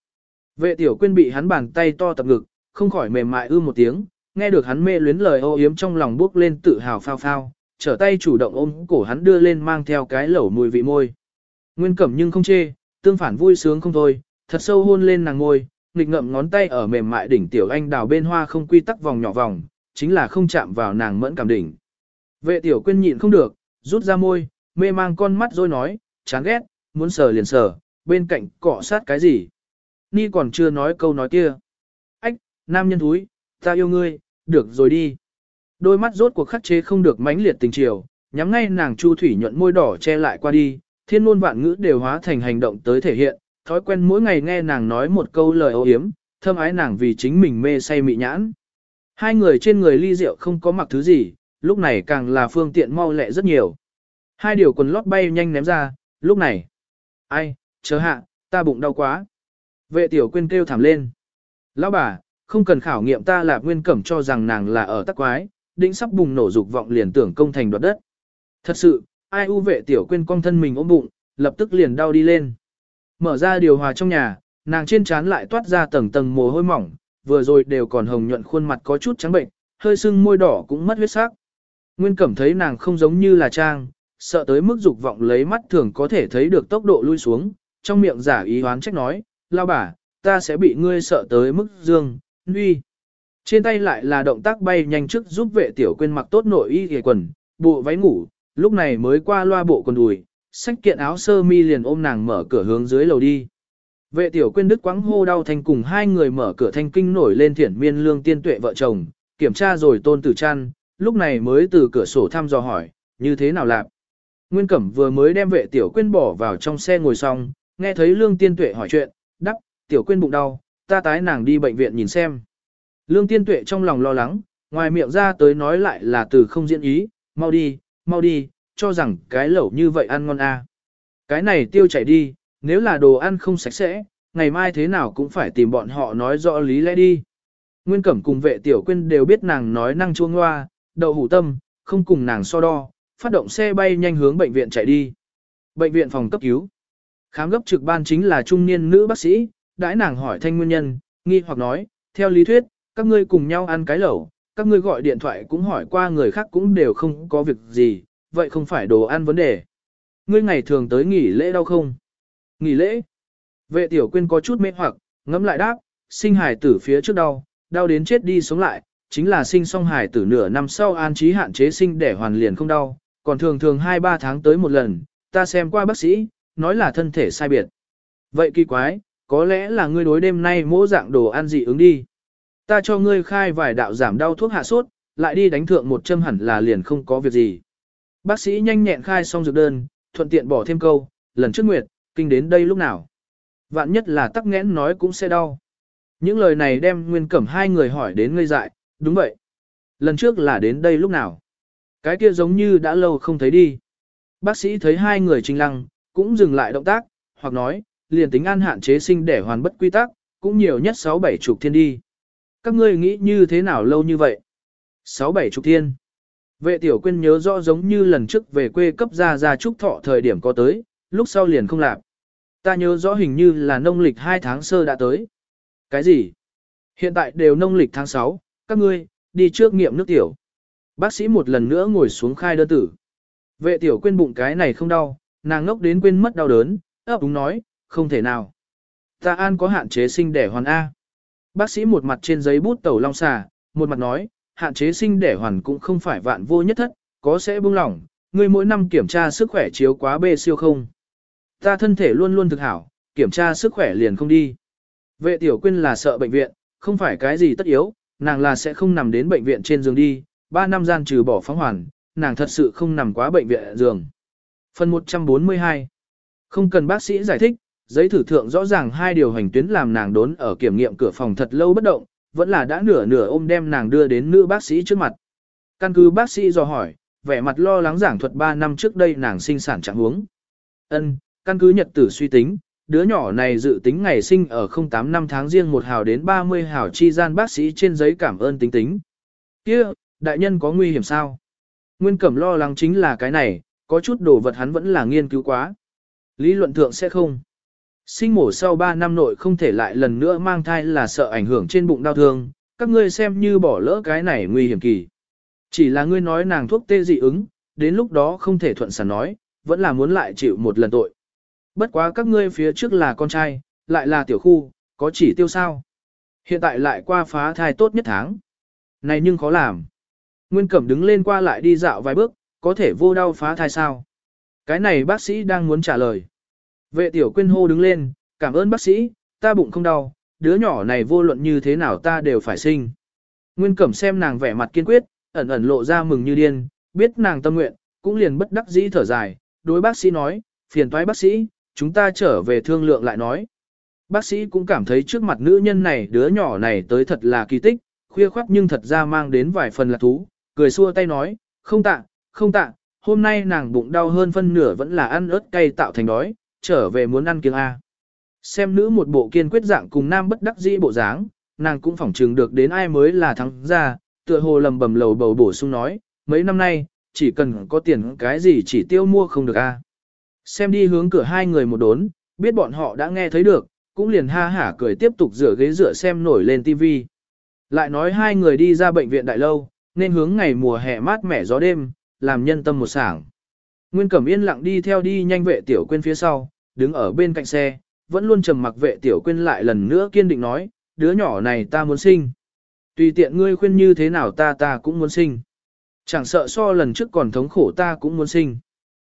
Vệ tiểu quyên bị hắn bàn tay to tập ngực, không khỏi mềm mại ư một tiếng, nghe được hắn mê luyến lời ô yếm trong lòng bước lên tự hào phao phao, trở tay chủ động ôm cổ hắn đưa lên mang theo cái lẩu mùi vị môi. Nguyên cẩm nhưng không chê, tương phản vui sướng không thôi, thật sâu hôn lên nàng ngôi, nghịch ngậm ngón tay ở mềm mại đỉnh tiểu anh đào bên hoa không quy tắc vòng nhỏ vòng, chính là không chạm vào nàng mẫn cảm đỉnh. Vệ tiểu quyên nhịn không được, rút ra môi, mê mang con mắt rồi nói, chán ghét, muốn sờ liền sờ, bên cạnh cọ sát cái gì. Ni còn chưa nói câu nói kia. Ách, nam nhân thúi, ta yêu ngươi, được rồi đi. Đôi mắt rốt cuộc khắc chế không được mãnh liệt tình chiều, nhắm ngay nàng chu thủy nhuận môi đỏ che lại qua đi, thiên ngôn vạn ngữ đều hóa thành hành động tới thể hiện, thói quen mỗi ngày nghe nàng nói một câu lời ô hiếm, thâm ái nàng vì chính mình mê say mị nhãn. Hai người trên người ly rượu không có mặc thứ gì, lúc này càng là phương tiện mau lẹ rất nhiều. Hai điều quần lót bay nhanh ném ra, lúc này. Ai, chớ hạ, ta bụng đau quá. Vệ tiểu quên kêu thảm lên. Lão bà, không cần khảo nghiệm ta là nguyên cẩm cho rằng nàng là ở tắc quái, định sắp bùng nổ dục vọng liền tưởng công thành đoạt đất. Thật sự, ai u vệ tiểu quên cong thân mình ôm bụng, lập tức liền đau đi lên. Mở ra điều hòa trong nhà, nàng trên trán lại toát ra tầng tầng mồ hôi mỏng, vừa rồi đều còn hồng nhuận khuôn mặt có chút trắng bệnh, hơi sưng môi đỏ cũng mất huyết sắc. Nguyên Cẩm thấy nàng không giống như là trang, sợ tới mức dục vọng lấy mắt thường có thể thấy được tốc độ lui xuống, trong miệng giả ý hoán trách nói, lao bà, ta sẽ bị ngươi sợ tới mức dương, nguy. Trên tay lại là động tác bay nhanh trước giúp vệ tiểu quên mặc tốt nội y ghề quần, bộ váy ngủ, lúc này mới qua loa bộ quần đùi, xách kiện áo sơ mi liền ôm nàng mở cửa hướng dưới lầu đi. Vệ tiểu quyên đức quãng hô đau thành cùng hai người mở cửa thanh kinh nổi lên thiển miên lương tiên tuệ vợ chồng, kiểm tra rồi tôn tử chăn, lúc này mới từ cửa sổ thăm dò hỏi, như thế nào lạc. Nguyên Cẩm vừa mới đem vệ tiểu quyên bỏ vào trong xe ngồi xong, nghe thấy lương tiên tuệ hỏi chuyện, đắc, tiểu quyên bụng đau, ta tái nàng đi bệnh viện nhìn xem. Lương tiên tuệ trong lòng lo lắng, ngoài miệng ra tới nói lại là từ không diễn ý, mau đi, mau đi, cho rằng cái lẩu như vậy ăn ngon à. Cái này tiêu chảy đi, nếu là đồ ăn không sạch sẽ, ngày mai thế nào cũng phải tìm bọn họ nói rõ lý lẽ đi. Nguyên Cẩm cùng vệ tiểu quyên đều biết nàng nói năng chuông ngoa, đậu hủ tâm, không cùng nàng so đo, phát động xe bay nhanh hướng bệnh viện chạy đi. Bệnh viện phòng cấp cứu. Khám gấp trực ban chính là trung niên nữ bác sĩ, đãi nàng hỏi thanh nguyên nhân, nghi hoặc nói, theo lý thuyết, các ngươi cùng nhau ăn cái lẩu, các ngươi gọi điện thoại cũng hỏi qua người khác cũng đều không có việc gì, vậy không phải đồ ăn vấn đề. Ngươi ngày thường tới nghỉ lễ đau không? Nghỉ lễ. Vệ tiểu quyên có chút mê hoặc, ngẫm lại đáp, sinh hải tử phía trước đau, đau đến chết đi sống lại, chính là sinh xong hải tử nửa năm sau an trí hạn chế sinh để hoàn liền không đau, còn thường thường 2-3 tháng tới một lần, ta xem qua bác sĩ, nói là thân thể sai biệt. Vậy kỳ quái, có lẽ là ngươi đối đêm nay mỗi dạng đồ ăn dị ứng đi. Ta cho ngươi khai vài đạo giảm đau thuốc hạ sốt, lại đi đánh thượng một châm hẳn là liền không có việc gì. Bác sĩ nhanh nhẹn khai xong dược đơn, thuận tiện bỏ thêm câu, lần trước nguyệt, kinh đến đây lúc nào. Vạn nhất là tắc nghẽn nói cũng sẽ đau. Những lời này đem nguyên cẩm hai người hỏi đến ngây dại, đúng vậy. lần trước là đến đây lúc nào? Cái kia giống như đã lâu không thấy đi. Bác sĩ thấy hai người trình lăng, cũng dừng lại động tác, hoặc nói, liền tính an hạn chế sinh để hoàn bất quy tắc, cũng nhiều nhất 6-7 chục thiên đi. Các ngươi nghĩ như thế nào lâu như vậy? 6-7 chục thiên. Vệ tiểu quyên nhớ rõ giống như lần trước về quê cấp gia gia trúc thọ thời điểm có tới, lúc sau liền không làm. Ta nhớ rõ hình như là nông lịch 2 tháng sơ đã tới. Cái gì? Hiện tại đều nông lịch tháng 6, các ngươi, đi trước nghiệm nước tiểu. Bác sĩ một lần nữa ngồi xuống khai đơn tử. Vệ tiểu quên bụng cái này không đau, nàng ngốc đến quên mất đau đớn, ấp đúng nói, không thể nào. Ta an có hạn chế sinh đẻ hoàn A. Bác sĩ một mặt trên giấy bút tẩu long xà, một mặt nói, hạn chế sinh đẻ hoàn cũng không phải vạn vô nhất thất, có sẽ buông lỏng, người mỗi năm kiểm tra sức khỏe chiếu quá bê siêu không. Ta thân thể luôn luôn thực hảo, kiểm tra sức khỏe liền không đi. Vệ tiểu quyên là sợ bệnh viện, không phải cái gì tất yếu, nàng là sẽ không nằm đến bệnh viện trên giường đi, 3 năm gian trừ bỏ phóng hoàn, nàng thật sự không nằm quá bệnh viện giường. Phần 142 Không cần bác sĩ giải thích, giấy thử thượng rõ ràng hai điều hành tuyến làm nàng đốn ở kiểm nghiệm cửa phòng thật lâu bất động, vẫn là đã nửa nửa ôm đem nàng đưa đến nữ bác sĩ trước mặt. Căn cứ bác sĩ dò hỏi, vẻ mặt lo lắng giảng thuật 3 năm trước đây nàng sinh sản trạng huống. Ân, căn cứ nhật tử suy tính, đứa nhỏ này dự tính ngày sinh ở 08 năm tháng riêng một hào đến 30 hào chi gian bác sĩ trên giấy cảm ơn tính tính. Kia, đại nhân có nguy hiểm sao? Nguyên Cẩm lo lắng chính là cái này, có chút đồ vật hắn vẫn là nghiên cứu quá. Lý luận thượng sẽ không. Sinh mổ sau 3 năm nội không thể lại lần nữa mang thai là sợ ảnh hưởng trên bụng đau thương, các ngươi xem như bỏ lỡ cái này nguy hiểm kỳ. Chỉ là ngươi nói nàng thuốc tê dị ứng, đến lúc đó không thể thuận sản nói, vẫn là muốn lại chịu một lần tội. Bất quá các ngươi phía trước là con trai, lại là tiểu khu, có chỉ tiêu sao. Hiện tại lại qua phá thai tốt nhất tháng. Này nhưng khó làm. Nguyên Cẩm đứng lên qua lại đi dạo vài bước, có thể vô đau phá thai sao? Cái này bác sĩ đang muốn trả lời. Vệ tiểu quyên hô đứng lên, cảm ơn bác sĩ, ta bụng không đau, đứa nhỏ này vô luận như thế nào ta đều phải sinh. Nguyên Cẩm xem nàng vẻ mặt kiên quyết, ẩn ẩn lộ ra mừng như điên, biết nàng tâm nguyện, cũng liền bất đắc dĩ thở dài, đối bác sĩ nói, phiền toái bác sĩ, chúng ta trở về thương lượng lại nói. Bác sĩ cũng cảm thấy trước mặt nữ nhân này đứa nhỏ này tới thật là kỳ tích, khuya khoắc nhưng thật ra mang đến vài phần lạc thú, cười xua tay nói, không tạ, không tạ, hôm nay nàng bụng đau hơn phân nửa vẫn là ăn ớt cay tạo thành đói, trở về muốn ăn kiêng A. Xem nữ một bộ kiên quyết dạng cùng nam bất đắc dĩ bộ dáng, nàng cũng phỏng trường được đến ai mới là thắng ra, tựa hồ lầm bầm lầu bầu bổ sung nói, mấy năm nay, chỉ cần có tiền cái gì chỉ tiêu mua không được A. Xem đi hướng cửa hai người một đốn, biết bọn họ đã nghe thấy được, cũng liền ha hả cười tiếp tục rửa ghế rửa xem nổi lên tivi. Lại nói hai người đi ra bệnh viện đại lâu, nên hướng ngày mùa hè mát mẻ gió đêm, làm nhân tâm một sảng. Nguyên Cẩm yên lặng đi theo đi nhanh vệ tiểu quên phía sau, đứng ở bên cạnh xe, vẫn luôn trầm mặc vệ tiểu quên lại lần nữa kiên định nói, đứa nhỏ này ta muốn sinh. Tùy tiện ngươi khuyên như thế nào ta ta cũng muốn sinh. Chẳng sợ so lần trước còn thống khổ ta cũng muốn sinh.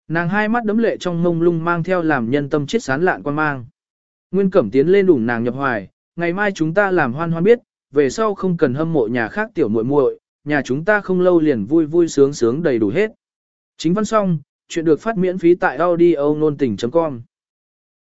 Nàng hai mắt đấm lệ trong mông lung mang theo làm nhân tâm chết sán lạn quan mang. Nguyên Cẩm tiến lên đủng nàng nhập hoài, ngày mai chúng ta làm hoan hoan biết, về sau không cần hâm mộ nhà khác tiểu muội muội, nhà chúng ta không lâu liền vui vui sướng sướng đầy đủ hết. Chính văn xong, chuyện được phát miễn phí tại audio nôn tình.com